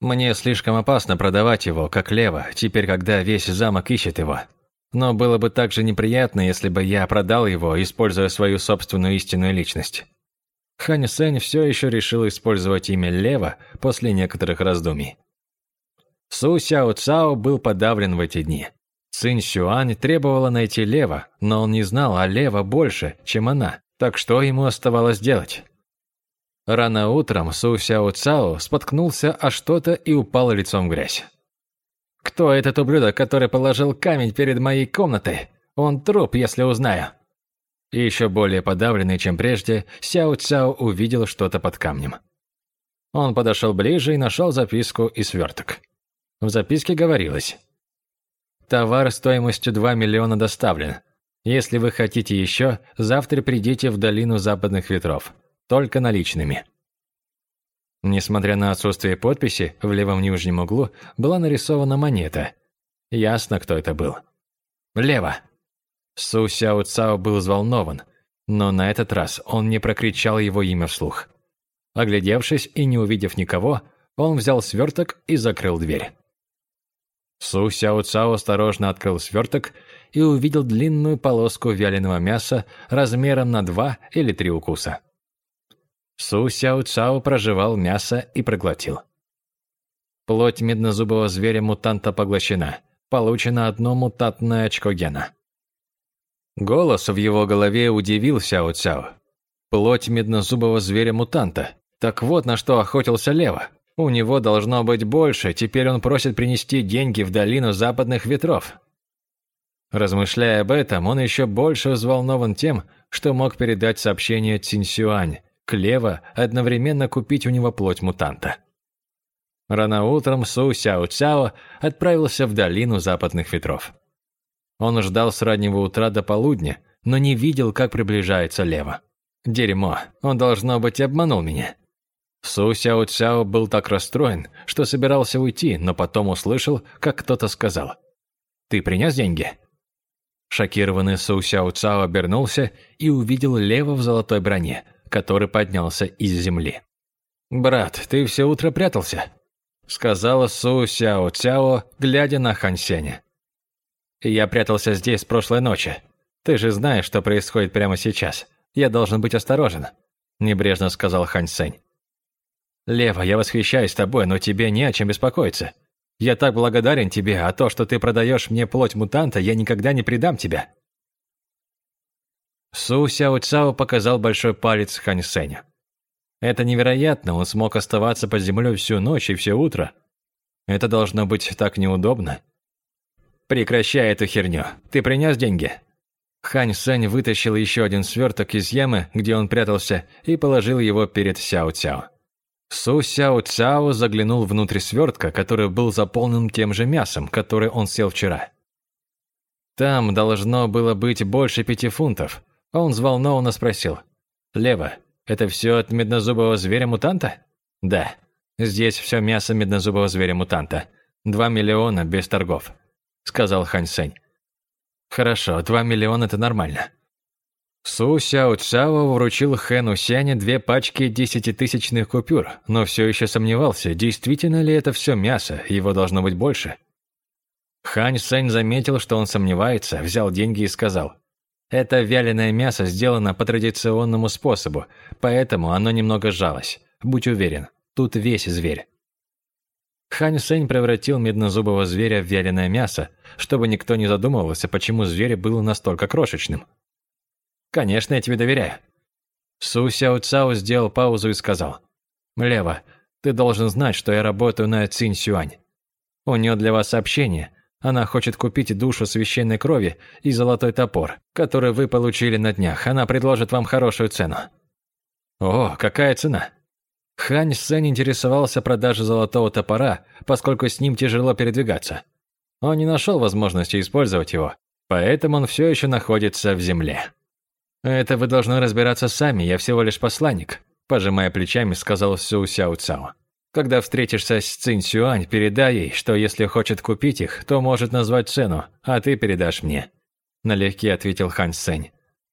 Мне слишком опасно продавать его, как лево, теперь когда весь замок ищет его, но было бы также неприятно, если бы я продал его, используя свою собственную истинную личность. Хань Сэнь все еще решил использовать имя Лева после некоторых раздумий. Су Сяо Цао был подавлен в эти дни. Цинь Сюань требовала найти Лева, но он не знал о Лева больше, чем она, так что ему оставалось делать? Рано утром Су Сяо Цао споткнулся о что-то и упал лицом в грязь. Кто этот ублюдок, который положил камень перед моей комнатой? Он труп, если узнаю. И еще более подавленный, чем прежде, Сяо Цяо увидел что-то под камнем. Он подошел ближе и нашел записку и сверток. В записке говорилось. «Товар стоимостью 2 миллиона доставлен. Если вы хотите еще, завтра придите в долину западных ветров. Только наличными». Несмотря на отсутствие подписи, в левом нижнем углу была нарисована монета. Ясно, кто это был. «Лево!» Су Сяо Цао был взволнован, но на этот раз он не прокричал его имя вслух. Оглядевшись и не увидев никого, он взял сверток и закрыл дверь. Су Сяо Цао осторожно открыл сверток и увидел длинную полоску вяленого мяса размером на два или три укуса. Су Сяо Цао прожевал мясо и проглотил. Плоть меднозубого зверя-мутанта поглощена. Получено одно мутантное очко гена. Голос в его голове удивил Сяо Цяо. Плоть меднозубого зверя-мутанта. Так вот на что охотился Лева. У него должно быть больше, теперь он просит принести деньги в долину западных ветров. Размышляя об этом, он еще больше взволнован тем, что мог передать сообщение Цинсюань, Клева одновременно купить у него плоть мутанта. Рано утром Су Сяо Цяо отправился в долину западных ветров. Он ждал с раннего утра до полудня, но не видел, как приближается Лева. Дерьмо, он, должно быть, обманул меня. Су Сяо Цяо был так расстроен, что собирался уйти, но потом услышал, как кто-то сказал. «Ты принес деньги?» Шокированный Су Сяо Цао обернулся и увидел Лева в золотой броне, который поднялся из земли. «Брат, ты все утро прятался?» сказала Су Сяо Цяо, глядя на Хан Сеня. «Я прятался здесь с прошлой ночи. Ты же знаешь, что происходит прямо сейчас. Я должен быть осторожен», – небрежно сказал Хан Сень. «Лева, я восхищаюсь тобой, но тебе не о чем беспокоиться. Я так благодарен тебе, а то, что ты продаешь мне плоть мутанта, я никогда не предам тебя». Су Сяо Цао показал большой палец Хань Сеня. Это невероятно, он смог оставаться под землей всю ночь и все утро. Это должно быть так неудобно. Прекращай эту херню. Ты принес деньги? Хань Сень вытащил еще один сверток из ямы, где он прятался, и положил его перед Сяо Цяо. Су Сяо Цяо заглянул внутрь свертка, который был заполнен тем же мясом, которое он съел вчера. Там должно было быть больше пяти фунтов. Он взволнованно спросил. «Лево, это все от меднозубого зверя-мутанта?» «Да. Здесь все мясо меднозубого зверя-мутанта. Два миллиона без торгов», — сказал Хань Сень. «Хорошо, два миллиона – это нормально. Су Сяо Цао вручил Хэну Сяне две пачки десятитысячных купюр, но все еще сомневался, действительно ли это все мясо, его должно быть больше. Хань Сэнь заметил, что он сомневается, взял деньги и сказал, «Это вяленое мясо сделано по традиционному способу, поэтому оно немного жалось. Будь уверен, тут весь зверь». Хань Сэнь превратил меднозубого зверя в вяленое мясо, чтобы никто не задумывался, почему зверь был настолько крошечным. Конечно, я тебе доверяю. Су Сяо Цао сделал паузу и сказал. Лево, ты должен знать, что я работаю на Цинь Сюань. У нее для вас сообщение. Она хочет купить душу священной крови и золотой топор, который вы получили на днях. Она предложит вам хорошую цену. О, какая цена? Хань Сен интересовался продажей золотого топора, поскольку с ним тяжело передвигаться. Он не нашел возможности использовать его, поэтому он все еще находится в земле. «Это вы должны разбираться сами, я всего лишь посланник», пожимая плечами, сказал Су Сяо Цао. «Когда встретишься с Цинь Сюань, передай ей, что если хочет купить их, то может назвать цену, а ты передашь мне». Налегке ответил Хан Сень.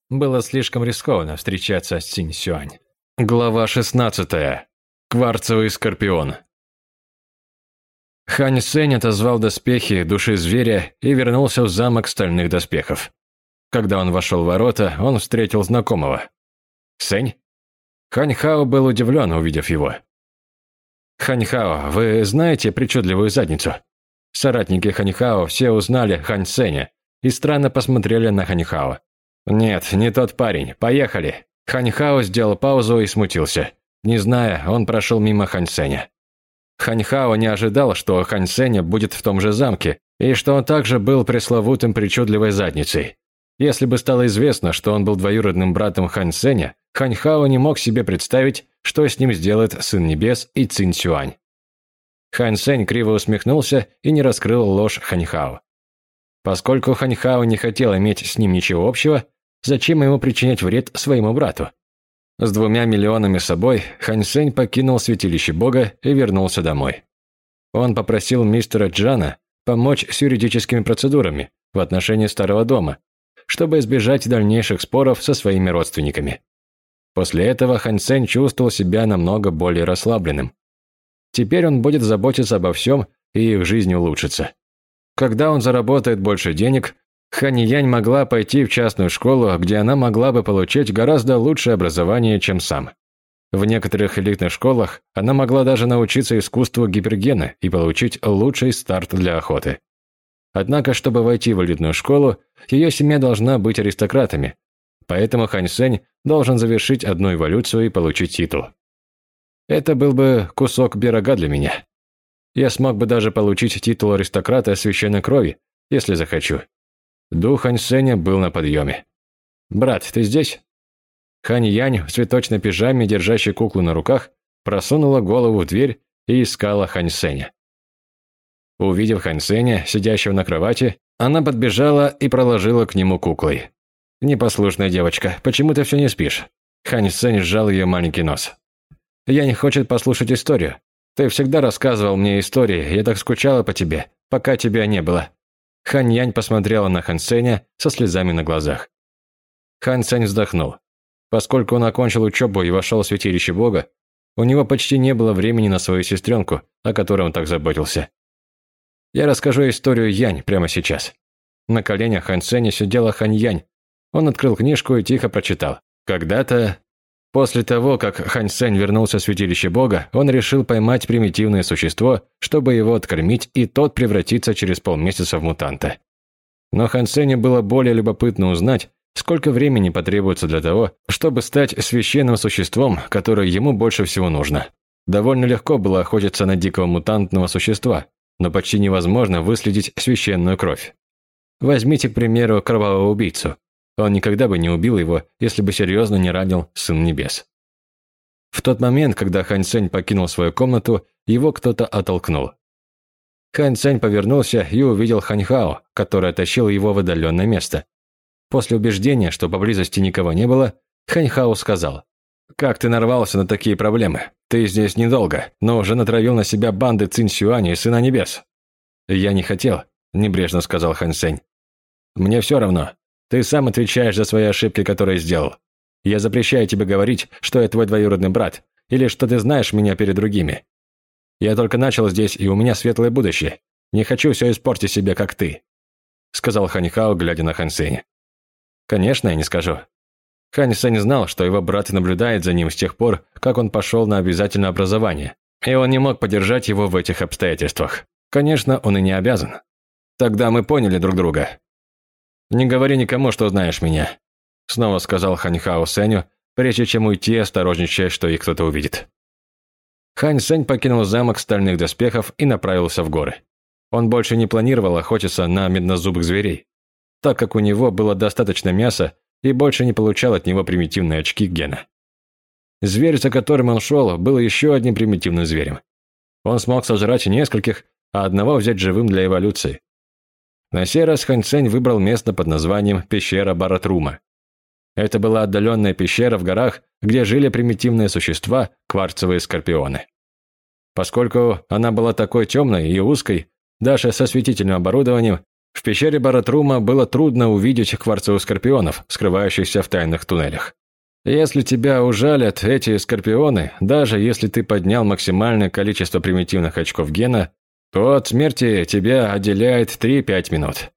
Было слишком рискованно встречаться с Цинь Сюань. Глава 16. Кварцевый скорпион. Хань Сень отозвал доспехи души зверя и вернулся в замок стальных доспехов. Когда он вошел в ворота, он встретил знакомого. «Сэнь?» Ханьхао был удивлен, увидев его. «Ханьхао, вы знаете причудливую задницу?» Соратники Ханьхао все узнали Хань Сэня и странно посмотрели на Ханьхао. «Нет, не тот парень. Поехали!» Ханьхао сделал паузу и смутился. Не зная, он прошел мимо Хань Сэня. Ханьхао не ожидал, что Хань Сэня будет в том же замке, и что он также был пресловутым причудливой задницей. Если бы стало известно, что он был двоюродным братом Хань Сеня, Хань Хао не мог себе представить, что с ним сделает Сын Небес и Цин Сюань. Хань Сень криво усмехнулся и не раскрыл ложь Хань Хао. Поскольку Хань Хао не хотел иметь с ним ничего общего, зачем ему причинять вред своему брату? С двумя миллионами собой Хань Сень покинул святилище Бога и вернулся домой. Он попросил мистера Джана помочь с юридическими процедурами в отношении старого дома, чтобы избежать дальнейших споров со своими родственниками. После этого Хан Сень чувствовал себя намного более расслабленным. Теперь он будет заботиться обо всем, и их жизнь улучшится. Когда он заработает больше денег, Хань Янь могла пойти в частную школу, где она могла бы получить гораздо лучшее образование, чем сам. В некоторых элитных школах она могла даже научиться искусству гипергена и получить лучший старт для охоты. Однако, чтобы войти в элитную школу, ее семья должна быть аристократами, поэтому Хань Сень должен завершить одну эволюцию и получить титул. Это был бы кусок берега для меня. Я смог бы даже получить титул аристократа священной крови, если захочу. Дух Хань Сеня был на подъеме. «Брат, ты здесь?» Хань Янь в цветочной пижаме, держащей куклу на руках, просунула голову в дверь и искала Хань Сеня. Увидев Хань Сеня, сидящего на кровати, она подбежала и проложила к нему куклой. «Непослушная девочка, почему ты все не спишь?» Хань Сень сжал ее маленький нос. «Я не хочет послушать историю. Ты всегда рассказывал мне истории, я так скучала по тебе, пока тебя не было». Хань Янь посмотрела на Хан Сеня со слезами на глазах. Хан Сень вздохнул. Поскольку он окончил учебу и вошел в святилище Бога, у него почти не было времени на свою сестренку, о которой он так заботился. Я расскажу историю Янь прямо сейчас. На коленях Хан Сеня сидела Хань Янь. Он открыл книжку и тихо прочитал. Когда-то, после того, как Хань Сень вернулся в святилище Бога, он решил поймать примитивное существо, чтобы его откормить, и тот превратиться через полмесяца в мутанта. Но Хан Сеню было более любопытно узнать, Сколько времени потребуется для того, чтобы стать священным существом, которое ему больше всего нужно? Довольно легко было охотиться на дикого мутантного существа, но почти невозможно выследить священную кровь. Возьмите, к примеру, кровавого убийцу. Он никогда бы не убил его, если бы серьезно не ранил Сын Небес. В тот момент, когда Хань Цэнь покинул свою комнату, его кто-то оттолкнул. Хань Цэнь повернулся и увидел Хань Хао, который тащил его в отдаленное место, После убеждения, что поблизости никого не было, Ханьхао сказал, «Как ты нарвался на такие проблемы? Ты здесь недолго, но уже натравил на себя банды Цинь Сюани и Сына Небес». «Я не хотел», – небрежно сказал Хан Сень. «Мне все равно. Ты сам отвечаешь за свои ошибки, которые сделал. Я запрещаю тебе говорить, что я твой двоюродный брат, или что ты знаешь меня перед другими. Я только начал здесь, и у меня светлое будущее. Не хочу все испортить себе, как ты», – сказал Ханьхао, глядя на Хан Сеня. Конечно, я не скажу. Ханниса не знал, что его брат наблюдает за ним с тех пор, как он пошел на обязательное образование, и он не мог поддержать его в этих обстоятельствах. Конечно, он и не обязан. Тогда мы поняли друг друга. «Не говори никому, что знаешь меня», – снова сказал Ханьхао Сеню, прежде чем уйти, осторожничая, что их кто-то увидит. Хань Сень покинул замок стальных доспехов и направился в горы. Он больше не планировал охотиться на меднозубых зверей так как у него было достаточно мяса и больше не получал от него примитивные очки гена. Зверь, за которым он шел, был еще одним примитивным зверем. Он смог сожрать нескольких, а одного взять живым для эволюции. На сей раз Хань Цэнь выбрал место под названием «Пещера Баратрума». Это была отдаленная пещера в горах, где жили примитивные существа, кварцевые скорпионы. Поскольку она была такой темной и узкой, даже со светительным оборудованием, в пещере Баратрума было трудно увидеть кварцевых скорпионов, скрывающихся в тайных туннелях. Если тебя ужалят эти скорпионы, даже если ты поднял максимальное количество примитивных очков гена, то от смерти тебя отделяет 3-5 минут.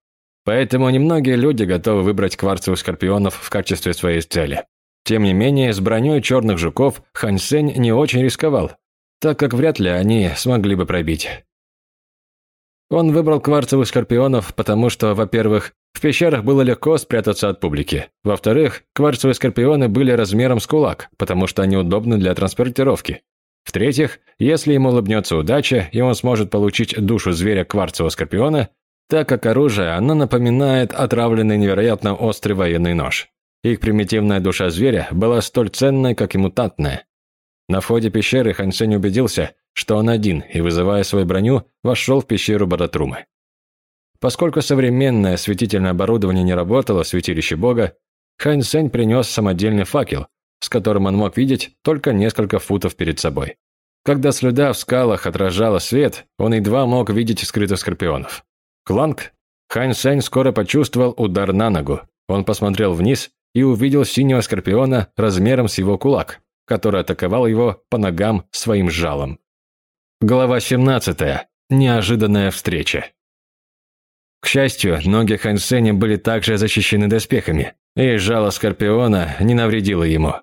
Поэтому немногие люди готовы выбрать кварцевых скорпионов в качестве своей цели. Тем не менее, с броней черных жуков Хань Сень не очень рисковал, так как вряд ли они смогли бы пробить. Он выбрал кварцевых скорпионов, потому что, во-первых, в пещерах было легко спрятаться от публики. Во-вторых, кварцевые скорпионы были размером с кулак, потому что они удобны для транспортировки. В-третьих, если ему улыбнется удача, и он сможет получить душу зверя кварцевого скорпиона, так как оружие оно напоминает отравленный невероятно острый военный нож. Их примитивная душа зверя была столь ценной, как и мутантная. На входе пещеры Хань Сень убедился, что он один, и, вызывая свою броню, вошел в пещеру Баратрумы. Поскольку современное осветительное оборудование не работало в святилище бога, Хань принес самодельный факел, с которым он мог видеть только несколько футов перед собой. Когда слюда в скалах отражала свет, он едва мог видеть скрытых скорпионов. Кланг! Хань Сень скоро почувствовал удар на ногу. Он посмотрел вниз и увидел синего скорпиона размером с его кулак, который атаковал его по ногам своим жалом. Глава 17. Неожиданная встреча. К счастью, ноги Хансеня были также защищены доспехами, и жало Скорпиона не навредило ему.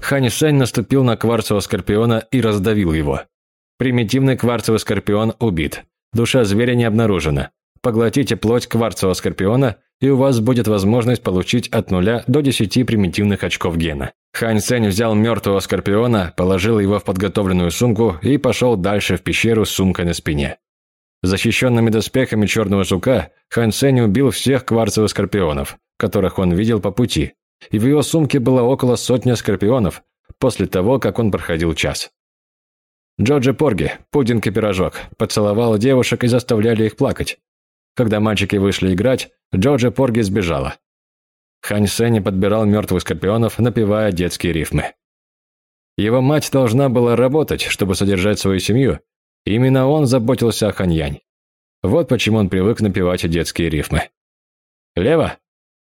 Хань Сень наступил на кварцевого скорпиона и раздавил его. Примитивный кварцевый скорпион убит. Душа зверя не обнаружена. Поглотите плоть кварцевого скорпиона, и у вас будет возможность получить от нуля до 10 примитивных очков гена. Хань Сень взял мертвого скорпиона, положил его в подготовленную сумку и пошел дальше в пещеру с сумкой на спине. Защищенными доспехами черного жука Хан Сень убил всех кварцевых скорпионов, которых он видел по пути, и в его сумке было около сотни скорпионов после того, как он проходил час. Джорджи Порги, пудинг и пирожок, поцеловал девушек и заставляли их плакать. Когда мальчики вышли играть, Джорджи Порги сбежала. Хань Сень подбирал мертвых скорпионов, напевая детские рифмы. Его мать должна была работать, чтобы содержать свою семью, Именно он заботился о Ханьянь. Вот почему он привык напевать детские рифмы. «Лево!»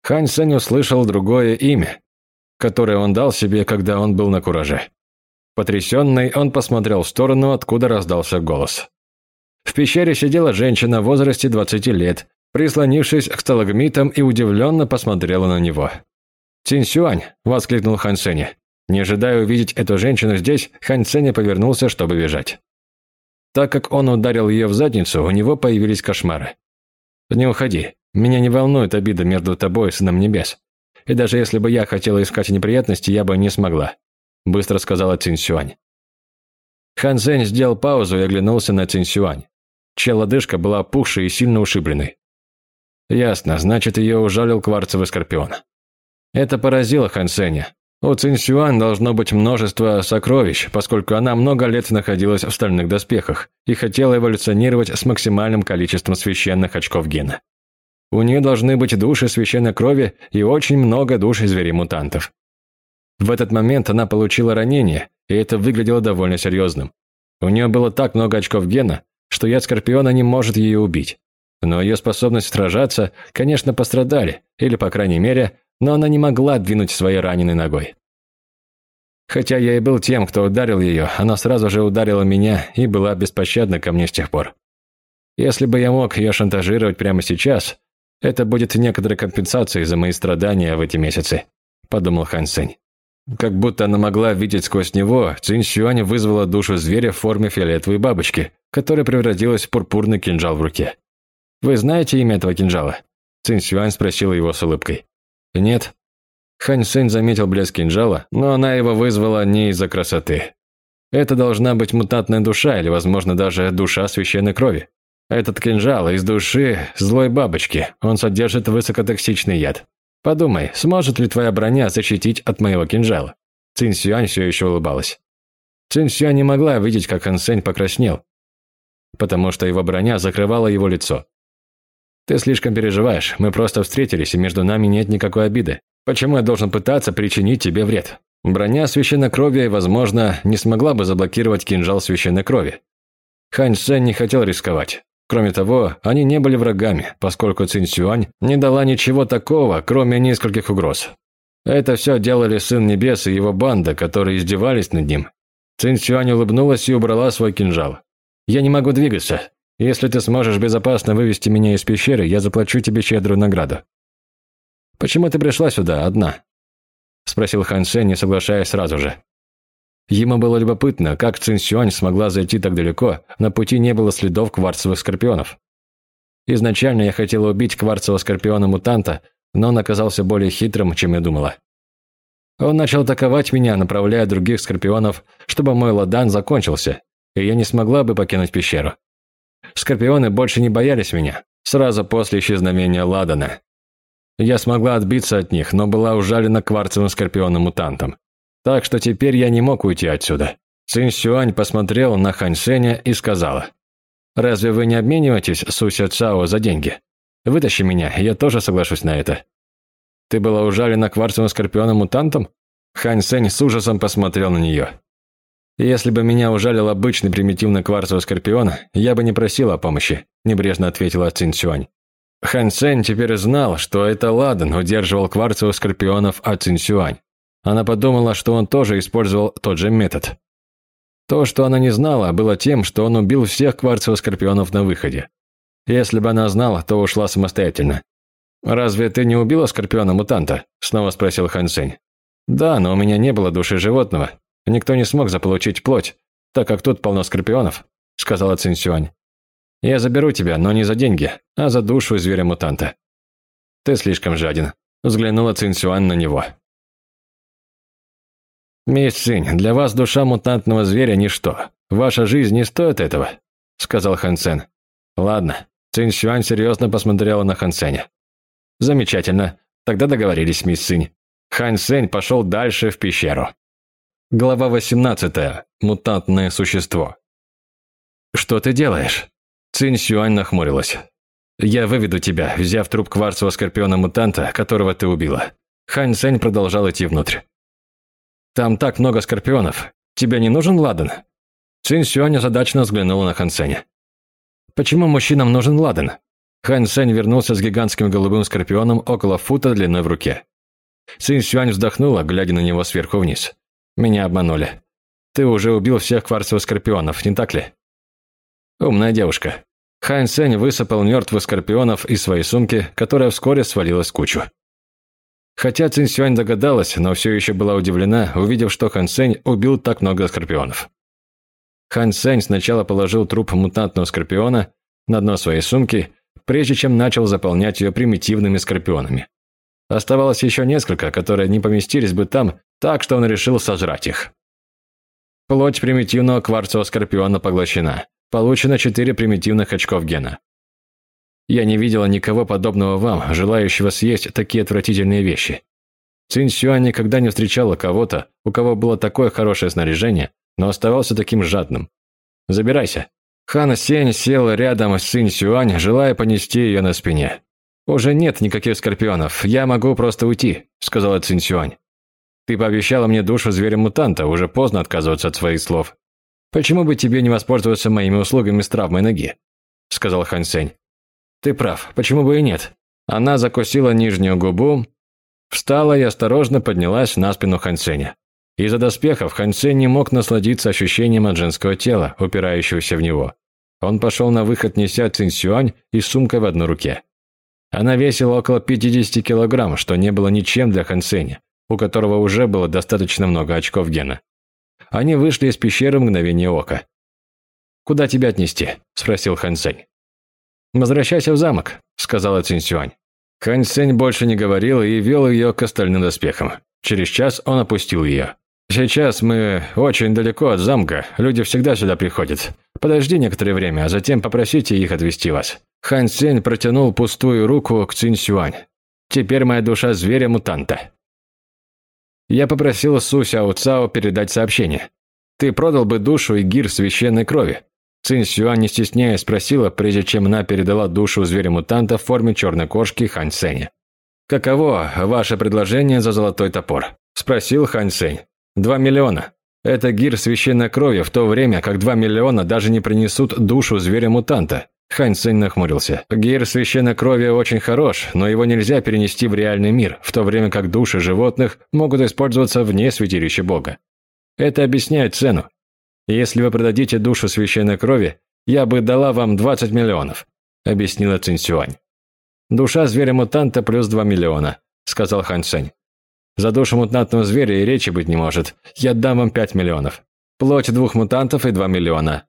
Хань Сэнь услышал другое имя, которое он дал себе, когда он был на кураже. Потрясенный, он посмотрел в сторону, откуда раздался голос. В пещере сидела женщина в возрасте 20 лет, прислонившись к сталагмитам и удивленно посмотрела на него. «Цинь Сюань!» – воскликнул Хан Сэнь. Не ожидая увидеть эту женщину здесь, Хан Сэнь повернулся, чтобы бежать. Так как он ударил ее в задницу, у него появились кошмары. «Не уходи. Меня не волнует обида между тобой и Сыном Небес. И даже если бы я хотела искать неприятности, я бы не смогла», – быстро сказала Цинь Сюань. Хан Зэнь сделал паузу и оглянулся на Цинь Сюань, чья лодыжка была опухшей и сильно ушибленной. Ясно, значит, ее ужалил кварцевый скорпион. Это поразило Хан Сэня. У Цинсюан должно быть множество сокровищ, поскольку она много лет находилась в стальных доспехах и хотела эволюционировать с максимальным количеством священных очков гена. У нее должны быть души священной крови и очень много душ зверей-мутантов. В этот момент она получила ранение, и это выглядело довольно серьезным. У нее было так много очков гена, что яд Скорпиона не может ее убить. Но ее способность сражаться, конечно, пострадали, или, по крайней мере, но она не могла двинуть своей раненой ногой. Хотя я и был тем, кто ударил ее, она сразу же ударила меня и была беспощадна ко мне с тех пор. Если бы я мог ее шантажировать прямо сейчас, это будет некоторой компенсацией за мои страдания в эти месяцы, подумал Хан Сень. Как будто она могла видеть сквозь него, Цинь Сюань вызвала душу зверя в форме фиолетовой бабочки, которая превратилась в пурпурный кинжал в руке. «Вы знаете имя этого кинжала?» Цинь Сюань спросила его с улыбкой. «Нет». Хань Сэнь заметил блеск кинжала, но она его вызвала не из-за красоты. Это должна быть мутантная душа или, возможно, даже душа священной крови. Этот кинжал из души злой бабочки, он содержит высокотоксичный яд. Подумай, сможет ли твоя броня защитить от моего кинжала? Цин Сюань все еще улыбалась. Цин Сюань не могла видеть, как Хан Сэнь покраснел, потому что его броня закрывала его лицо. Ты слишком переживаешь, мы просто встретились, и между нами нет никакой обиды. Почему я должен пытаться причинить тебе вред? Броня священной крови, возможно, не смогла бы заблокировать кинжал священной крови. Хань Сен не хотел рисковать. Кроме того, они не были врагами, поскольку Цинь Сюань не дала ничего такого, кроме нескольких угроз. Это все делали Сын Небес и его банда, которые издевались над ним. Цинь Сюань улыбнулась и убрала свой кинжал. «Я не могу двигаться. Если ты сможешь безопасно вывести меня из пещеры, я заплачу тебе щедрую награду». «Почему ты пришла сюда, одна?» – спросил Хан Сень, не соглашаясь сразу же. Ему было любопытно, как Цин Сюань смогла зайти так далеко, на пути не было следов кварцевых скорпионов. Изначально я хотела убить кварцевого скорпиона-мутанта, но он оказался более хитрым, чем я думала. Он начал атаковать меня, направляя других скорпионов, чтобы мой ладан закончился, и я не смогла бы покинуть пещеру. Скорпионы больше не боялись меня, сразу после исчезновения Ладана. Я смогла отбиться от них, но была ужалена кварцевым скорпионом-мутантом. Так что теперь я не мог уйти отсюда. Цинь Сюань посмотрел на Хань Сеня и сказала, «Разве вы не обмениваетесь с Уся Цао за деньги? Вытащи меня, я тоже соглашусь на это». «Ты была ужалена кварцевым скорпионом-мутантом?» Хань Сень с ужасом посмотрел на нее. «Если бы меня ужалил обычный примитивный кварцевый скорпион, я бы не просил о помощи», – небрежно ответила Цин Сюань. Хан Сень теперь знал, что это Ладан удерживал кварцевых скорпионов от Цин Сюань. Она подумала, что он тоже использовал тот же метод. То, что она не знала, было тем, что он убил всех кварцевых скорпионов на выходе. Если бы она знала, то ушла самостоятельно. «Разве ты не убила скорпиона-мутанта?» – снова спросил Хан. Да, но у меня не было души животного. Никто не смог заполучить плоть, так как тут полно скорпионов, сказала Цинсюань. Я заберу тебя, но не за деньги, а за душу зверя-мутанта. Ты слишком жаден, взглянула Цинсюань на него. «Мисс Цинь, для вас душа мутантного зверя – ничто. Ваша жизнь не стоит этого», – сказал Хан Цен. «Ладно». Цинь Сюань серьезно посмотрела на Хан Ценя. «Замечательно. Тогда договорились, мисс Цинь». Хан Цень пошел дальше в пещеру. Глава 18. Мутантное существо. «Что ты делаешь?» Цинь Сюань нахмурилась. «Я выведу тебя, взяв труп кварцевого скорпиона-мутанта, которого ты убила». Хань Цень продолжал идти внутрь. Там так много скорпионов. Тебе не нужен ладан?» Цин Сюань озадаченно взглянула на Хан Сеня. «Почему мужчинам нужен ладан?» Хан Сень вернулся с гигантским голубым скорпионом около фута длиной в руке. Цин Сюань вздохнула, глядя на него сверху вниз. «Меня обманули. Ты уже убил всех кварцевых скорпионов, не так ли?» «Умная девушка». Хан Сень высыпал мертвых скорпионов из своей сумки, которая вскоре свалилась в кучу. Хотя Цин Сюань догадалась, но все еще была удивлена, увидев, что Хан Сень убил так много скорпионов. Хан Сень сначала положил труп мутантного скорпиона на дно своей сумки, прежде чем начал заполнять ее примитивными скорпионами. Оставалось еще несколько, которые не поместились бы там, так что он решил сожрать их. Плоть примитивного кварцевого скорпиона поглощена. Получено 4 примитивных очков гена. Я не видела никого подобного вам, желающего съесть такие отвратительные вещи. Цинь Сюань никогда не встречала кого-то, у кого было такое хорошее снаряжение, но оставался таким жадным. Забирайся. Хан Сень сел рядом с Цинь Сюань, желая понести ее на спине. «Уже нет никаких скорпионов, я могу просто уйти», – сказала Цинь Сюань. «Ты пообещала мне душу зверя-мутанта, уже поздно отказываться от своих слов. Почему бы тебе не воспользоваться моими услугами с травмой ноги?» – сказал Хан Сень. Ты прав, почему бы и нет? Она закусила нижнюю губу, встала и осторожно поднялась на спину Хансеня. Из-за доспехов Хансень не мог насладиться ощущением от женского тела, упирающегося в него. Он пошел на выход, неся Цинсюань и сумкой в одной руке. Она весила около 50 килограмм, что не было ничем для Хансеня, у которого уже было достаточно много очков гена. Они вышли из пещеры мгновение ока. «Куда тебя отнести?» – спросил Хансень. «Возвращайся в замок», – сказала Цинсюань. Хань Сень больше не говорил и вел ее к остальным доспехам. Через час он опустил ее. «Сейчас мы очень далеко от замка, люди всегда сюда приходят. Подожди некоторое время, а затем попросите их отвезти вас». Хан Сень протянул пустую руку к Цинь Сюань. «Теперь моя душа зверя-мутанта». Я попросил Су Сяо Цао передать сообщение. «Ты продал бы душу и гир священной крови. Цинь Сюань, не стесняясь, спросила, прежде чем она передала душу зверя-мутанта в форме черной кошки Хань Сеня. «Каково ваше предложение за золотой топор?» – спросил Хань Сень. «Два миллиона. Это гир священной крови, в то время как два миллиона даже не принесут душу зверя-мутанта». Хань Сень нахмурился. «Гир священной крови очень хорош, но его нельзя перенести в реальный мир, в то время как души животных могут использоваться вне святилища Бога. Это объясняет цену. «Если вы продадите душу священной крови, я бы дала вам 20 миллионов», – объяснила Цинсюань. «Душа зверя-мутанта плюс 2 миллиона», – сказал Хань Цэнь. «За душу мутантного зверя и речи быть не может. Я дам вам 5 миллионов. Плоть двух мутантов и 2 миллиона.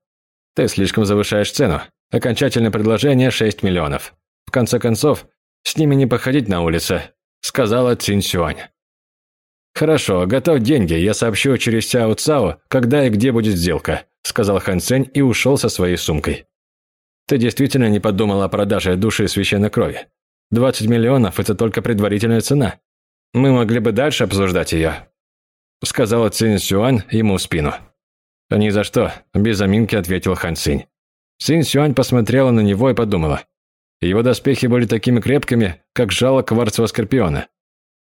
Ты слишком завышаешь цену. Окончательное предложение – 6 миллионов. В конце концов, с ними не походить на улице», – сказала Цинсюань. «Хорошо, готовь деньги, я сообщу через Сяо Цао, когда и где будет сделка», сказал Хан Цэнь и ушел со своей сумкой. «Ты действительно не подумал о продаже души священной крови? 20 миллионов – это только предварительная цена. Мы могли бы дальше обсуждать ее», сказала Цинь Сюань ему в спину. «Ни за что», – без заминки ответил Хан Цинь. Цинь Сюань посмотрела на него и подумала. Его доспехи были такими крепкими, как жало кварцевого скорпиона.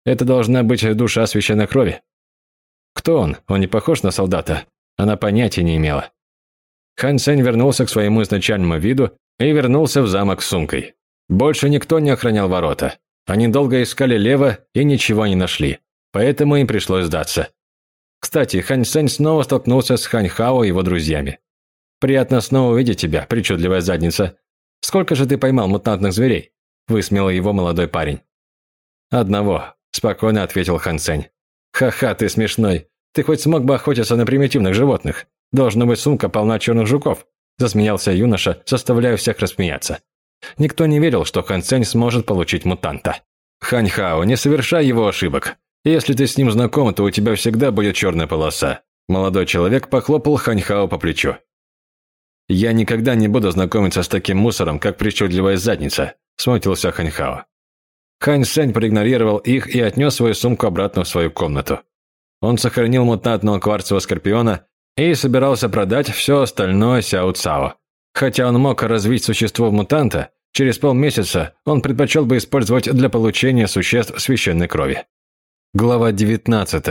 Это должна быть душа священной крови. Кто он? Он не похож на солдата. Она понятия не имела. Хан Сень вернулся к своему изначальному виду и вернулся в замок с сумкой. Больше никто не охранял ворота. Они долго искали лево и ничего не нашли, поэтому им пришлось сдаться. Кстати, Хань Сень снова столкнулся с Хань Хао и его друзьями. «Приятно снова увидеть тебя, причудливая задница. Сколько же ты поймал мутантных зверей?» – высмеял его молодой парень. «Одного. – спокойно ответил Хан Сень. «Ха-ха, ты смешной. Ты хоть смог бы охотиться на примитивных животных? Должна быть сумка полна черных жуков», – засмеялся юноша, заставляя всех рассмеяться. Никто не верил, что Хан Сень сможет получить мутанта. «Хань Хао, не совершай его ошибок. Если ты с ним знаком, то у тебя всегда будет черная полоса». Молодой человек похлопал Хань Хао по плечу. «Я никогда не буду знакомиться с таким мусором, как причудливая задница», – смутился Хань Хао. Хань Сень проигнорировал их и отнес свою сумку обратно в свою комнату. Он сохранил мутантного кварцевого скорпиона и собирался продать все остальное Сяо Цао. Хотя он мог развить существо мутанта, через полмесяца он предпочел бы использовать для получения существ священной крови. Глава 19.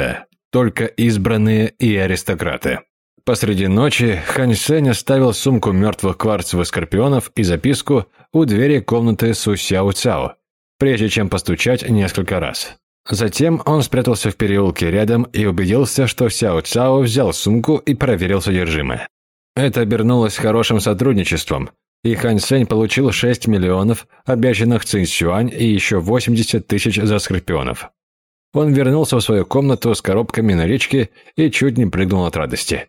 Только избранные и аристократы. Посреди ночи Хань Сень оставил сумку мертвых кварцевых скорпионов и записку у двери комнаты Су Сяо Цао, прежде чем постучать несколько раз. Затем он спрятался в переулке рядом и убедился, что Сяо Цао взял сумку и проверил содержимое. Это обернулось хорошим сотрудничеством, и Хань Сень получил 6 миллионов, обещанных Цинь Сюань и еще 80 тысяч за скорпионов. Он вернулся в свою комнату с коробками на речке и чуть не прыгнул от радости.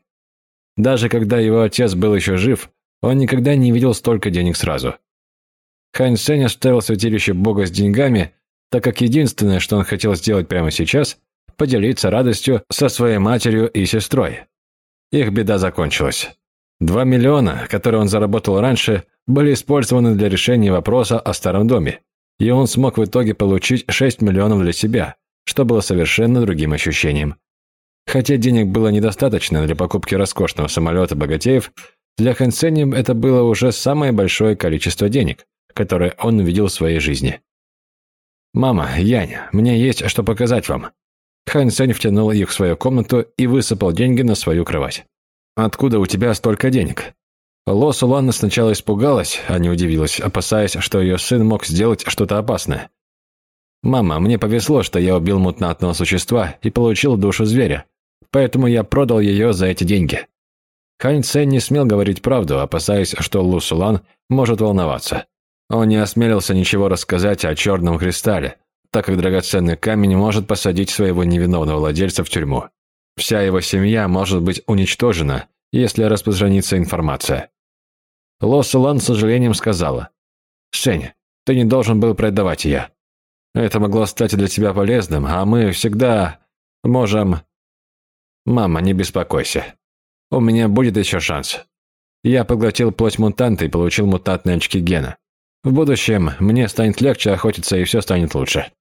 Даже когда его отец был еще жив, он никогда не видел столько денег сразу. Хань Сень оставил святилище Бога с деньгами, так как единственное, что он хотел сделать прямо сейчас – поделиться радостью со своей матерью и сестрой. Их беда закончилась. Два миллиона, которые он заработал раньше, были использованы для решения вопроса о старом доме, и он смог в итоге получить 6 миллионов для себя, что было совершенно другим ощущением. Хотя денег было недостаточно для покупки роскошного самолета богатеев, для Хэн Сеня это было уже самое большое количество денег, которое он увидел в своей жизни. «Мама, Янь, мне есть что показать вам». Хан Сень втянул их в свою комнату и высыпал деньги на свою кровать. «Откуда у тебя столько денег?» Ло Суланна сначала испугалась, а не удивилась, опасаясь, что ее сын мог сделать что-то опасное. «Мама, мне повезло, что я убил мутнатного существа и получил душу зверя поэтому я продал ее за эти деньги. Хань Цен не смел говорить правду, опасаясь, что Лу Сулан может волноваться. Он не осмелился ничего рассказать о черном кристалле, так как драгоценный камень может посадить своего невиновного владельца в тюрьму. Вся его семья может быть уничтожена, если распространится информация. Ло Сулан с сожалением сказала, «Сень, ты не должен был предавать ее. Это могло стать для тебя полезным, а мы всегда можем «Мама, не беспокойся. У меня будет еще шанс. Я поглотил плоть мутанта и получил мутантные очки гена. В будущем мне станет легче охотиться и все станет лучше».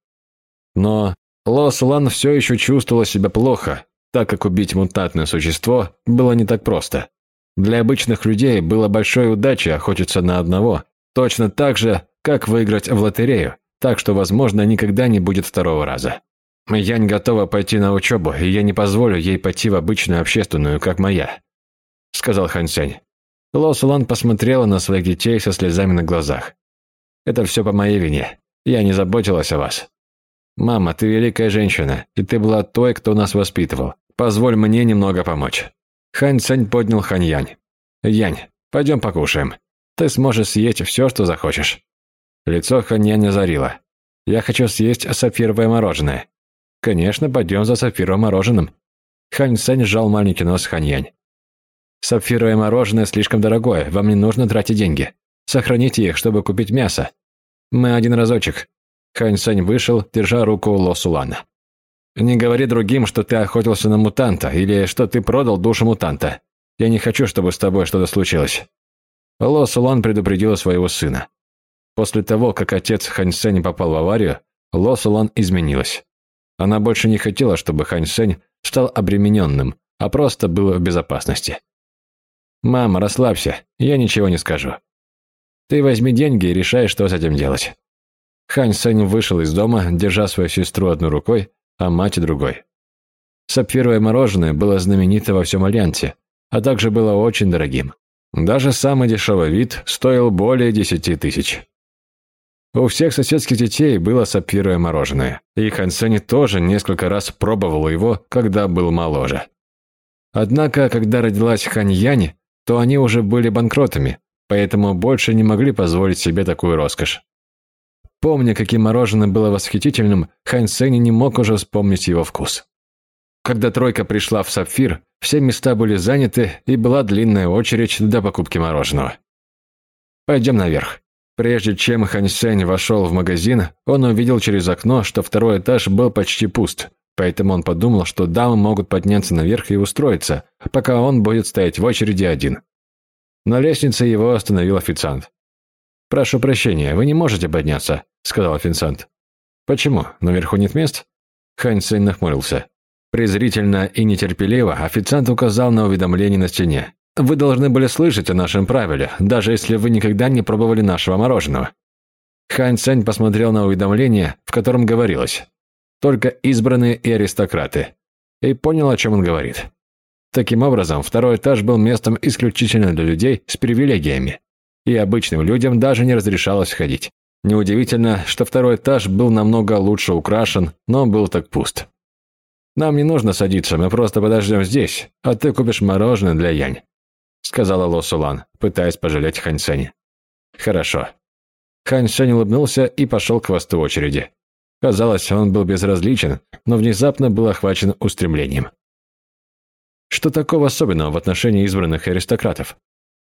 Но Лос Лан все еще чувствовала себя плохо, так как убить мутантное существо было не так просто. Для обычных людей было большой удачей охотиться на одного, точно так же, как выиграть в лотерею, так что, возможно, никогда не будет второго раза. Янь готова пойти на учебу, и я не позволю ей пойти в обычную общественную, как моя», — сказал Хан Сень. Ло Сулан посмотрела на своих детей со слезами на глазах. «Это все по моей вине. Я не заботилась о вас. Мама, ты великая женщина, и ты была той, кто нас воспитывал. Позволь мне немного помочь». Хань Цэнь поднял Хань Янь. «Янь, пойдем покушаем. Ты сможешь съесть все, что захочешь». Лицо Хань Янь озарило. «Я хочу съесть сапфировое мороженое. «Конечно, пойдем за сапфировым мороженым». Хань Сань сжал маленький нос Ханьянь. «Сапфировое мороженое слишком дорогое, вам не нужно тратить деньги. Сохраните их, чтобы купить мясо. Мы один разочек». Хань Сань вышел, держа руку Ло Сулана. «Не говори другим, что ты охотился на мутанта, или что ты продал душу мутанта. Я не хочу, чтобы с тобой что-то случилось». Ло Сулан предупредил своего сына. После того, как отец Хань Сэнь попал в аварию, Ло Сулан изменилась. Она больше не хотела, чтобы Хань Сень стал обремененным, а просто был в безопасности. «Мама, расслабься, я ничего не скажу. Ты возьми деньги и решай, что с этим делать». Хань Сень вышел из дома, держа свою сестру одной рукой, а мать другой. Сапфировое мороженое было знаменито во всем Альянсе, а также было очень дорогим. Даже самый дешевый вид стоил более десяти тысяч. У всех соседских детей было сапфировое мороженое, и Хан Сень тоже несколько раз пробовал его, когда был моложе. Однако, когда родилась Хань Янь, то они уже были банкротами, поэтому больше не могли позволить себе такую роскошь. Помня, каким мороженое было восхитительным, Хань Сень не мог уже вспомнить его вкус. Когда тройка пришла в «Сапфир», все места были заняты и была длинная очередь до покупки мороженого. «Пойдем наверх». Прежде чем Хань Сень вошел в магазин, он увидел через окно, что второй этаж был почти пуст, поэтому он подумал, что дамы могут подняться наверх и устроиться, пока он будет стоять в очереди один. На лестнице его остановил официант. «Прошу прощения, вы не можете подняться», – сказал официант. «Почему? Наверху нет мест?» Хань Сень нахмурился. Презрительно и нетерпеливо официант указал на уведомление на стене. «Вы должны были слышать о нашем правиле, даже если вы никогда не пробовали нашего мороженого». Хань Сень посмотрел на уведомление, в котором говорилось «Только избранные и аристократы», и понял, о чем он говорит. Таким образом, второй этаж был местом исключительно для людей с привилегиями, и обычным людям даже не разрешалось ходить. Неудивительно, что второй этаж был намного лучше украшен, но был так пуст. «Нам не нужно садиться, мы просто подождем здесь, а ты купишь мороженое для Янь», сказала Ло Сулан, пытаясь пожалеть Хань Сеня. «Хорошо». Хань Сень улыбнулся и пошел к хвосту очереди. Казалось, он был безразличен, но внезапно был охвачен устремлением. Что такого особенного в отношении избранных аристократов?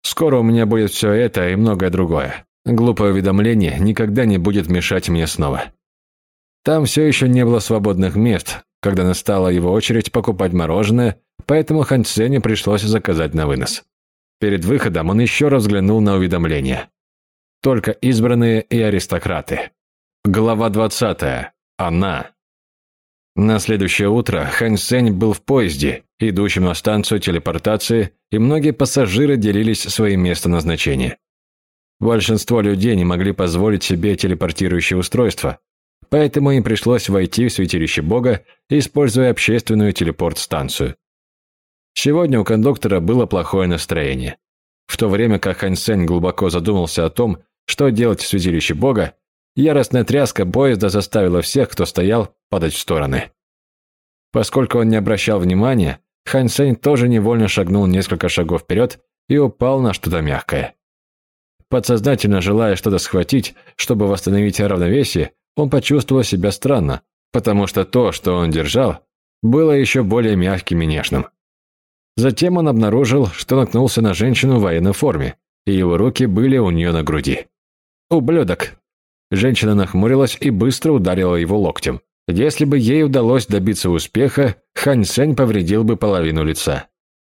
Скоро у меня будет все это и многое другое. Глупое уведомление никогда не будет мешать мне снова. Там все еще не было свободных мест, когда настала его очередь покупать мороженое, поэтому Хан Цзэне пришлось заказать на вынос. Перед выходом он еще раз взглянул на уведомление. Только избранные и аристократы. Глава 20. Она. На следующее утро Хань Сень был в поезде, идущем на станцию телепортации, и многие пассажиры делились своим местом назначения. Большинство людей не могли позволить себе телепортирующее устройство, поэтому им пришлось войти в святилище Бога, используя общественную телепорт-станцию. Сегодня у кондуктора было плохое настроение. В то время как Хань Сень глубоко задумался о том, что делать в святилище Бога, яростная тряска поезда заставила всех, кто стоял, падать в стороны. Поскольку он не обращал внимания, Хань тоже невольно шагнул несколько шагов вперед и упал на что-то мягкое. Подсознательно желая что-то схватить, чтобы восстановить равновесие, он почувствовал себя странно, потому что то, что он держал, было еще более мягким и нежным. Затем он обнаружил, что наткнулся на женщину в военной форме, и его руки были у нее на груди. «Ублюдок!» Женщина нахмурилась и быстро ударила его локтем. Если бы ей удалось добиться успеха, Хань Сень повредил бы половину лица.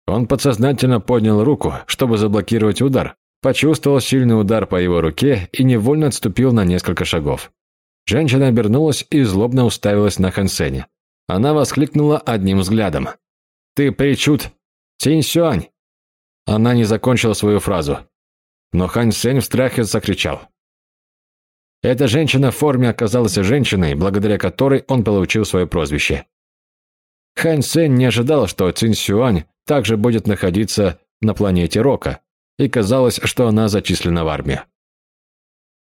Он подсознательно поднял руку, чтобы заблокировать удар, почувствовал сильный удар по его руке и невольно отступил на несколько шагов. Женщина обернулась и злобно уставилась на Хан Сеня. Она воскликнула одним взглядом. «Ты причуд! Цинь Сюань!» Она не закончила свою фразу. Но Хань Сень в страхе закричал. Эта женщина в форме оказалась женщиной, благодаря которой он получил свое прозвище. Хань Сень не ожидал, что Цинь Сюань также будет находиться на планете Рока, и казалось, что она зачислена в армию.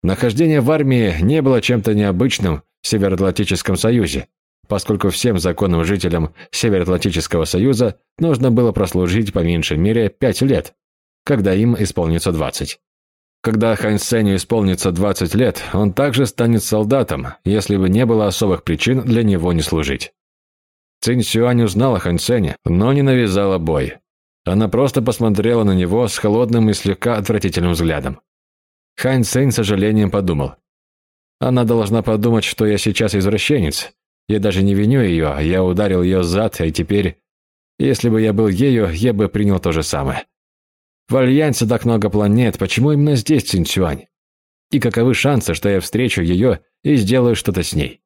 Нахождение в армии не было чем-то необычным в Североатлантическом Союзе, поскольку всем законным жителям Североатлантического Союза нужно было прослужить по меньшей мере 5 лет, когда им исполнится 20. Когда Хань Сеню исполнится 20 лет, он также станет солдатом, если бы не было особых причин для него не служить. Цинь Сюань узнала Хань Сеня, но не навязала бой. Она просто посмотрела на него с холодным и слегка отвратительным взглядом. Хань Сень с сожалением подумал. Она должна подумать, что я сейчас извращенец. Я даже не виню ее, я ударил ее зад, и теперь... Если бы я был ею, я бы принял то же самое. В Альянсе так много планет, почему именно здесь Цинцюань? И каковы шансы, что я встречу ее и сделаю что-то с ней?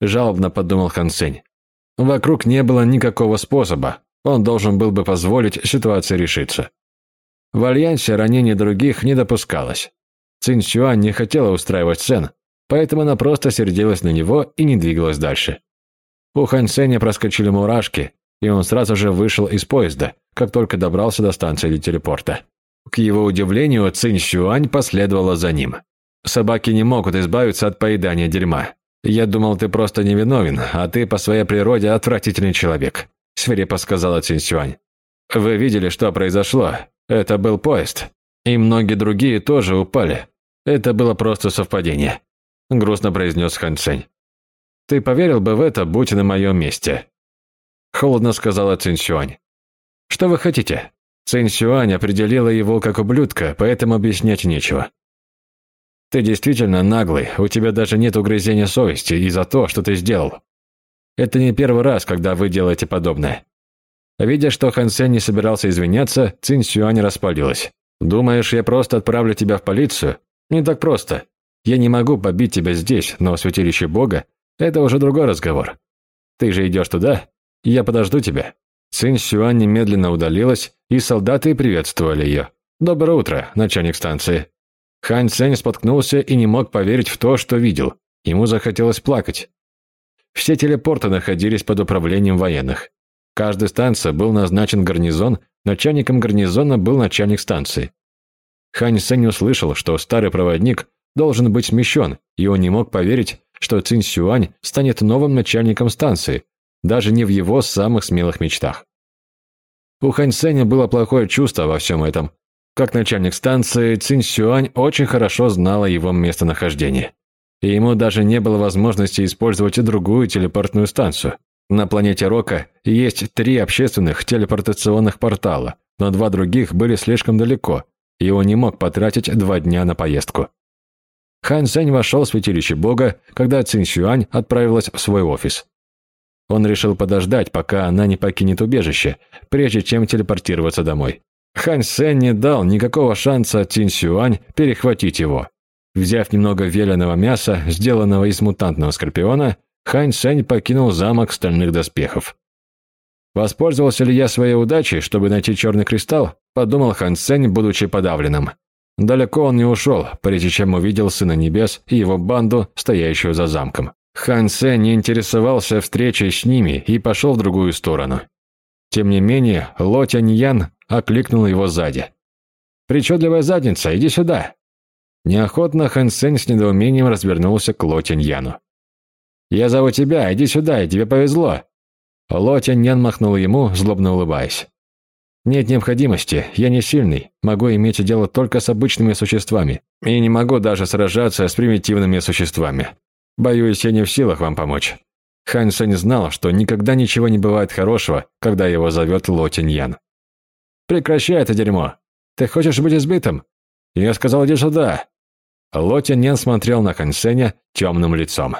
Жалобно подумал Хан Сень. Вокруг не было никакого способа, он должен был бы позволить ситуации решиться. В Альянсе ранений других не допускалось. Цинь Сюань не хотела устраивать сцен, поэтому она просто сердилась на него и не двигалась дальше. У Хан Сеня проскочили мурашки, и он сразу же вышел из поезда, как только добрался до станции телепорта. К его удивлению, Цинь Сюань последовала за ним. «Собаки не могут избавиться от поедания дерьма. Я думал, ты просто невиновен, а ты по своей природе отвратительный человек», – свирепо сказала Цинь Сюань. «Вы видели, что произошло? Это был поезд. И многие другие тоже упали. Это было просто совпадение», – грустно произнес Хан Цинь. «Ты поверил бы в это, будь на моем месте. – холодно сказала Цинь Сюань. «Что вы хотите?» Цинь Сюань определила его как ублюдка, поэтому объяснять нечего. «Ты действительно наглый, у тебя даже нет угрызения совести и за то, что ты сделал. Это не первый раз, когда вы делаете подобное». Видя, что Хан Сень не собирался извиняться, Цинь Сюань распалилась. «Думаешь, я просто отправлю тебя в полицию? Не так просто. Я не могу побить тебя здесь, но святилище Бога – это уже другой разговор. Ты же идешь туда, я подожду тебя». Цинь Сюань немедленно удалилась, и солдаты приветствовали ее. «Доброе утро, начальник станции». Хань Цэнь споткнулся и не мог поверить в то, что видел. Ему захотелось плакать. Все телепорты находились под управлением военных. Каждой станции был назначен гарнизон, начальником гарнизона был начальник станции. Хань Цэнь услышал, что старый проводник должен быть смещен, и он не мог поверить, что Цинь Сюань станет новым начальником станции, даже не в его самых смелых мечтах. У Хань Сэня было плохое чувство во всем этом. Как начальник станции, Цинь Сюань очень хорошо знала его местонахождение. И ему даже не было возможности использовать другую телепортную станцию. На планете Рока есть три общественных телепортационных портала, но два других были слишком далеко, и он не мог потратить два дня на поездку. Хан Сень вошел в святилище Бога, когда Цинь Сюань отправилась в свой офис. Он решил подождать, пока она не покинет убежище, прежде чем телепортироваться домой. Хань Сень не дал никакого шанса Цинь Сюань перехватить его. Взяв немного веленого мяса, сделанного из мутантного скорпиона, Хань Сень покинул замок стальных доспехов. Воспользовался ли я своей удачей, чтобы найти черный кристалл? Подумал Хан Сень, будучи подавленным. Далеко он не ушел, прежде чем увидел Сына Небес и его банду, стоящую за замком. Хан Сэ не интересовался встречей с ними и пошел в другую сторону. Тем не менее, Ло Тяньян окликнул его сзади. «Причудливая задница, иди сюда!» Неохотно Хан Сень с недоумением развернулся к Ло Тяньяну. «Я зову тебя, иди сюда, и тебе повезло!» Ло Тяньян махнул ему, злобно улыбаясь. Нет необходимости, я не сильный, могу иметь дело только с обычными существами, и не могу даже сражаться с примитивными существами. Боюсь, я не в силах вам помочь. Хан Сень знал, что никогда ничего не бывает хорошего, когда его зовет Ло Тиньян. «Прекращай это дерьмо! Ты хочешь быть избитым?» «Я сказал, иди сюда!» Ло Тиньян смотрел на Хан Сеня темным лицом.